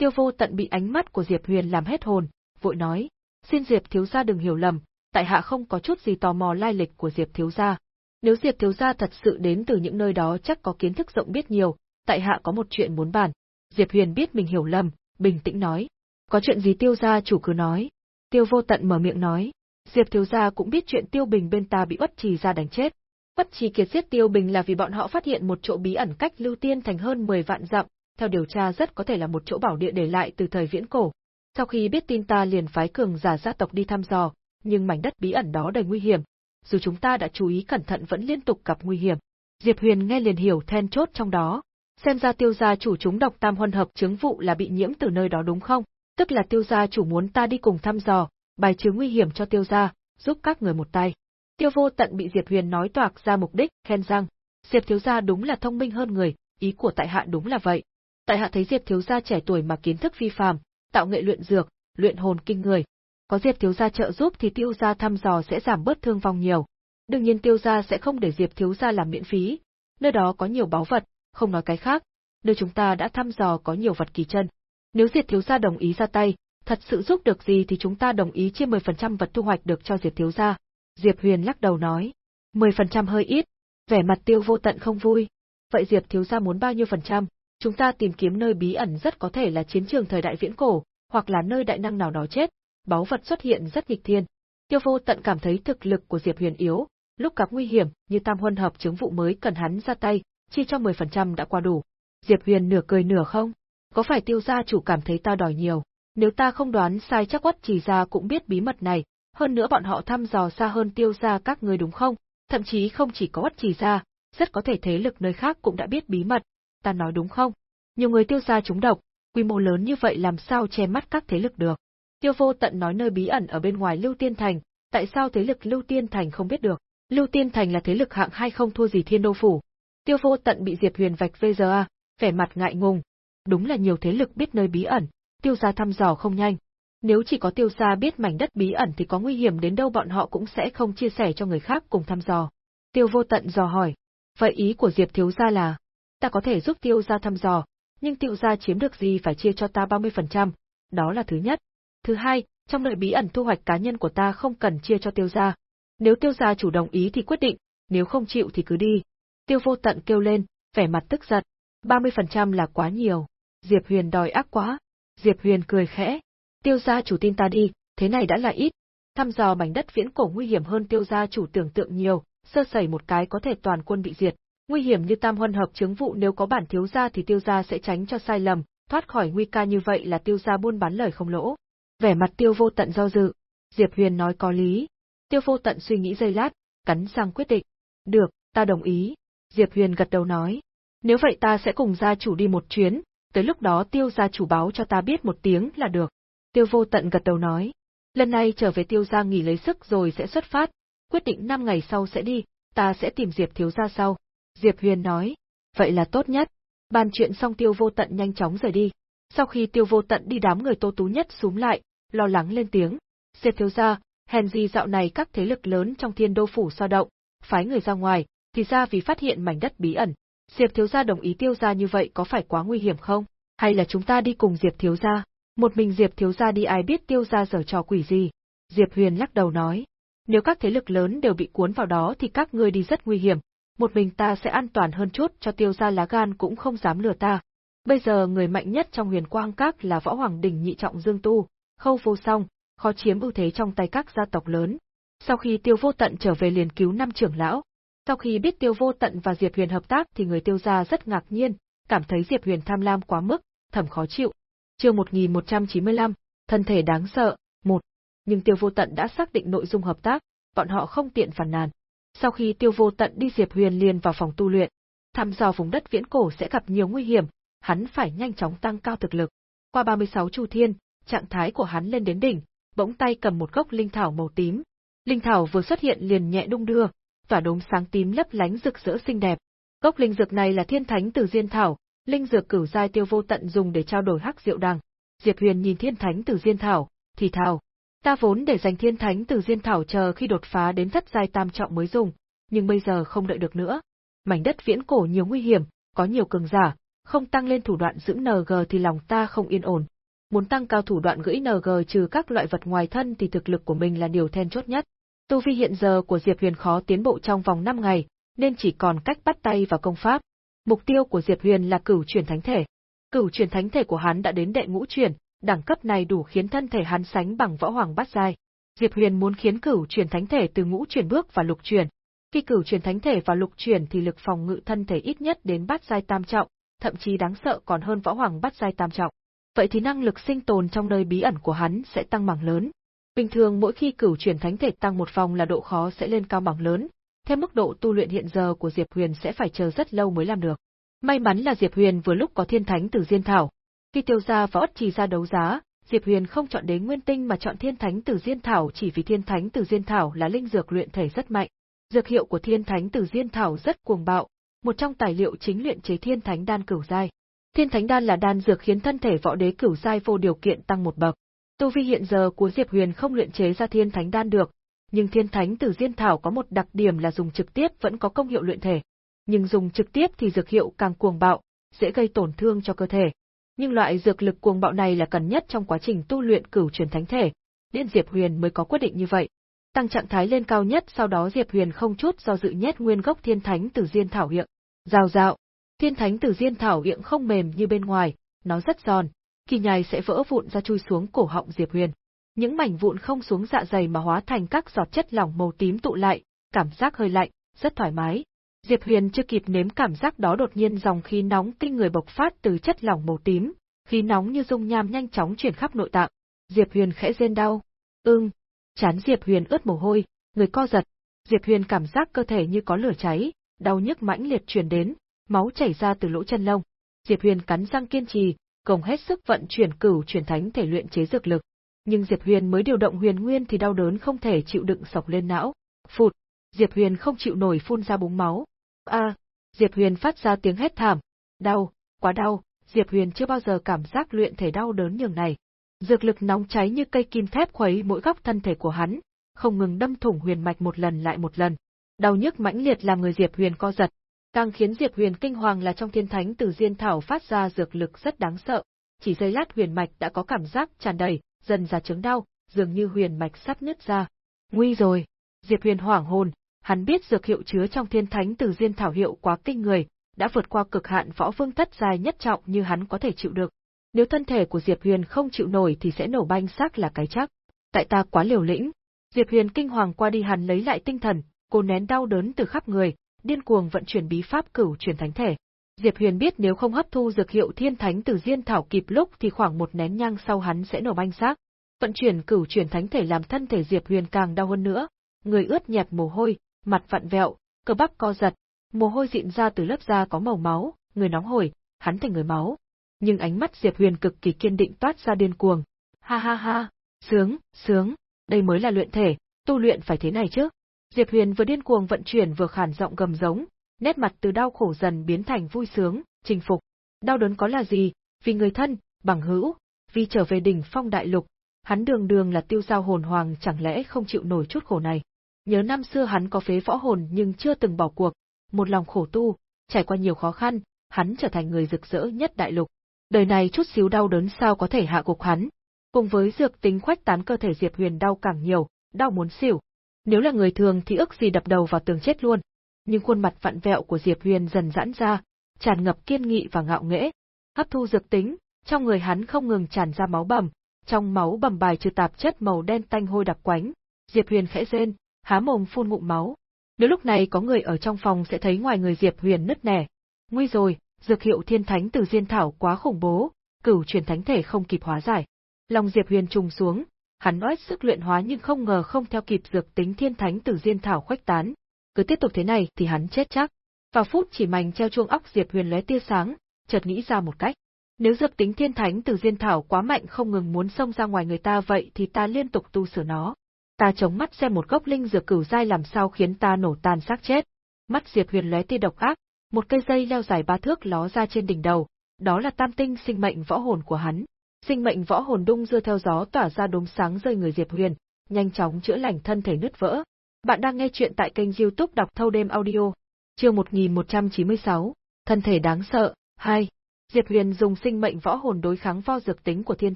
Tiêu vô tận bị ánh mắt của Diệp Huyền làm hết hồn, vội nói, xin Diệp thiếu gia đừng hiểu lầm, tại hạ không có chút gì tò mò lai lịch của Diệp thiếu gia. Nếu Diệp thiếu gia thật sự đến từ những nơi đó chắc có kiến thức rộng biết nhiều, tại hạ có một chuyện muốn bàn. Diệp Huyền biết mình hiểu lầm, bình tĩnh nói. Có chuyện gì tiêu gia chủ cứ nói. Tiêu vô tận mở miệng nói. Diệp thiếu gia cũng biết chuyện tiêu bình bên ta bị bất trì ra đánh chết. Bất trì kiệt giết tiêu bình là vì bọn họ phát hiện một chỗ bí ẩn cách lưu tiên thành hơn 10 vạn dặm, theo điều tra rất có thể là một chỗ bảo địa để lại từ thời viễn cổ. Sau khi biết tin ta liền phái cường giả gia tộc đi thăm dò, nhưng mảnh đất bí ẩn đó đầy nguy hiểm. Dù chúng ta đã chú ý cẩn thận vẫn liên tục gặp nguy hiểm. Diệp Huyền nghe liền hiểu then chốt trong đó. Xem ra tiêu gia chủ chúng độc tam huân hợp chứng vụ là bị nhiễm từ nơi đó đúng không? Tức là tiêu gia chủ muốn ta đi cùng thăm dò, bài trừ nguy hiểm cho tiêu gia, giúp các người một tay. Tiêu vô tận bị Diệp Huyền nói toạc ra mục đích, khen rằng, Diệp thiếu gia đúng là thông minh hơn người, ý của tại hạ đúng là vậy. Tại hạ thấy Diệp thiếu gia trẻ tuổi mà kiến thức phi phàm, tạo nghệ luyện dược, luyện hồn kinh người. Có Diệp thiếu gia trợ giúp thì tiêu gia thăm dò sẽ giảm bớt thương vong nhiều. Đương nhiên tiêu gia sẽ không để Diệp thiếu gia làm miễn phí, nơi đó có nhiều báu vật, không nói cái khác, nơi chúng ta đã thăm dò có nhiều vật kỳ chân. Nếu Diệp thiếu gia đồng ý ra tay, thật sự giúp được gì thì chúng ta đồng ý chia 10% vật thu hoạch được cho Diệp thiếu gia. Diệp Huyền lắc đầu nói, 10% hơi ít, vẻ mặt tiêu vô tận không vui. Vậy Diệp thiếu gia muốn bao nhiêu phần trăm? Chúng ta tìm kiếm nơi bí ẩn rất có thể là chiến trường thời đại viễn cổ, hoặc là nơi đại năng nào đó chết, báu vật xuất hiện rất nghịch thiên. Tiêu vô tận cảm thấy thực lực của Diệp Huyền yếu, lúc gặp nguy hiểm, như tam huân hợp chứng vụ mới cần hắn ra tay, chi cho 10% đã qua đủ. Diệp Huyền nửa cười nửa không. Có phải tiêu gia chủ cảm thấy ta đòi nhiều? Nếu ta không đoán sai chắc quất chỉ gia cũng biết bí mật này, hơn nữa bọn họ thăm dò xa hơn tiêu gia các người đúng không? Thậm chí không chỉ có quất chỉ gia, rất có thể thế lực nơi khác cũng đã biết bí mật. Ta nói đúng không? Nhiều người tiêu gia trúng độc, quy mô lớn như vậy làm sao che mắt các thế lực được? Tiêu vô tận nói nơi bí ẩn ở bên ngoài Lưu Tiên Thành, tại sao thế lực Lưu Tiên Thành không biết được? Lưu Tiên Thành là thế lực hạng hai không thua gì Thiên Đô Phủ. Tiêu vô tận bị Diệp Huyền vạch vây giờ à, vẻ mặt ngại ngùng. Đúng là nhiều thế lực biết nơi bí ẩn, tiêu gia thăm dò không nhanh. Nếu chỉ có tiêu gia biết mảnh đất bí ẩn thì có nguy hiểm đến đâu bọn họ cũng sẽ không chia sẻ cho người khác cùng thăm dò. Tiêu vô tận dò hỏi. Vậy ý của Diệp thiếu gia là, ta có thể giúp tiêu gia thăm dò, nhưng tiêu gia chiếm được gì phải chia cho ta 30%, đó là thứ nhất. Thứ hai, trong nội bí ẩn thu hoạch cá nhân của ta không cần chia cho tiêu gia. Nếu tiêu gia chủ đồng ý thì quyết định, nếu không chịu thì cứ đi. Tiêu vô tận kêu lên, vẻ mặt tức giận. 30% là quá nhiều. Diệp Huyền đòi ác quá. Diệp Huyền cười khẽ. Tiêu gia chủ tin ta đi, thế này đã là ít. Thăm dò mảnh đất viễn cổ nguy hiểm hơn tiêu gia chủ tưởng tượng nhiều, sơ sẩy một cái có thể toàn quân bị diệt. Nguy hiểm như tam huân hợp chứng vụ nếu có bản thiếu gia thì tiêu gia sẽ tránh cho sai lầm, thoát khỏi nguy ca như vậy là tiêu gia buôn bán lời không lỗ. Vẻ mặt tiêu vô tận do dự. Diệp Huyền nói có lý. Tiêu vô tận suy nghĩ giây lát, cắn răng quyết định. Được, ta đồng ý. Diệp Huyền gật đầu nói. Nếu vậy ta sẽ cùng gia chủ đi một chuyến, tới lúc đó tiêu gia chủ báo cho ta biết một tiếng là được. Tiêu vô tận gật đầu nói. Lần này trở về tiêu gia nghỉ lấy sức rồi sẽ xuất phát, quyết định 5 ngày sau sẽ đi, ta sẽ tìm Diệp thiếu gia sau. Diệp Huyền nói. Vậy là tốt nhất. Bàn chuyện xong tiêu vô tận nhanh chóng rời đi. Sau khi tiêu vô tận đi đám người tô tú nhất xuống lại, lo lắng lên tiếng. Diệp thiếu gia, hèn gì dạo này các thế lực lớn trong thiên đô phủ so động, phái người ra ngoài, thì ra vì phát hiện mảnh đất bí ẩn. Diệp thiếu gia đồng ý tiêu gia như vậy có phải quá nguy hiểm không? Hay là chúng ta đi cùng Diệp thiếu gia? Một mình Diệp thiếu gia đi ai biết tiêu gia giở trò quỷ gì? Diệp Huyền lắc đầu nói. Nếu các thế lực lớn đều bị cuốn vào đó thì các ngươi đi rất nguy hiểm. Một mình ta sẽ an toàn hơn chút cho tiêu gia lá gan cũng không dám lừa ta. Bây giờ người mạnh nhất trong huyền quang các là võ hoàng đỉnh nhị trọng dương tu, khâu vô song, khó chiếm ưu thế trong tay các gia tộc lớn. Sau khi tiêu vô tận trở về liền cứu năm trưởng lão, sau khi biết Tiêu Vô Tận và Diệp Huyền hợp tác thì người Tiêu gia rất ngạc nhiên, cảm thấy Diệp Huyền tham lam quá mức, thầm khó chịu. Chương 1195, thân thể đáng sợ, một. Nhưng Tiêu Vô Tận đã xác định nội dung hợp tác, bọn họ không tiện phản nàn. Sau khi Tiêu Vô Tận đi Diệp Huyền liền vào phòng tu luyện, thăm dò vùng đất viễn cổ sẽ gặp nhiều nguy hiểm, hắn phải nhanh chóng tăng cao thực lực. Qua 36 chu thiên, trạng thái của hắn lên đến đỉnh, bỗng tay cầm một gốc linh thảo màu tím. Linh thảo vừa xuất hiện liền nhẹ đung đưa, tỏa đốm sáng tím lấp lánh rực rỡ xinh đẹp. Gốc linh dược này là thiên thánh từ diên thảo, linh dược cửu giai tiêu vô tận dùng để trao đổi hắc diệu đằng. Diệp Huyền nhìn thiên thánh từ diên thảo, thì thào, ta vốn để dành thiên thánh từ diên thảo chờ khi đột phá đến thất giai tam trọng mới dùng, nhưng bây giờ không đợi được nữa. Mảnh đất viễn cổ nhiều nguy hiểm, có nhiều cường giả, không tăng lên thủ đoạn giữ NG thì lòng ta không yên ổn. Muốn tăng cao thủ đoạn gửi NG trừ các loại vật ngoài thân thì thực lực của mình là điều then chốt nhất. Tu vi hiện giờ của Diệp Huyền khó tiến bộ trong vòng 5 ngày, nên chỉ còn cách bắt tay vào công pháp. Mục tiêu của Diệp Huyền là cửu chuyển thánh thể. Cửu chuyển thánh thể của hắn đã đến đệ ngũ chuyển, đẳng cấp này đủ khiến thân thể hắn sánh bằng võ hoàng bát giai. Diệp Huyền muốn khiến cửu chuyển thánh thể từ ngũ chuyển bước vào lục chuyển. Khi cửu chuyển thánh thể vào lục chuyển thì lực phòng ngự thân thể ít nhất đến bát giai tam trọng, thậm chí đáng sợ còn hơn võ hoàng bát giai tam trọng. Vậy thì năng lực sinh tồn trong nơi bí ẩn của hắn sẽ tăng mảng lớn, Bình thường mỗi khi cửu chuyển thánh thể tăng một vòng là độ khó sẽ lên cao bằng lớn, theo mức độ tu luyện hiện giờ của Diệp Huyền sẽ phải chờ rất lâu mới làm được. May mắn là Diệp Huyền vừa lúc có thiên thánh từ diên thảo. Khi tiêu gia và ất trì ra đấu giá, Diệp Huyền không chọn đế nguyên tinh mà chọn thiên thánh tử diên thảo chỉ vì thiên thánh tử diên thảo là linh dược luyện thể rất mạnh. Dược hiệu của thiên thánh tử diên thảo rất cuồng bạo, một trong tài liệu chính luyện chế thiên thánh đan cửu giai. Thiên thánh đan là đan dược khiến thân thể võ đế cửu giai vô điều kiện tăng một bậc. Tu vi hiện giờ của Diệp Huyền không luyện chế ra thiên thánh đan được, nhưng thiên thánh tử diên thảo có một đặc điểm là dùng trực tiếp vẫn có công hiệu luyện thể. Nhưng dùng trực tiếp thì dược hiệu càng cuồng bạo, dễ gây tổn thương cho cơ thể. Nhưng loại dược lực cuồng bạo này là cần nhất trong quá trình tu luyện cửu truyền thánh thể, nên Diệp Huyền mới có quyết định như vậy. Tăng trạng thái lên cao nhất sau đó Diệp Huyền không chút do dự nhét nguyên gốc thiên thánh tử diên thảo hiện. Rào rạo, thiên thánh tử diên thảo hiện không mềm như bên ngoài, nó rất giòn, kỳ nhài sẽ vỡ vụn ra chui xuống cổ họng Diệp Huyền. Những mảnh vụn không xuống dạ dày mà hóa thành các giọt chất lỏng màu tím tụ lại, cảm giác hơi lạnh, rất thoải mái. Diệp Huyền chưa kịp nếm cảm giác đó đột nhiên dòng khí nóng kinh người bộc phát từ chất lỏng màu tím, khí nóng như dung nham nhanh chóng truyền khắp nội tạng. Diệp Huyền khẽ rên đau. Ưng. Chán Diệp Huyền ướt mồ hôi, người co giật. Diệp Huyền cảm giác cơ thể như có lửa cháy, đau nhức mãnh liệt truyền đến, máu chảy ra từ lỗ chân lông. Diệp Huyền cắn răng kiên trì, gồng hết sức vận chuyển cửu chuyển thánh thể luyện chế dược lực. Nhưng Diệp Huyền mới điều động huyền nguyên thì đau đớn không thể chịu đựng sộc lên não. Phụt, Diệp Huyền không chịu nổi phun ra búng máu. A, Diệp Huyền phát ra tiếng hét thảm. Đau, quá đau, Diệp Huyền chưa bao giờ cảm giác luyện thể đau đớn nhường này. Dược lực nóng cháy như cây kim thép khuấy mỗi góc thân thể của hắn, không ngừng đâm thủng huyền mạch một lần lại một lần. Đau nhức mãnh liệt làm người Diệp Huyền co giật, càng khiến Diệp Huyền kinh hoàng là trong thiên thánh từ diên thảo phát ra dược lực rất đáng sợ. Chỉ giây lát huyền mạch đã có cảm giác tràn đầy, dần ra chứng đau, dường như huyền mạch sắp nứt ra. Nguy rồi! Diệp Huyền hoảng hồn, hắn biết dược hiệu chứa trong thiên thánh từ diên thảo hiệu quá kinh người, đã vượt qua cực hạn võ vương thất dài nhất trọng như hắn có thể chịu được. Nếu thân thể của Diệp Huyền không chịu nổi thì sẽ nổ banh xác là cái chắc. Tại ta quá liều lĩnh. Diệp Huyền kinh hoàng qua đi hắn lấy lại tinh thần, cô nén đau đớn từ khắp người, điên cuồng vận chuyển bí pháp cửu truyền thánh thể. Diệp Huyền biết nếu không hấp thu dược hiệu thiên thánh từ diên thảo kịp lúc thì khoảng một nén nhang sau hắn sẽ nổ banh xác. Vận chuyển cửu truyền thánh thể làm thân thể Diệp Huyền càng đau hơn nữa, người ướt nhẹp mồ hôi, mặt vặn vẹo, cơ bắp co giật, mồ hôi dịn ra từ lớp da có màu máu, người nóng hổi, hắn thành người máu. Nhưng ánh mắt Diệp Huyền cực kỳ kiên định toát ra điên cuồng. Ha ha ha, sướng, sướng, đây mới là luyện thể, tu luyện phải thế này chứ. Diệp Huyền vừa điên cuồng vận chuyển vừa khản giọng gầm giống, nét mặt từ đau khổ dần biến thành vui sướng, chinh phục. Đau đớn có là gì, vì người thân, bằng hữu, vì trở về đỉnh phong đại lục, hắn đường đường là tiêu giao hồn hoàng chẳng lẽ không chịu nổi chút khổ này. Nhớ năm xưa hắn có phế võ hồn nhưng chưa từng bỏ cuộc, một lòng khổ tu, trải qua nhiều khó khăn, hắn trở thành người rực rỡ nhất đại lục. Đời này chút xíu đau đớn sao có thể hạ gục hắn. Cùng với dược tính khoách tán cơ thể Diệp Huyền đau càng nhiều, đau muốn xỉu. Nếu là người thường thì ức gì đập đầu vào tường chết luôn. Nhưng khuôn mặt vặn vẹo của Diệp Huyền dần giãn ra, tràn ngập kiên nghị và ngạo nghễ. Hấp thu dược tính, trong người hắn không ngừng tràn ra máu bầm, trong máu bầm bài trừ tạp chất màu đen tanh hôi đặc quánh. Diệp Huyền khẽ rên, há mồm phun ngụm máu. Nếu lúc này có người ở trong phòng sẽ thấy ngoài người Diệp Huyền nứt nẻ. Nguy rồi, dược hiệu thiên thánh từ diên thảo quá khủng bố, cửu truyền thánh thể không kịp hóa giải. Lòng Diệp Huyền trùng xuống, hắn nói sức luyện hóa nhưng không ngờ không theo kịp dược tính thiên thánh từ diên thảo khuếch tán. Cứ tiếp tục thế này thì hắn chết chắc. Vào phút chỉ mảnh treo chuông óc Diệp Huyền lóe tia sáng, chợt nghĩ ra một cách. Nếu dược tính thiên thánh từ diên thảo quá mạnh không ngừng muốn xông ra ngoài người ta vậy thì ta liên tục tu sửa nó. Ta chống mắt xem một gốc linh dược cửu dai làm sao khiến ta nổ tan xác chết. Mắt Diệp Huyền lóe tia độc ác, một cây dây leo dài ba thước ló ra trên đỉnh đầu, đó là tam tinh sinh mệnh võ hồn của hắn. Sinh mệnh võ hồn đung dưa theo gió tỏa ra đốm sáng rơi người Diệp Huyền, nhanh chóng chữa lành thân thể nứt vỡ. Bạn đang nghe chuyện tại kênh youtube đọc thâu đêm audio. Chương 1196, thân thể đáng sợ, 2. Diệp Huyền dùng sinh mệnh võ hồn đối kháng vo dược tính của thiên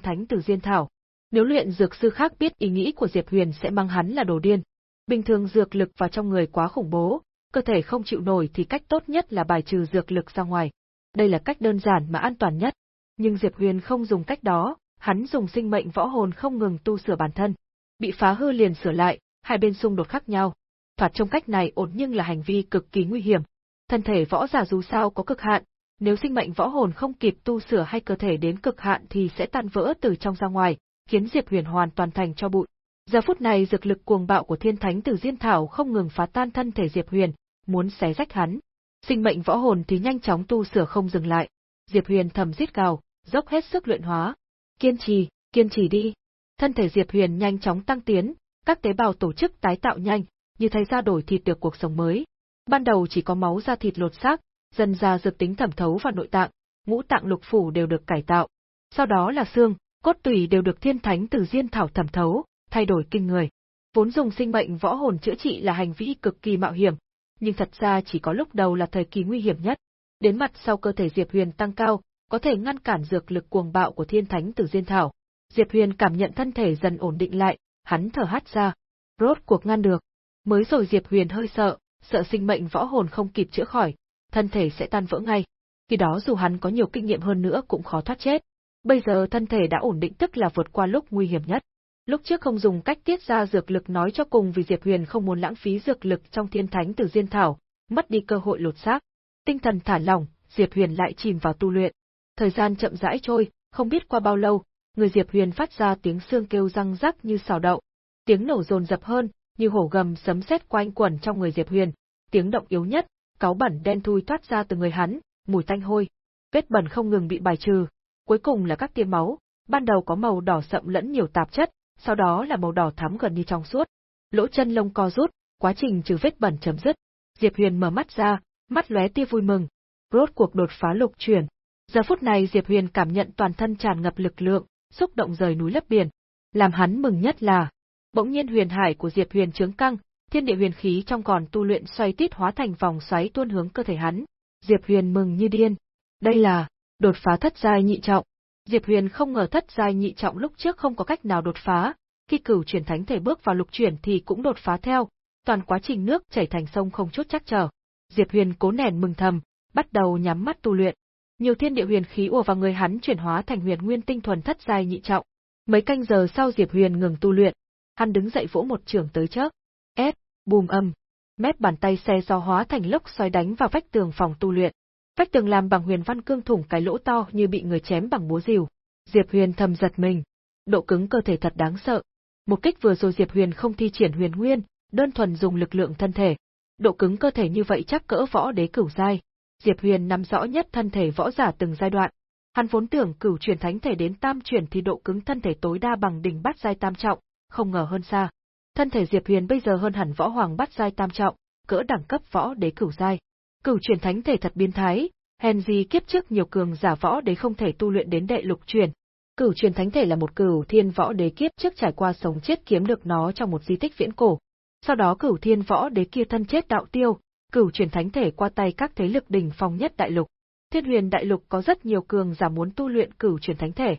thánh từ diên thảo. Nếu luyện dược sư khác biết ý nghĩ của Diệp Huyền sẽ mang hắn là đồ điên. Bình thường dược lực vào trong người quá khủng bố, cơ thể không chịu nổi thì cách tốt nhất là bài trừ dược lực ra ngoài. Đây là cách đơn giản mà an toàn nhất. Nhưng Diệp Huyền không dùng cách đó, hắn dùng sinh mệnh võ hồn không ngừng tu sửa bản thân. Bị phá hư liền sửa lại, hai bên xung đột khác nhau. Thoạt trong cách này ổn nhưng là hành vi cực kỳ nguy hiểm. Thân thể võ giả dù sao có cực hạn, nếu sinh mệnh võ hồn không kịp tu sửa hay cơ thể đến cực hạn thì sẽ tan vỡ từ trong ra ngoài, khiến Diệp Huyền hoàn toàn thành cho bụi. Giờ phút này dược lực cuồng bạo của Thiên Thánh Tử Diên Thảo không ngừng phá tan thân thể Diệp Huyền, muốn xé rách hắn. Sinh mệnh võ hồn thì nhanh chóng tu sửa không dừng lại. Diệp Huyền thầm giết gào, dốc hết sức luyện hóa. Kiên trì, kiên trì đi. Thân thể Diệp Huyền nhanh chóng tăng tiến, các tế bào tổ chức tái tạo nhanh, như thay ra đổi thịt được cuộc sống mới. Ban đầu chỉ có máu da thịt lột xác, dần ra dược tính thẩm thấu vào nội tạng, ngũ tạng lục phủ đều được cải tạo. Sau đó là xương, cốt tủy đều được thiên thánh từ diên thảo thẩm thấu, thay đổi kinh người. Vốn dùng sinh mệnh võ hồn chữa trị là hành vi cực kỳ mạo hiểm, nhưng thật ra chỉ có lúc đầu là thời kỳ nguy hiểm nhất. Đến mặt sau cơ thể Diệp Huyền tăng cao, có thể ngăn cản dược lực cuồng bạo của thiên thánh từ diên thảo. Diệp Huyền cảm nhận thân thể dần ổn định lại, hắn thở hắt ra. Rốt cuộc ngăn được. Mới rồi Diệp Huyền hơi sợ, sợ sinh mệnh võ hồn không kịp chữa khỏi, thân thể sẽ tan vỡ ngay. Khi đó dù hắn có nhiều kinh nghiệm hơn nữa cũng khó thoát chết. Bây giờ thân thể đã ổn định tức là vượt qua lúc nguy hiểm nhất. Lúc trước không dùng cách tiết ra dược lực nói cho cùng vì Diệp Huyền không muốn lãng phí dược lực trong thiên thánh từ diên thảo, mất đi cơ hội lột xác. Tinh thần thả lỏng, Diệp Huyền lại chìm vào tu luyện. Thời gian chậm rãi trôi, không biết qua bao lâu, người Diệp Huyền phát ra tiếng xương kêu răng rắc như xào đậu. Tiếng nổ dồn dập hơn, như hổ gầm sấm sét quanh quẩn trong người Diệp Huyền. Tiếng động yếu nhất, cáu bẩn đen thui thoát ra từ người hắn, mùi tanh hôi. Vết bẩn không ngừng bị bài trừ. Cuối cùng là các tia máu, ban đầu có màu đỏ sậm lẫn nhiều tạp chất, sau đó là màu đỏ thắm gần như trong suốt. Lỗ chân lông co rút, quá trình trừ vết bẩn chấm dứt. Diệp Huyền mở mắt ra, mắt lóe tia vui mừng. Rốt cuộc đột phá lục chuyển. Giờ phút này Diệp Huyền cảm nhận toàn thân tràn ngập lực lượng, xúc động rời núi lấp biển. Làm hắn mừng nhất là, bỗng nhiên huyền hải của Diệp Huyền trướng căng, thiên địa huyền khí trong còn tu luyện xoay tít hóa thành vòng xoáy tuôn hướng cơ thể hắn. Diệp Huyền mừng như điên. Đây là đột phá thất giai nhị trọng. Diệp Huyền không ngờ thất giai nhị trọng lúc trước không có cách nào đột phá, khi cửu chuyển thánh thể bước vào lục chuyển thì cũng đột phá theo, toàn quá trình nước chảy thành sông không chút chắc trở. Diệp Huyền cố nén mừng thầm, bắt đầu nhắm mắt tu luyện. Nhiều thiên địa huyền khí ùa vào người hắn chuyển hóa thành huyền nguyên tinh thuần thất giai nhị trọng. Mấy canh giờ sau Diệp Huyền ngừng tu luyện, hắn đứng dậy vỗ một trường tới trước. Ép, bùm âm. Mép bàn tay xe gió hóa thành lốc xoáy đánh vào vách tường phòng tu luyện. Vách tường làm bằng huyền văn cương thủng cái lỗ to như bị người chém bằng búa rìu. Diệp Huyền thầm giật mình. Độ cứng cơ thể thật đáng sợ. Một kích vừa rồi Diệp Huyền không thi triển huyền nguyên, đơn thuần dùng lực lượng thân thể. Độ cứng cơ thể như vậy chắc cỡ võ đế cửu giai. Diệp Huyền nắm rõ nhất thân thể võ giả từng giai đoạn. Hắn vốn tưởng cửu chuyển thánh thể đến tam chuyển thì độ cứng thân thể tối đa bằng đỉnh bát giai tam trọng, không ngờ hơn xa. Thân thể Diệp Huyền bây giờ hơn hẳn võ hoàng bát giai tam trọng, cỡ đẳng cấp võ đế cửu giai. Cửu chuyển thánh thể thật biến thái, hèn gì kiếp trước nhiều cường giả võ đế không thể tu luyện đến đệ lục chuyển. Cửu truyền thánh thể là một cửu thiên võ đế kiếp trước trải qua sống chết kiếm được nó trong một di tích viễn cổ. Sau đó cửu thiên võ đế kia thân chết đạo tiêu, cửu truyền thánh thể qua tay các thế lực đỉnh phong nhất đại lục. Thiên huyền đại lục có rất nhiều cường giả muốn tu luyện cửu truyền thánh thể,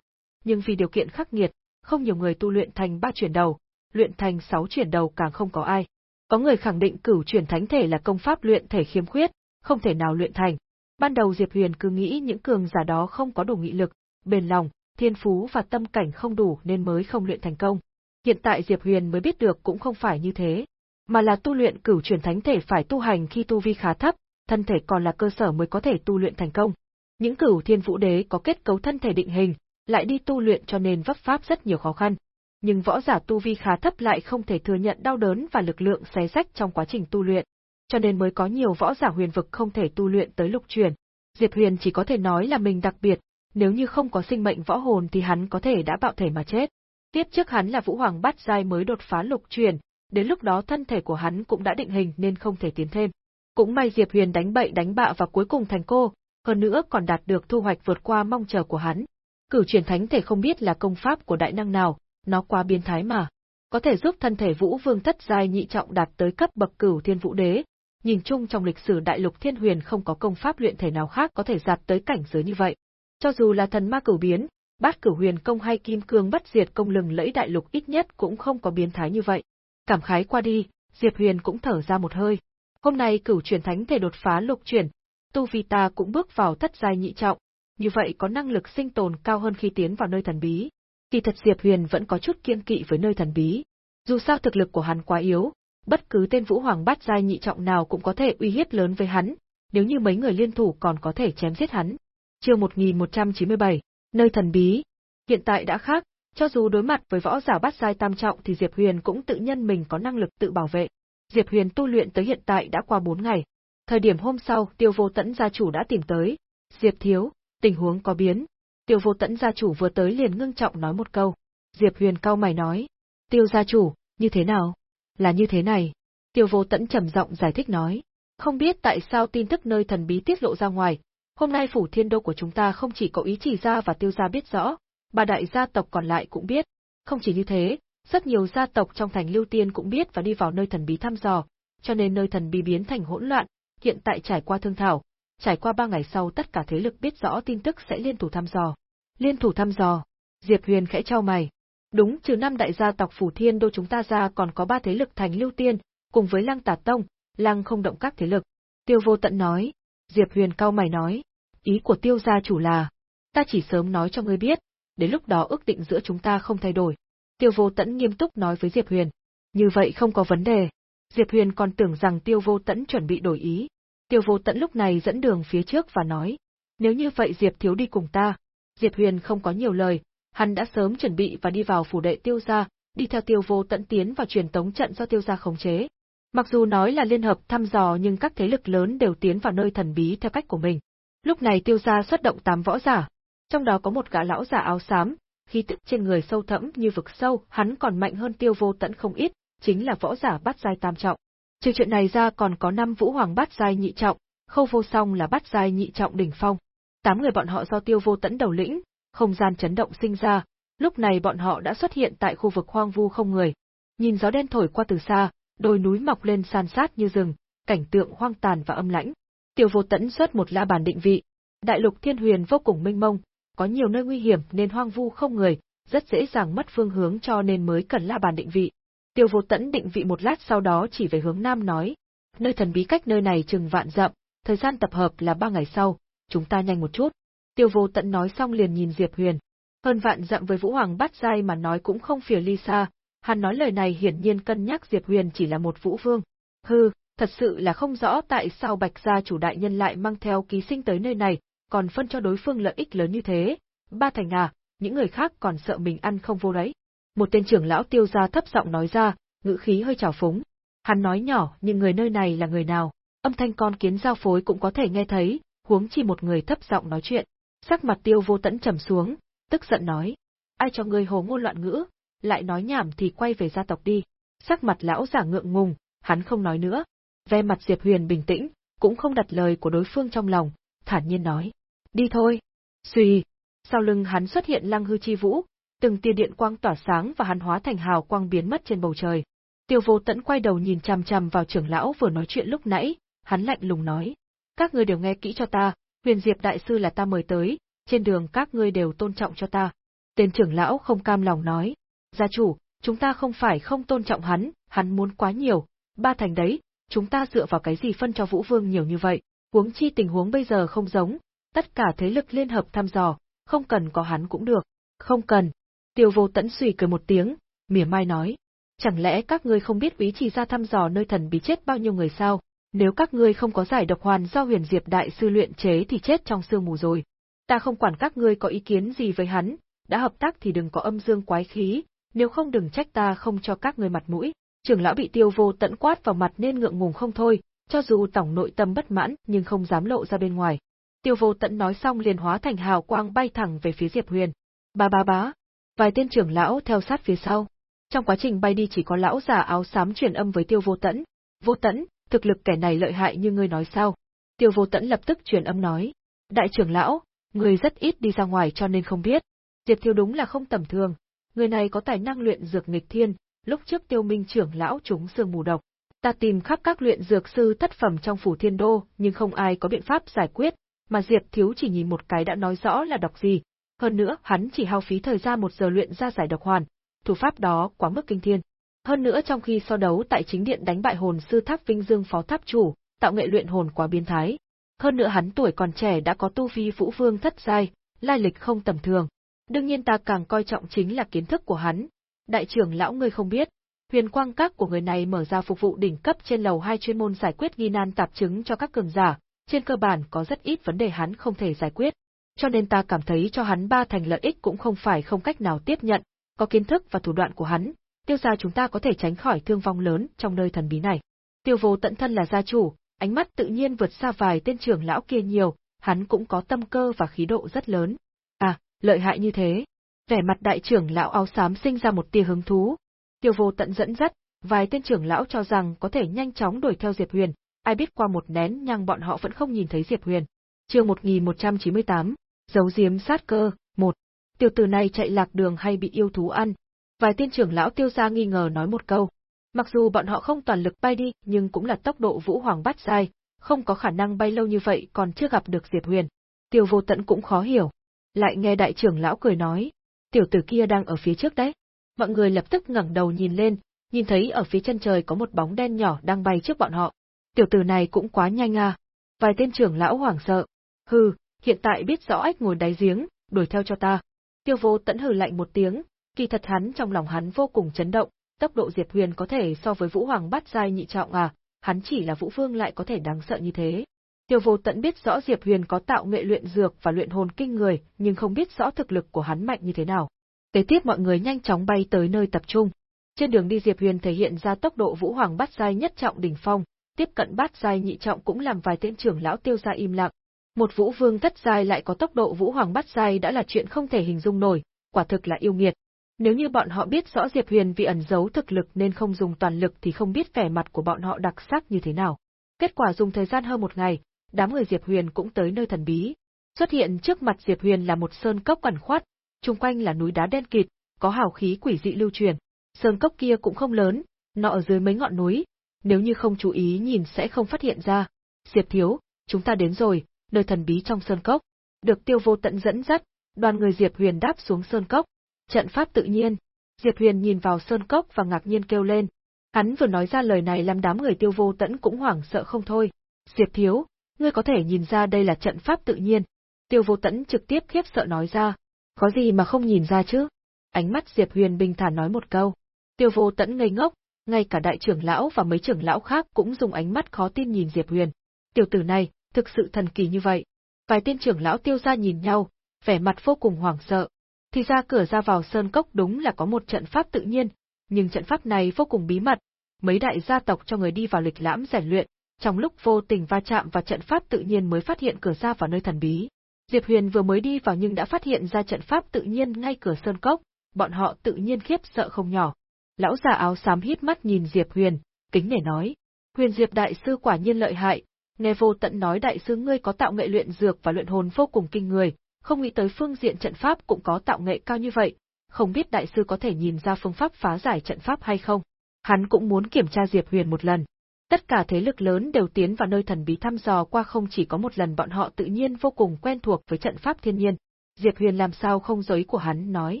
nhưng vì điều kiện khắc nghiệt, không nhiều người tu luyện thành ba chuyển đầu, luyện thành sáu chuyển đầu càng không có ai. Có người khẳng định cửu truyền thánh thể là công pháp luyện thể khiếm khuyết, không thể nào luyện thành. Ban đầu Diệp Huyền cứ nghĩ những cường giả đó không có đủ nghị lực, bền lòng, thiên phú và tâm cảnh không đủ nên mới không luyện thành công. Hiện tại Diệp Huyền mới biết được cũng không phải như thế, mà là tu luyện cửu chuyển thánh thể phải tu hành khi tu vi khá thấp, thân thể còn là cơ sở mới có thể tu luyện thành công. Những cửu thiên vũ đế có kết cấu thân thể định hình, lại đi tu luyện cho nên vấp pháp rất nhiều khó khăn. Nhưng võ giả tu vi khá thấp lại không thể thừa nhận đau đớn và lực lượng xé rách trong quá trình tu luyện, cho nên mới có nhiều võ giả huyền vực không thể tu luyện tới lục truyền. Diệp Huyền chỉ có thể nói là mình đặc biệt, nếu như không có sinh mệnh võ hồn thì hắn có thể đã bạo thể mà chết. Tiếp trước hắn là Vũ Hoàng bát giai mới đột phá lục truyền, đến lúc đó thân thể của hắn cũng đã định hình nên không thể tiến thêm. Cũng may Diệp Huyền đánh bậy đánh bạ và cuối cùng thành cô, hơn nữa còn đạt được thu hoạch vượt qua mong chờ của hắn. Cửu truyền thánh thể không biết là công pháp của đại năng nào, nó quá biến thái mà. Có thể giúp thân thể Vũ Vương thất giai nhị trọng đạt tới cấp bậc cửu thiên vũ đế, nhìn chung trong lịch sử đại lục thiên huyền không có công pháp luyện thể nào khác có thể đạt tới cảnh giới như vậy. Cho dù là thần ma cửu biến, bát cửu huyền công hay kim cương bất diệt công lừng lẫy đại lục ít nhất cũng không có biến thái như vậy. Cảm khái qua đi, Diệp Huyền cũng thở ra một hơi. Hôm nay cửu truyền thánh thể đột phá lục chuyển, tu vi ta cũng bước vào thất giai nhị trọng, như vậy có năng lực sinh tồn cao hơn khi tiến vào nơi thần bí. Kỳ thật Diệp Huyền vẫn có chút kiên kỵ với nơi thần bí. Dù sao thực lực của hắn quá yếu, bất cứ tên Vũ Hoàng bát giai nhị trọng nào cũng có thể uy hiếp lớn với hắn, nếu như mấy người liên thủ còn có thể chém giết hắn. Chương 1197, nơi thần bí. Hiện tại đã khác, cho dù đối mặt với võ giả bát giai tam trọng thì Diệp Huyền cũng tự nhân mình có năng lực tự bảo vệ. Diệp Huyền tu luyện tới hiện tại đã qua 4 ngày. Thời điểm hôm sau, Tiêu Vô Tẫn gia chủ đã tìm tới. Diệp thiếu, tình huống có biến. Tiêu Vô Tẫn gia chủ vừa tới liền ngưng trọng nói một câu. Diệp Huyền cao mày nói. Tiêu gia chủ, như thế nào? Là như thế này. Tiêu Vô Tẫn trầm giọng giải thích nói. Không biết tại sao tin tức nơi thần bí tiết lộ ra ngoài, Hôm nay phủ thiên đô của chúng ta không chỉ có ý chỉ ra và tiêu gia biết rõ, ba đại gia tộc còn lại cũng biết. Không chỉ như thế, rất nhiều gia tộc trong thành lưu tiên cũng biết và đi vào nơi thần bí thăm dò, cho nên nơi thần bí biến thành hỗn loạn, hiện tại trải qua thương thảo, trải qua ba ngày sau tất cả thế lực biết rõ tin tức sẽ liên thủ thăm dò. Liên thủ thăm dò, Diệp Huyền khẽ trao mày. Đúng, trừ năm đại gia tộc phủ thiên đô chúng ta ra còn có ba thế lực thành lưu tiên, cùng với lăng tà tông, lăng không động các thế lực. Tiêu vô tận nói, Diệp Huyền cao mày nói, ý của tiêu gia chủ là, ta chỉ sớm nói cho ngươi biết, đến lúc đó ước định giữa chúng ta không thay đổi. Tiêu vô tẫn nghiêm túc nói với Diệp Huyền. Như vậy không có vấn đề. Diệp Huyền còn tưởng rằng tiêu vô tẫn chuẩn bị đổi ý. Tiêu vô tẫn lúc này dẫn đường phía trước và nói. Nếu như vậy Diệp thiếu đi cùng ta. Diệp Huyền không có nhiều lời, hắn đã sớm chuẩn bị và đi vào phủ đệ tiêu gia, đi theo tiêu vô tận tiến vào truyền tống trận do tiêu gia khống chế. Mặc dù nói là liên hợp thăm dò nhưng các thế lực lớn đều tiến vào nơi thần bí theo cách của mình. Lúc này tiêu gia xuất động tám võ giả, trong đó có một gã lão giả áo xám, khí tức trên người sâu thẫm như vực sâu, hắn còn mạnh hơn tiêu vô tận không ít, chính là võ giả bát giai tam trọng. Trừ chuyện này ra còn có năm vũ hoàng bát giai nhị trọng, khâu vô song là bát giai nhị trọng đỉnh phong. Tám người bọn họ do tiêu vô tận đầu lĩnh, không gian chấn động sinh ra, lúc này bọn họ đã xuất hiện tại khu vực hoang vu không người. Nhìn gió đen thổi qua từ xa, đồi núi mọc lên san sát như rừng, cảnh tượng hoang tàn và âm lãnh. Tiểu vô tẫn xuất một la bàn định vị. Đại lục thiên huyền vô cùng mênh mông, có nhiều nơi nguy hiểm nên hoang vu không người, rất dễ dàng mất phương hướng cho nên mới cần la bàn định vị. Tiêu vô tẫn định vị một lát sau đó chỉ về hướng nam nói, nơi thần bí cách nơi này chừng vạn dặm, thời gian tập hợp là ba ngày sau, chúng ta nhanh một chút. Tiêu vô tận nói xong liền nhìn Diệp Huyền. Hơn vạn dặm với Vũ Hoàng bắt dai mà nói cũng không phiền ly xa, hắn nói lời này hiển nhiên cân nhắc Diệp Huyền chỉ là một vũ vương. Hừ, thật sự là không rõ tại sao Bạch gia chủ đại nhân lại mang theo ký sinh tới nơi này, còn phân cho đối phương lợi ích lớn như thế. Ba thành à, những người khác còn sợ mình ăn không vô đấy. Một tên trưởng lão tiêu gia thấp giọng nói ra, ngữ khí hơi trào phúng. Hắn nói nhỏ nhưng người nơi này là người nào, âm thanh con kiến giao phối cũng có thể nghe thấy, huống chi một người thấp giọng nói chuyện. Sắc mặt tiêu vô tẫn trầm xuống, tức giận nói. Ai cho ngươi hồ ngôn loạn ngữ, lại nói nhảm thì quay về gia tộc đi. Sắc mặt lão giả ngượng ngùng, hắn không nói nữa. Ve mặt Diệp Huyền bình tĩnh, cũng không đặt lời của đối phương trong lòng, thản nhiên nói. Đi thôi. Xuy. Sau lưng hắn xuất hiện lăng hư chi vũ, từng tia điện quang tỏa sáng và hắn hóa thành hào quang biến mất trên bầu trời. Tiêu vô tẫn quay đầu nhìn chằm chằm vào trưởng lão vừa nói chuyện lúc nãy, hắn lạnh lùng nói. Các ngươi đều nghe kỹ cho ta, huyền diệp đại sư là ta mời tới, trên đường các ngươi đều tôn trọng cho ta. Tên trưởng lão không cam lòng nói. Gia chủ, chúng ta không phải không tôn trọng hắn, hắn muốn quá nhiều, ba thành đấy, chúng ta dựa vào cái gì phân cho Vũ Vương nhiều như vậy, huống chi tình huống bây giờ không giống, tất cả thế lực liên hợp thăm dò, không cần có hắn cũng được. Không cần. Tiêu vô tẫn suy cười một tiếng, mỉa mai nói. Chẳng lẽ các ngươi không biết ý chỉ ra thăm dò nơi thần bí chết bao nhiêu người sao? Nếu các ngươi không có giải độc hoàn do huyền diệp đại sư luyện chế thì chết trong sương mù rồi. Ta không quản các ngươi có ý kiến gì với hắn, đã hợp tác thì đừng có âm dương quái khí, nếu không đừng trách ta không cho các ngươi mặt mũi. Trưởng lão bị tiêu vô tận quát vào mặt nên ngượng ngùng không thôi, cho dù tổng nội tâm bất mãn nhưng không dám lộ ra bên ngoài. Tiêu vô tận nói xong liền hóa thành hào quang bay thẳng về phía Diệp Huyền. Ba ba bá. Vài tên trưởng lão theo sát phía sau. Trong quá trình bay đi chỉ có lão già áo xám truyền âm với tiêu vô tẫn. Vô tẫn, thực lực kẻ này lợi hại như ngươi nói sao? Tiêu vô tẫn lập tức truyền âm nói. Đại trưởng lão, người rất ít đi ra ngoài cho nên không biết. Diệp Thiêu đúng là không tầm thường. Người này có tài năng luyện dược nghịch thiên, lúc trước tiêu minh trưởng lão chúng sương mù độc. Ta tìm khắp các luyện dược sư thất phẩm trong phủ thiên đô, nhưng không ai có biện pháp giải quyết, mà Diệp Thiếu chỉ nhìn một cái đã nói rõ là độc gì. Hơn nữa, hắn chỉ hao phí thời gian một giờ luyện ra giải độc hoàn, thủ pháp đó quá mức kinh thiên. Hơn nữa trong khi so đấu tại chính điện đánh bại hồn sư tháp Vinh Dương phó tháp chủ, tạo nghệ luyện hồn quá biến thái. Hơn nữa hắn tuổi còn trẻ đã có tu vi vũ vương thất giai, lai lịch không tầm thường. Đương nhiên ta càng coi trọng chính là kiến thức của hắn. Đại trưởng lão ngươi không biết, huyền quang các của người này mở ra phục vụ đỉnh cấp trên lầu hai chuyên môn giải quyết nghi nan tạp chứng cho các cường giả, trên cơ bản có rất ít vấn đề hắn không thể giải quyết. Cho nên ta cảm thấy cho hắn ba thành lợi ích cũng không phải không cách nào tiếp nhận, có kiến thức và thủ đoạn của hắn, tiêu gia chúng ta có thể tránh khỏi thương vong lớn trong nơi thần bí này. Tiêu vô tận thân là gia chủ, ánh mắt tự nhiên vượt xa vài tên trưởng lão kia nhiều, hắn cũng có tâm cơ và khí độ rất lớn. À, lợi hại như thế. Vẻ mặt đại trưởng lão áo xám sinh ra một tia hứng thú. Tiêu vô tận dẫn dắt, vài tên trưởng lão cho rằng có thể nhanh chóng đuổi theo Diệp Huyền, ai biết qua một nén nhang bọn họ vẫn không nhìn thấy Diệp Huyền. Chương 1198, giấu diếm sát cơ, một. Tiểu tử này chạy lạc đường hay bị yêu thú ăn? Vài tiên trưởng lão tiêu gia nghi ngờ nói một câu. Mặc dù bọn họ không toàn lực bay đi, nhưng cũng là tốc độ vũ hoàng bắt dài, không có khả năng bay lâu như vậy còn chưa gặp được Diệp Huyền. Tiêu vô tận cũng khó hiểu. Lại nghe đại trưởng lão cười nói, tiểu tử kia đang ở phía trước đấy. Mọi người lập tức ngẩng đầu nhìn lên, nhìn thấy ở phía chân trời có một bóng đen nhỏ đang bay trước bọn họ. Tiểu tử này cũng quá nhanh à. Vài tên trưởng lão hoảng sợ. Hừ, hiện tại biết rõ ếch ngồi đáy giếng, đuổi theo cho ta. Tiêu vô tẫn hừ lạnh một tiếng, Kỳ thật hắn trong lòng hắn vô cùng chấn động, tốc độ Diệp Huyền có thể so với Vũ Hoàng bắt giai nhị trọng à, hắn chỉ là Vũ Vương lại có thể đáng sợ như thế. Tiêu vô tận biết rõ Diệp Huyền có tạo nghệ luyện dược và luyện hồn kinh người, nhưng không biết rõ thực lực của hắn mạnh như thế nào. Kế tiếp mọi người nhanh chóng bay tới nơi tập trung. Trên đường đi Diệp Huyền thể hiện ra tốc độ Vũ Hoàng bắt giai nhất trọng đỉnh phong, tiếp cận bát giai nhị trọng cũng làm vài tên trưởng lão tiêu gia im lặng. Một Vũ Vương thất giai lại có tốc độ Vũ Hoàng bắt giai đã là chuyện không thể hình dung nổi, quả thực là yêu nghiệt. Nếu như bọn họ biết rõ Diệp Huyền vì ẩn giấu thực lực nên không dùng toàn lực thì không biết vẻ mặt của bọn họ đặc sắc như thế nào. Kết quả dùng thời gian hơn một ngày, đám người Diệp Huyền cũng tới nơi thần bí. Xuất hiện trước mặt Diệp Huyền là một sơn cốc ẩn khoát, chung quanh là núi đá đen kịt, có hào khí quỷ dị lưu truyền. Sơn cốc kia cũng không lớn, nó ở dưới mấy ngọn núi, nếu như không chú ý nhìn sẽ không phát hiện ra. Diệp thiếu, chúng ta đến rồi, nơi thần bí trong sơn cốc. Được tiêu vô tận dẫn dắt, đoàn người Diệp Huyền đáp xuống sơn cốc. Trận pháp tự nhiên. Diệp Huyền nhìn vào sơn cốc và ngạc nhiên kêu lên. Hắn vừa nói ra lời này làm đám người tiêu vô tận cũng hoảng sợ không thôi. Diệp thiếu, ngươi có thể nhìn ra đây là trận pháp tự nhiên. Tiêu vô tẫn trực tiếp khiếp sợ nói ra. Có gì mà không nhìn ra chứ? Ánh mắt Diệp Huyền bình thản nói một câu. Tiêu vô tẫn ngây ngốc, ngay cả đại trưởng lão và mấy trưởng lão khác cũng dùng ánh mắt khó tin nhìn Diệp Huyền. Tiểu tử này, thực sự thần kỳ như vậy. Vài tiên trưởng lão tiêu ra nhìn nhau, vẻ mặt vô cùng hoảng sợ. Thì ra cửa ra vào sơn cốc đúng là có một trận pháp tự nhiên, nhưng trận pháp này vô cùng bí mật. Mấy đại gia tộc cho người đi vào lịch lãm rèn luyện, trong lúc vô tình va chạm vào trận pháp tự nhiên mới phát hiện cửa ra vào nơi thần bí. Diệp Huyền vừa mới đi vào nhưng đã phát hiện ra trận pháp tự nhiên ngay cửa sơn cốc, bọn họ tự nhiên khiếp sợ không nhỏ. Lão già áo xám hít mắt nhìn Diệp Huyền, kính nể nói: "Huyền Diệp đại sư quả nhiên lợi hại, nghe vô tận nói đại sư ngươi có tạo nghệ luyện dược và luyện hồn vô cùng kinh người, không nghĩ tới phương diện trận pháp cũng có tạo nghệ cao như vậy, không biết đại sư có thể nhìn ra phương pháp phá giải trận pháp hay không?" Hắn cũng muốn kiểm tra Diệp Huyền một lần. Tất cả thế lực lớn đều tiến vào nơi thần bí thăm dò qua không chỉ có một lần bọn họ tự nhiên vô cùng quen thuộc với trận pháp thiên nhiên. Diệp Huyền làm sao không dối của hắn nói.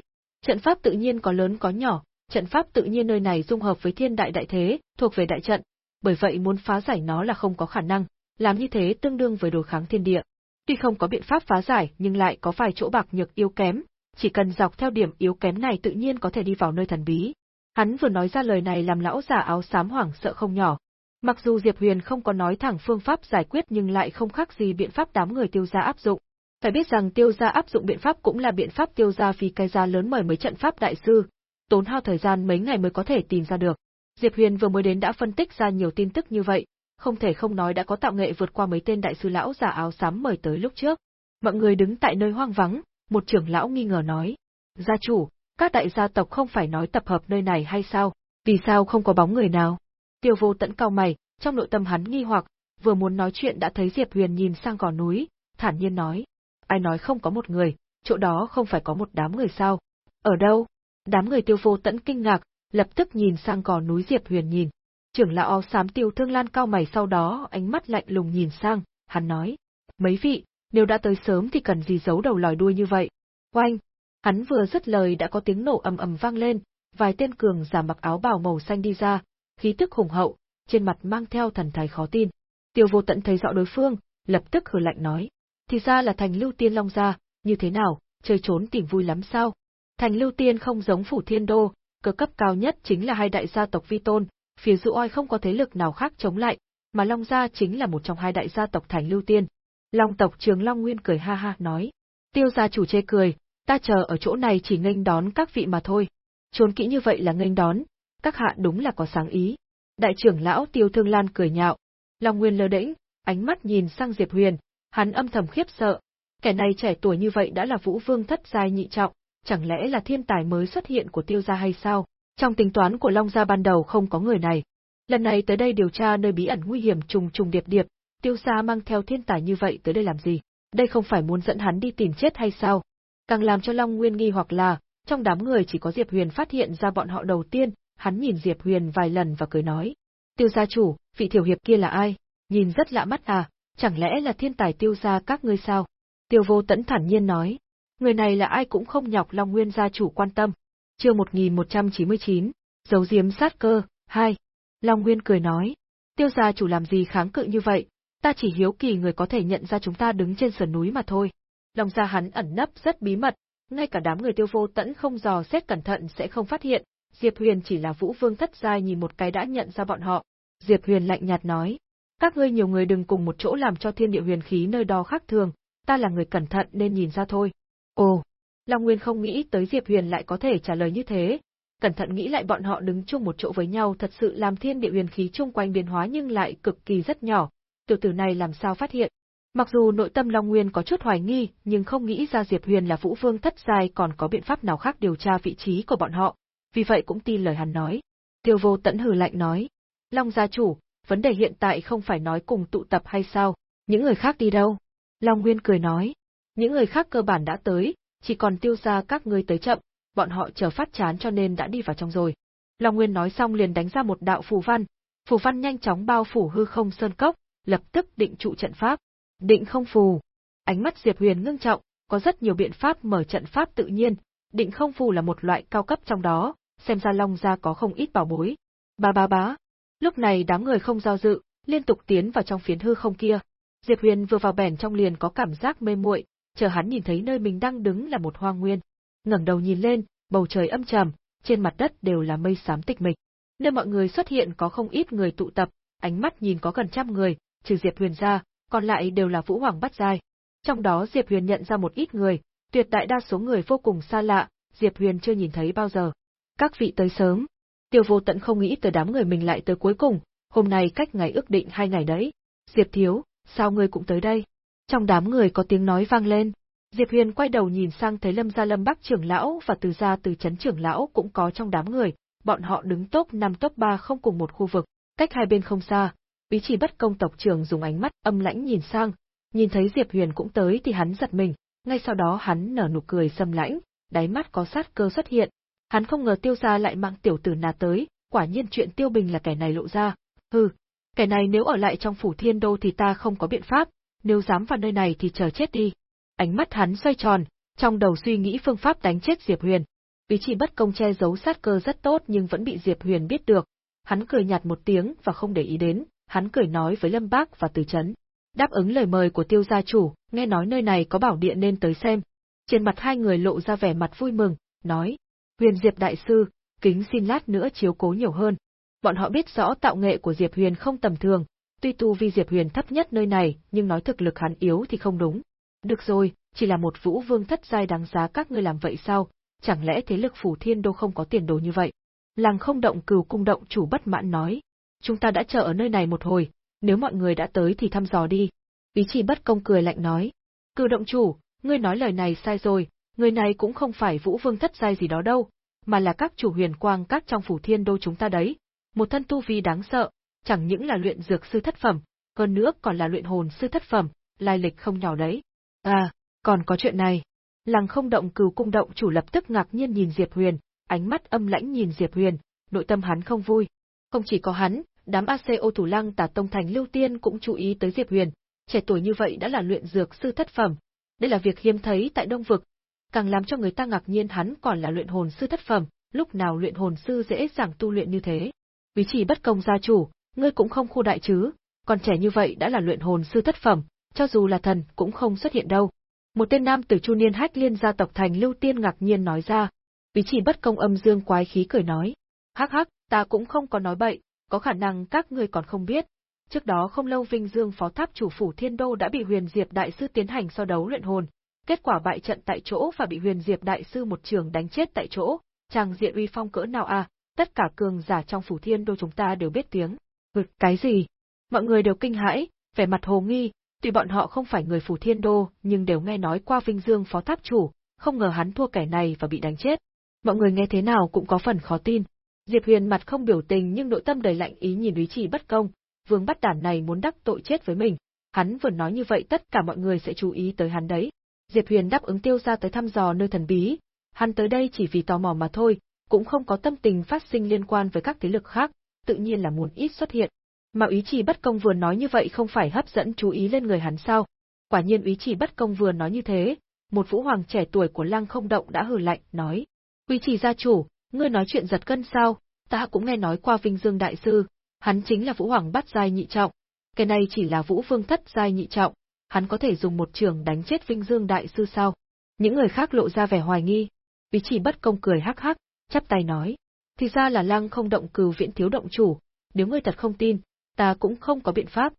Trận pháp tự nhiên có lớn có nhỏ, trận pháp tự nhiên nơi này dung hợp với thiên đại đại thế, thuộc về đại trận, bởi vậy muốn phá giải nó là không có khả năng, làm như thế tương đương với đối kháng thiên địa. Tuy không có biện pháp phá giải nhưng lại có vài chỗ bạc nhược yếu kém, chỉ cần dọc theo điểm yếu kém này tự nhiên có thể đi vào nơi thần bí. Hắn vừa nói ra lời này làm lão già áo xám hoảng sợ không nhỏ, Mặc dù Diệp Huyền không có nói thẳng phương pháp giải quyết nhưng lại không khác gì biện pháp đám người tiêu gia áp dụng. Phải biết rằng tiêu gia áp dụng biện pháp cũng là biện pháp tiêu gia vì cái gia lớn mời mấy trận pháp đại sư, tốn hao thời gian mấy ngày mới có thể tìm ra được. Diệp Huyền vừa mới đến đã phân tích ra nhiều tin tức như vậy, không thể không nói đã có tạo nghệ vượt qua mấy tên đại sư lão giả áo xám mời tới lúc trước. Mọi người đứng tại nơi hoang vắng, một trưởng lão nghi ngờ nói: "Gia chủ, các đại gia tộc không phải nói tập hợp nơi này hay sao? Vì sao không có bóng người nào?" Tiêu vô tận cao mày, trong nội tâm hắn nghi hoặc, vừa muốn nói chuyện đã thấy Diệp Huyền nhìn sang gò núi, thản nhiên nói. Ai nói không có một người, chỗ đó không phải có một đám người sao? Ở đâu? Đám người tiêu vô tận kinh ngạc, lập tức nhìn sang gò núi Diệp Huyền nhìn. Trưởng lão áo xám tiêu thương lan cao mày sau đó ánh mắt lạnh lùng nhìn sang, hắn nói. Mấy vị, nếu đã tới sớm thì cần gì giấu đầu lòi đuôi như vậy? Oanh! Hắn vừa dứt lời đã có tiếng nổ ầm ầm vang lên, vài tên cường giả mặc áo bào màu xanh đi ra, khí tức hùng hậu, trên mặt mang theo thần thái khó tin. Tiêu vô tận thấy rõ đối phương, lập tức hừ lạnh nói. Thì ra là thành lưu tiên long gia, như thế nào, chơi trốn tìm vui lắm sao? Thành lưu tiên không giống phủ thiên đô, cơ cấp cao nhất chính là hai đại gia tộc vi tôn, phía dụ oai không có thế lực nào khác chống lại, mà long gia chính là một trong hai đại gia tộc thành lưu tiên. Long tộc trường Long Nguyên cười ha ha nói. Tiêu gia chủ chê cười, ta chờ ở chỗ này chỉ nghênh đón các vị mà thôi. Trốn kỹ như vậy là nghênh đón, các hạ đúng là có sáng ý. Đại trưởng lão Tiêu Thương Lan cười nhạo. Long Nguyên lơ đễnh, ánh mắt nhìn sang Diệp Huyền, hắn âm thầm khiếp sợ. Kẻ này trẻ tuổi như vậy đã là Vũ Vương thất giai nhị trọng, chẳng lẽ là thiên tài mới xuất hiện của Tiêu gia hay sao? Trong tính toán của Long gia ban đầu không có người này. Lần này tới đây điều tra nơi bí ẩn nguy hiểm trùng trùng điệp điệp, Tiêu gia mang theo thiên tài như vậy tới đây làm gì? Đây không phải muốn dẫn hắn đi tìm chết hay sao? Càng làm cho Long Nguyên nghi hoặc là, trong đám người chỉ có Diệp Huyền phát hiện ra bọn họ đầu tiên, hắn nhìn Diệp Huyền vài lần và cười nói. Tiêu gia chủ, vị tiểu hiệp kia là ai? Nhìn rất lạ mắt à, chẳng lẽ là thiên tài tiêu gia các ngươi sao? Tiêu vô tẫn thản nhiên nói. Người này là ai cũng không nhọc Long Nguyên gia chủ quan tâm chương 1199, dấu diếm sát cơ, 2. Long Nguyên cười nói. Tiêu gia chủ làm gì kháng cự như vậy, ta chỉ hiếu kỳ người có thể nhận ra chúng ta đứng trên sườn núi mà thôi. Long gia hắn ẩn nấp rất bí mật, ngay cả đám người tiêu vô tẫn không dò xét cẩn thận sẽ không phát hiện, Diệp Huyền chỉ là vũ vương thất giai nhìn một cái đã nhận ra bọn họ. Diệp Huyền lạnh nhạt nói, các ngươi nhiều người đừng cùng một chỗ làm cho thiên địa huyền khí nơi đó khác thường, ta là người cẩn thận nên nhìn ra thôi. Ồ, Long Nguyên không nghĩ tới Diệp Huyền lại có thể trả lời như thế. Cẩn thận nghĩ lại bọn họ đứng chung một chỗ với nhau thật sự làm thiên địa huyền khí chung quanh biến hóa nhưng lại cực kỳ rất nhỏ, tiểu tử này làm sao phát hiện. Mặc dù nội tâm Long Nguyên có chút hoài nghi, nhưng không nghĩ ra Diệp Huyền là vũ vương thất giai còn có biện pháp nào khác điều tra vị trí của bọn họ, vì vậy cũng tin lời hắn nói. Tiêu vô tẫn hừ lạnh nói. Long gia chủ, vấn đề hiện tại không phải nói cùng tụ tập hay sao, những người khác đi đâu? Long Nguyên cười nói. Những người khác cơ bản đã tới, chỉ còn tiêu ra các ngươi tới chậm, bọn họ chờ phát chán cho nên đã đi vào trong rồi. Long Nguyên nói xong liền đánh ra một đạo phù văn, phù văn nhanh chóng bao phủ hư không sơn cốc, lập tức định trụ trận pháp. Định không phù. Ánh mắt Diệp Huyền ngưng trọng, có rất nhiều biện pháp mở trận pháp tự nhiên, định không phù là một loại cao cấp trong đó, xem ra Long gia có không ít bảo bối. Ba ba bá. Lúc này đám người không do dự, liên tục tiến vào trong phiến hư không kia. Diệp Huyền vừa vào bèn trong liền có cảm giác mê muội, chờ hắn nhìn thấy nơi mình đang đứng là một hoang nguyên. ngẩng đầu nhìn lên, bầu trời âm trầm, trên mặt đất đều là mây xám tịch mịch. Nơi mọi người xuất hiện có không ít người tụ tập, ánh mắt nhìn có gần trăm người, trừ Diệp Huyền ra, còn lại đều là Vũ Hoàng bắt giai. Trong đó Diệp Huyền nhận ra một ít người, tuyệt đại đa số người vô cùng xa lạ, Diệp Huyền chưa nhìn thấy bao giờ. Các vị tới sớm. Tiêu vô tận không nghĩ tới đám người mình lại tới cuối cùng, hôm nay cách ngày ước định hai ngày đấy. Diệp Thiếu, sao ngươi cũng tới đây? Trong đám người có tiếng nói vang lên. Diệp Huyền quay đầu nhìn sang thấy Lâm Gia Lâm Bắc trưởng lão và Từ Gia Từ Chấn trưởng lão cũng có trong đám người, bọn họ đứng top 5 top 3 không cùng một khu vực, cách hai bên không xa. Bí chỉ bất công tộc trưởng dùng ánh mắt âm lãnh nhìn sang, nhìn thấy Diệp Huyền cũng tới thì hắn giật mình, ngay sau đó hắn nở nụ cười sâm lãnh, đáy mắt có sát cơ xuất hiện. Hắn không ngờ tiêu gia lại mang tiểu tử nà tới, quả nhiên chuyện tiêu bình là kẻ này lộ ra. Hừ, kẻ này nếu ở lại trong phủ thiên đô thì ta không có biện pháp, nếu dám vào nơi này thì chờ chết đi. Ánh mắt hắn xoay tròn, trong đầu suy nghĩ phương pháp đánh chết Diệp Huyền. Ý chỉ bất công che giấu sát cơ rất tốt nhưng vẫn bị Diệp Huyền biết được. Hắn cười nhạt một tiếng và không để ý đến, hắn cười nói với Lâm Bác và Từ Chấn. Đáp ứng lời mời của tiêu gia chủ, nghe nói nơi này có bảo địa nên tới xem. Trên mặt hai người lộ ra vẻ mặt vui mừng, nói, Huyền Diệp Đại Sư, kính xin lát nữa chiếu cố nhiều hơn. Bọn họ biết rõ tạo nghệ của Diệp Huyền không tầm thường, tuy tu vi Diệp Huyền thấp nhất nơi này, nhưng nói thực lực hắn yếu thì không đúng. Được rồi, chỉ là một vũ vương thất giai đáng giá các ngươi làm vậy sao, chẳng lẽ thế lực phủ thiên đô không có tiền đồ như vậy? Làng không động cừu cung động chủ bất mãn nói. Chúng ta đã chờ ở nơi này một hồi, nếu mọi người đã tới thì thăm dò đi. Ý chỉ bất công cười lạnh nói. Cừu động chủ, ngươi nói lời này sai rồi, người này cũng không phải vũ vương thất giai gì đó đâu, mà là các chủ huyền quang các trong phủ thiên đô chúng ta đấy. Một thân tu vi đáng sợ, chẳng những là luyện dược sư thất phẩm, hơn nữa còn là luyện hồn sư thất phẩm, lai lịch không nhỏ đấy. À, còn có chuyện này. Lăng không động cừu cung động chủ lập tức ngạc nhiên nhìn Diệp Huyền, ánh mắt âm lãnh nhìn Diệp Huyền, nội tâm hắn không vui. Không chỉ có hắn, đám ACO thủ lăng tả tông thành lưu tiên cũng chú ý tới Diệp Huyền, trẻ tuổi như vậy đã là luyện dược sư thất phẩm. Đây là việc hiếm thấy tại Đông Vực, càng làm cho người ta ngạc nhiên hắn còn là luyện hồn sư thất phẩm, lúc nào luyện hồn sư dễ dàng tu luyện như thế. Vì chỉ bất công gia chủ, ngươi cũng không khu đại chứ, còn trẻ như vậy đã là luyện hồn sư thất phẩm, cho dù là thần cũng không xuất hiện đâu. Một tên nam tử chu niên hách liên gia tộc thành lưu tiên ngạc nhiên nói ra. Bí chỉ bất công âm dương quái khí cười nói. Hắc hắc, ta cũng không có nói bậy, có khả năng các ngươi còn không biết. Trước đó không lâu Vinh Dương phó tháp chủ phủ Thiên Đô đã bị Huyền Diệp đại sư tiến hành so đấu luyện hồn, kết quả bại trận tại chỗ và bị Huyền Diệp đại sư một trường đánh chết tại chỗ, chàng diện uy phong cỡ nào à, tất cả cường giả trong phủ Thiên Đô chúng ta đều biết tiếng. Ừ, cái gì? Mọi người đều kinh hãi, vẻ mặt hồ nghi, tuy bọn họ không phải người phủ thiên đô, nhưng đều nghe nói qua Vinh Dương phó tháp chủ, không ngờ hắn thua kẻ này và bị đánh chết. Mọi người nghe thế nào cũng có phần khó tin. Diệp Huyền mặt không biểu tình nhưng nội tâm đầy lạnh ý nhìn Lý trì bất công, vương bắt đản này muốn đắc tội chết với mình. Hắn vừa nói như vậy tất cả mọi người sẽ chú ý tới hắn đấy. Diệp Huyền đáp ứng tiêu ra tới thăm dò nơi thần bí, hắn tới đây chỉ vì tò mò mà thôi, cũng không có tâm tình phát sinh liên quan với các thế lực khác, tự nhiên là muốn ít xuất hiện. Mà ý chỉ bất công vừa nói như vậy không phải hấp dẫn chú ý lên người hắn sao? Quả nhiên ý chỉ bất công vừa nói như thế, một vũ hoàng trẻ tuổi của lăng không động đã hừ lạnh, nói. Quý chỉ gia chủ, ngươi nói chuyện giật cân sao, ta cũng nghe nói qua Vinh Dương Đại Sư, hắn chính là vũ hoàng bắt giai nhị trọng. Cái này chỉ là vũ vương thất giai nhị trọng, hắn có thể dùng một trường đánh chết Vinh Dương Đại Sư sao? Những người khác lộ ra vẻ hoài nghi. Ý chỉ bất công cười hắc hắc, chắp tay nói. Thì ra là lăng không động cừu viễn thiếu động chủ, nếu ngươi thật không tin, ta cũng không có biện pháp.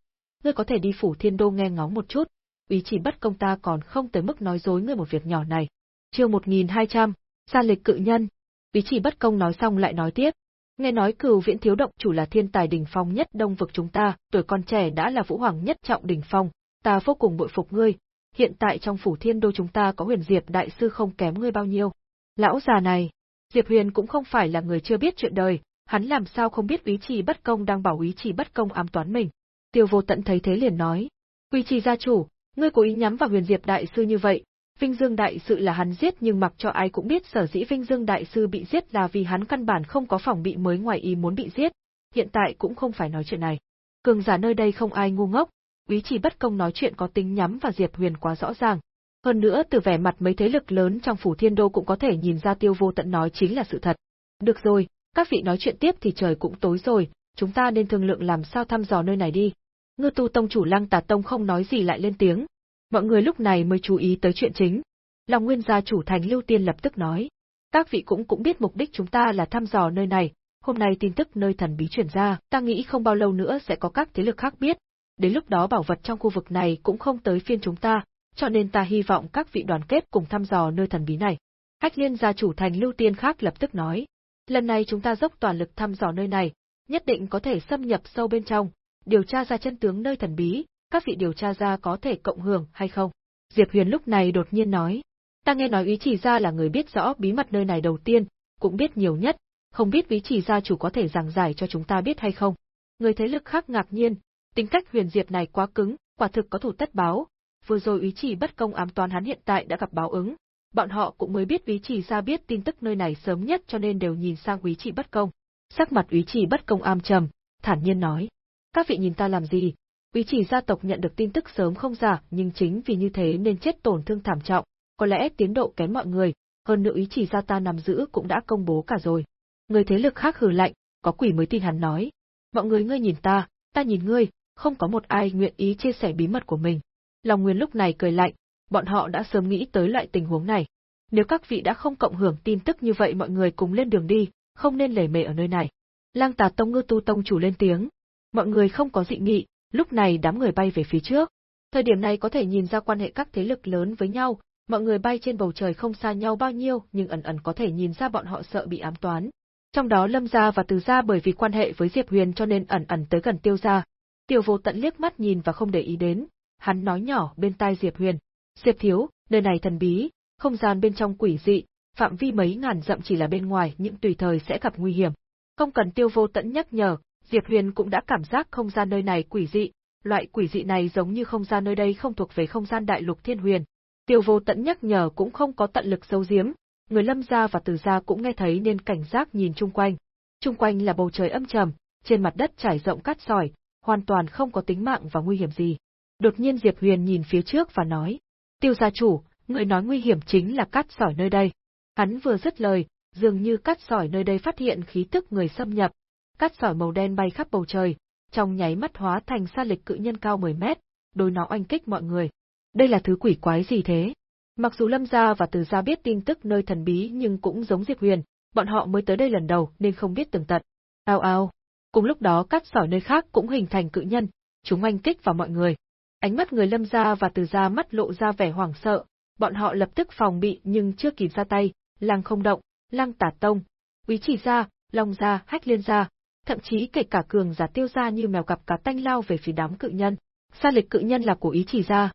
Ngươi có thể đi phủ thiên đô nghe ngóng một chút, ý chỉ bất công ta còn không tới mức nói dối ngươi một việc nhỏ này. Chương 1200, Sa lịch cự nhân. Ý chỉ bất công nói xong lại nói tiếp. Nghe nói cừu viễn thiếu động chủ là thiên tài đỉnh phong nhất đông vực chúng ta, tuổi còn trẻ đã là vũ hoàng nhất trọng đỉnh phong, ta vô cùng bội phục ngươi. Hiện tại trong phủ thiên đô chúng ta có huyền diệp đại sư không kém ngươi bao nhiêu. Lão già này, Diệp Huyền cũng không phải là người chưa biết chuyện đời, hắn làm sao không biết Úy chỉ bất công đang bảo Úy chỉ bất công ám toán mình. Tiêu vô tận thấy thế liền nói, Quy trì gia chủ, ngươi cố ý nhắm vào huyền diệp đại sư như vậy, Vinh Dương đại sư là hắn giết nhưng mặc cho ai cũng biết sở dĩ Vinh Dương đại sư bị giết là vì hắn căn bản không có phòng bị mới ngoài ý muốn bị giết, hiện tại cũng không phải nói chuyện này. Cường giả nơi đây không ai ngu ngốc, Úy chỉ bất công nói chuyện có tính nhắm vào Diệp Huyền quá rõ ràng. Hơn nữa từ vẻ mặt mấy thế lực lớn trong phủ thiên đô cũng có thể nhìn ra tiêu vô tận nói chính là sự thật. Được rồi, các vị nói chuyện tiếp thì trời cũng tối rồi, chúng ta nên thương lượng làm sao thăm dò nơi này đi. Ngư tu tông chủ lăng tà tông không nói gì lại lên tiếng. Mọi người lúc này mới chú ý tới chuyện chính. Lòng nguyên gia chủ thành lưu tiên lập tức nói. Các vị cũng cũng biết mục đích chúng ta là thăm dò nơi này, hôm nay tin tức nơi thần bí chuyển ra, ta nghĩ không bao lâu nữa sẽ có các thế lực khác biết. Đến lúc đó bảo vật trong khu vực này cũng không tới phiên chúng ta, cho nên ta hy vọng các vị đoàn kết cùng thăm dò nơi thần bí này. Hách liên gia chủ thành lưu tiên khác lập tức nói. Lần này chúng ta dốc toàn lực thăm dò nơi này, nhất định có thể xâm nhập sâu bên trong, điều tra ra chân tướng nơi thần bí, các vị điều tra ra có thể cộng hưởng hay không? Diệp Huyền lúc này đột nhiên nói. Ta nghe nói ý chỉ ra là người biết rõ bí mật nơi này đầu tiên, cũng biết nhiều nhất, không biết ý chỉ gia chủ có thể giảng giải cho chúng ta biết hay không. Người thế lực khác ngạc nhiên, tính cách huyền diệp này quá cứng, quả thực có thủ tất báo. Vừa rồi ý chỉ bất công ám toán hắn hiện tại đã gặp báo ứng, bọn họ cũng mới biết ý chỉ ra biết tin tức nơi này sớm nhất cho nên đều nhìn sang ý chỉ bất công. Sắc mặt ý chỉ bất công am trầm, thản nhiên nói. Các vị nhìn ta làm gì? Ý chỉ gia tộc nhận được tin tức sớm không giả, nhưng chính vì như thế nên chết tổn thương thảm trọng, có lẽ tiến độ kém mọi người, hơn nữa ý chỉ gia ta nằm giữ cũng đã công bố cả rồi. Người thế lực khác hừ lạnh, có quỷ mới tin hắn nói. Mọi người ngươi nhìn ta, ta nhìn ngươi, không có một ai nguyện ý chia sẻ bí mật của mình. Long Nguyên lúc này cười lạnh, bọn họ đã sớm nghĩ tới loại tình huống này. Nếu các vị đã không cộng hưởng tin tức như vậy mọi người cùng lên đường đi, không nên lề mề ở nơi này. Lang Tà Tông Ngư Tu Tông chủ lên tiếng. Mọi người không có dị nghị, lúc này đám người bay về phía trước. Thời điểm này có thể nhìn ra quan hệ các thế lực lớn với nhau, mọi người bay trên bầu trời không xa nhau bao nhiêu nhưng ẩn ẩn có thể nhìn ra bọn họ sợ bị ám toán. Trong đó Lâm Gia và Từ Gia bởi vì quan hệ với Diệp Huyền cho nên ẩn ẩn tới gần Tiêu Gia. Tiêu vô tận liếc mắt nhìn và không để ý đến, hắn nói nhỏ bên tai Diệp Huyền. Diệp Thiếu, nơi này thần bí, không gian bên trong quỷ dị, phạm vi mấy ngàn dặm chỉ là bên ngoài những tùy thời sẽ gặp nguy hiểm. Không cần tiêu vô tận nhắc nhở, Diệp Huyền cũng đã cảm giác không gian nơi này quỷ dị, loại quỷ dị này giống như không gian nơi đây không thuộc về không gian đại lục thiên huyền. Tiêu vô tận nhắc nhở cũng không có tận lực sâu giếm, người lâm gia và từ gia cũng nghe thấy nên cảnh giác nhìn chung quanh. Chung quanh là bầu trời âm trầm, trên mặt đất trải rộng cát sỏi, hoàn toàn không có tính mạng và nguy hiểm gì. Đột nhiên Diệp Huyền nhìn phía trước và nói, tiêu gia chủ, người nói nguy hiểm chính là cát sỏi nơi đây. Hắn vừa dứt lời, dường như cát sỏi nơi đây phát hiện khí tức người xâm nhập. Cát sỏi màu đen bay khắp bầu trời, trong nháy mắt hóa thành sa lịch cự nhân cao 10 mét, đối nó oanh kích mọi người. Đây là thứ quỷ quái gì thế? Mặc dù Lâm Gia và Từ Gia biết tin tức nơi thần bí nhưng cũng giống Diệp Huyền, bọn họ mới tới đây lần đầu nên không biết tường tận. Ao ao. Cùng lúc đó cát sỏi nơi khác cũng hình thành cự nhân, chúng oanh kích vào mọi người. Ánh mắt người Lâm Gia và Từ Gia mắt lộ ra vẻ hoảng sợ, bọn họ lập tức phòng bị nhưng chưa kịp ra tay, lăng không động, lăng tả tông, quý chỉ gia, long gia, hách liên gia, thậm chí kể cả cường giả tiêu gia như mèo gặp cá tanh lao về phía đám cự nhân. Sa lịch cự nhân là của ý chỉ gia,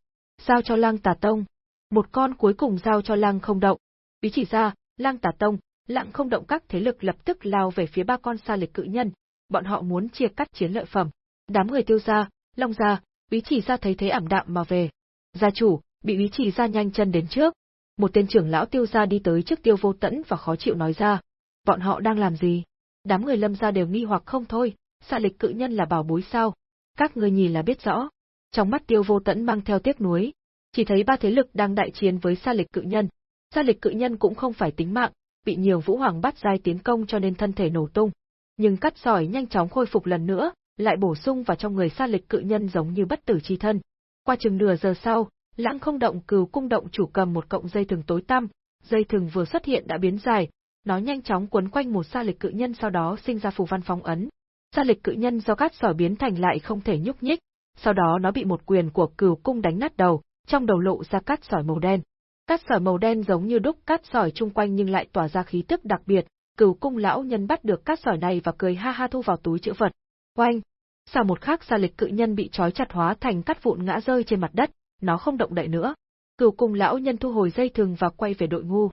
giao cho lăng tả tông. Một con cuối cùng giao cho lăng không động. Ý chỉ gia, lăng tả tông, lặng không động các thế lực lập tức lao về phía ba con sa lịch cự nhân, bọn họ muốn chia cắt chiến lợi phẩm. Đám người tiêu gia, long gia, Úy chỉ gia thấy thế ảm đạm mà về. Gia chủ, bị úy chỉ ra nhanh chân đến trước. Một tên trưởng lão tiêu gia đi tới trước tiêu vô tẫn và khó chịu nói ra. Bọn họ đang làm gì? Đám người lâm gia đều nghi hoặc không thôi, xạ lịch cự nhân là bảo bối sao? Các người nhìn là biết rõ. Trong mắt tiêu vô tẫn mang theo tiếc nuối, chỉ thấy ba thế lực đang đại chiến với sa lịch cự nhân. Sa lịch cự nhân cũng không phải tính mạng, bị nhiều vũ hoàng bắt dai tiến công cho nên thân thể nổ tung. Nhưng cắt sỏi nhanh chóng khôi phục lần nữa, lại bổ sung vào trong người sa lịch cự nhân giống như bất tử chi thân. Qua chừng nửa giờ sau, Lãng không động cừu cung động chủ cầm một cọng dây thừng tối tăm, dây thừng vừa xuất hiện đã biến dài, nó nhanh chóng quấn quanh một sa lịch cự nhân sau đó sinh ra phù văn phóng ấn. Sa lịch cự nhân do cát sỏi biến thành lại không thể nhúc nhích, sau đó nó bị một quyền của cừu cung đánh nát đầu, trong đầu lộ ra cát sỏi màu đen. Cát sỏi màu đen giống như đúc cát sỏi chung quanh nhưng lại tỏa ra khí tức đặc biệt, cừu cung lão nhân bắt được cát sỏi này và cười ha ha thu vào túi chữ vật. Oanh! Sau một khắc xa lịch cự nhân bị trói chặt hóa thành cát vụn ngã rơi trên mặt đất, nó không động đậy nữa. Cửu cung lão nhân thu hồi dây thừng và quay về đội ngu.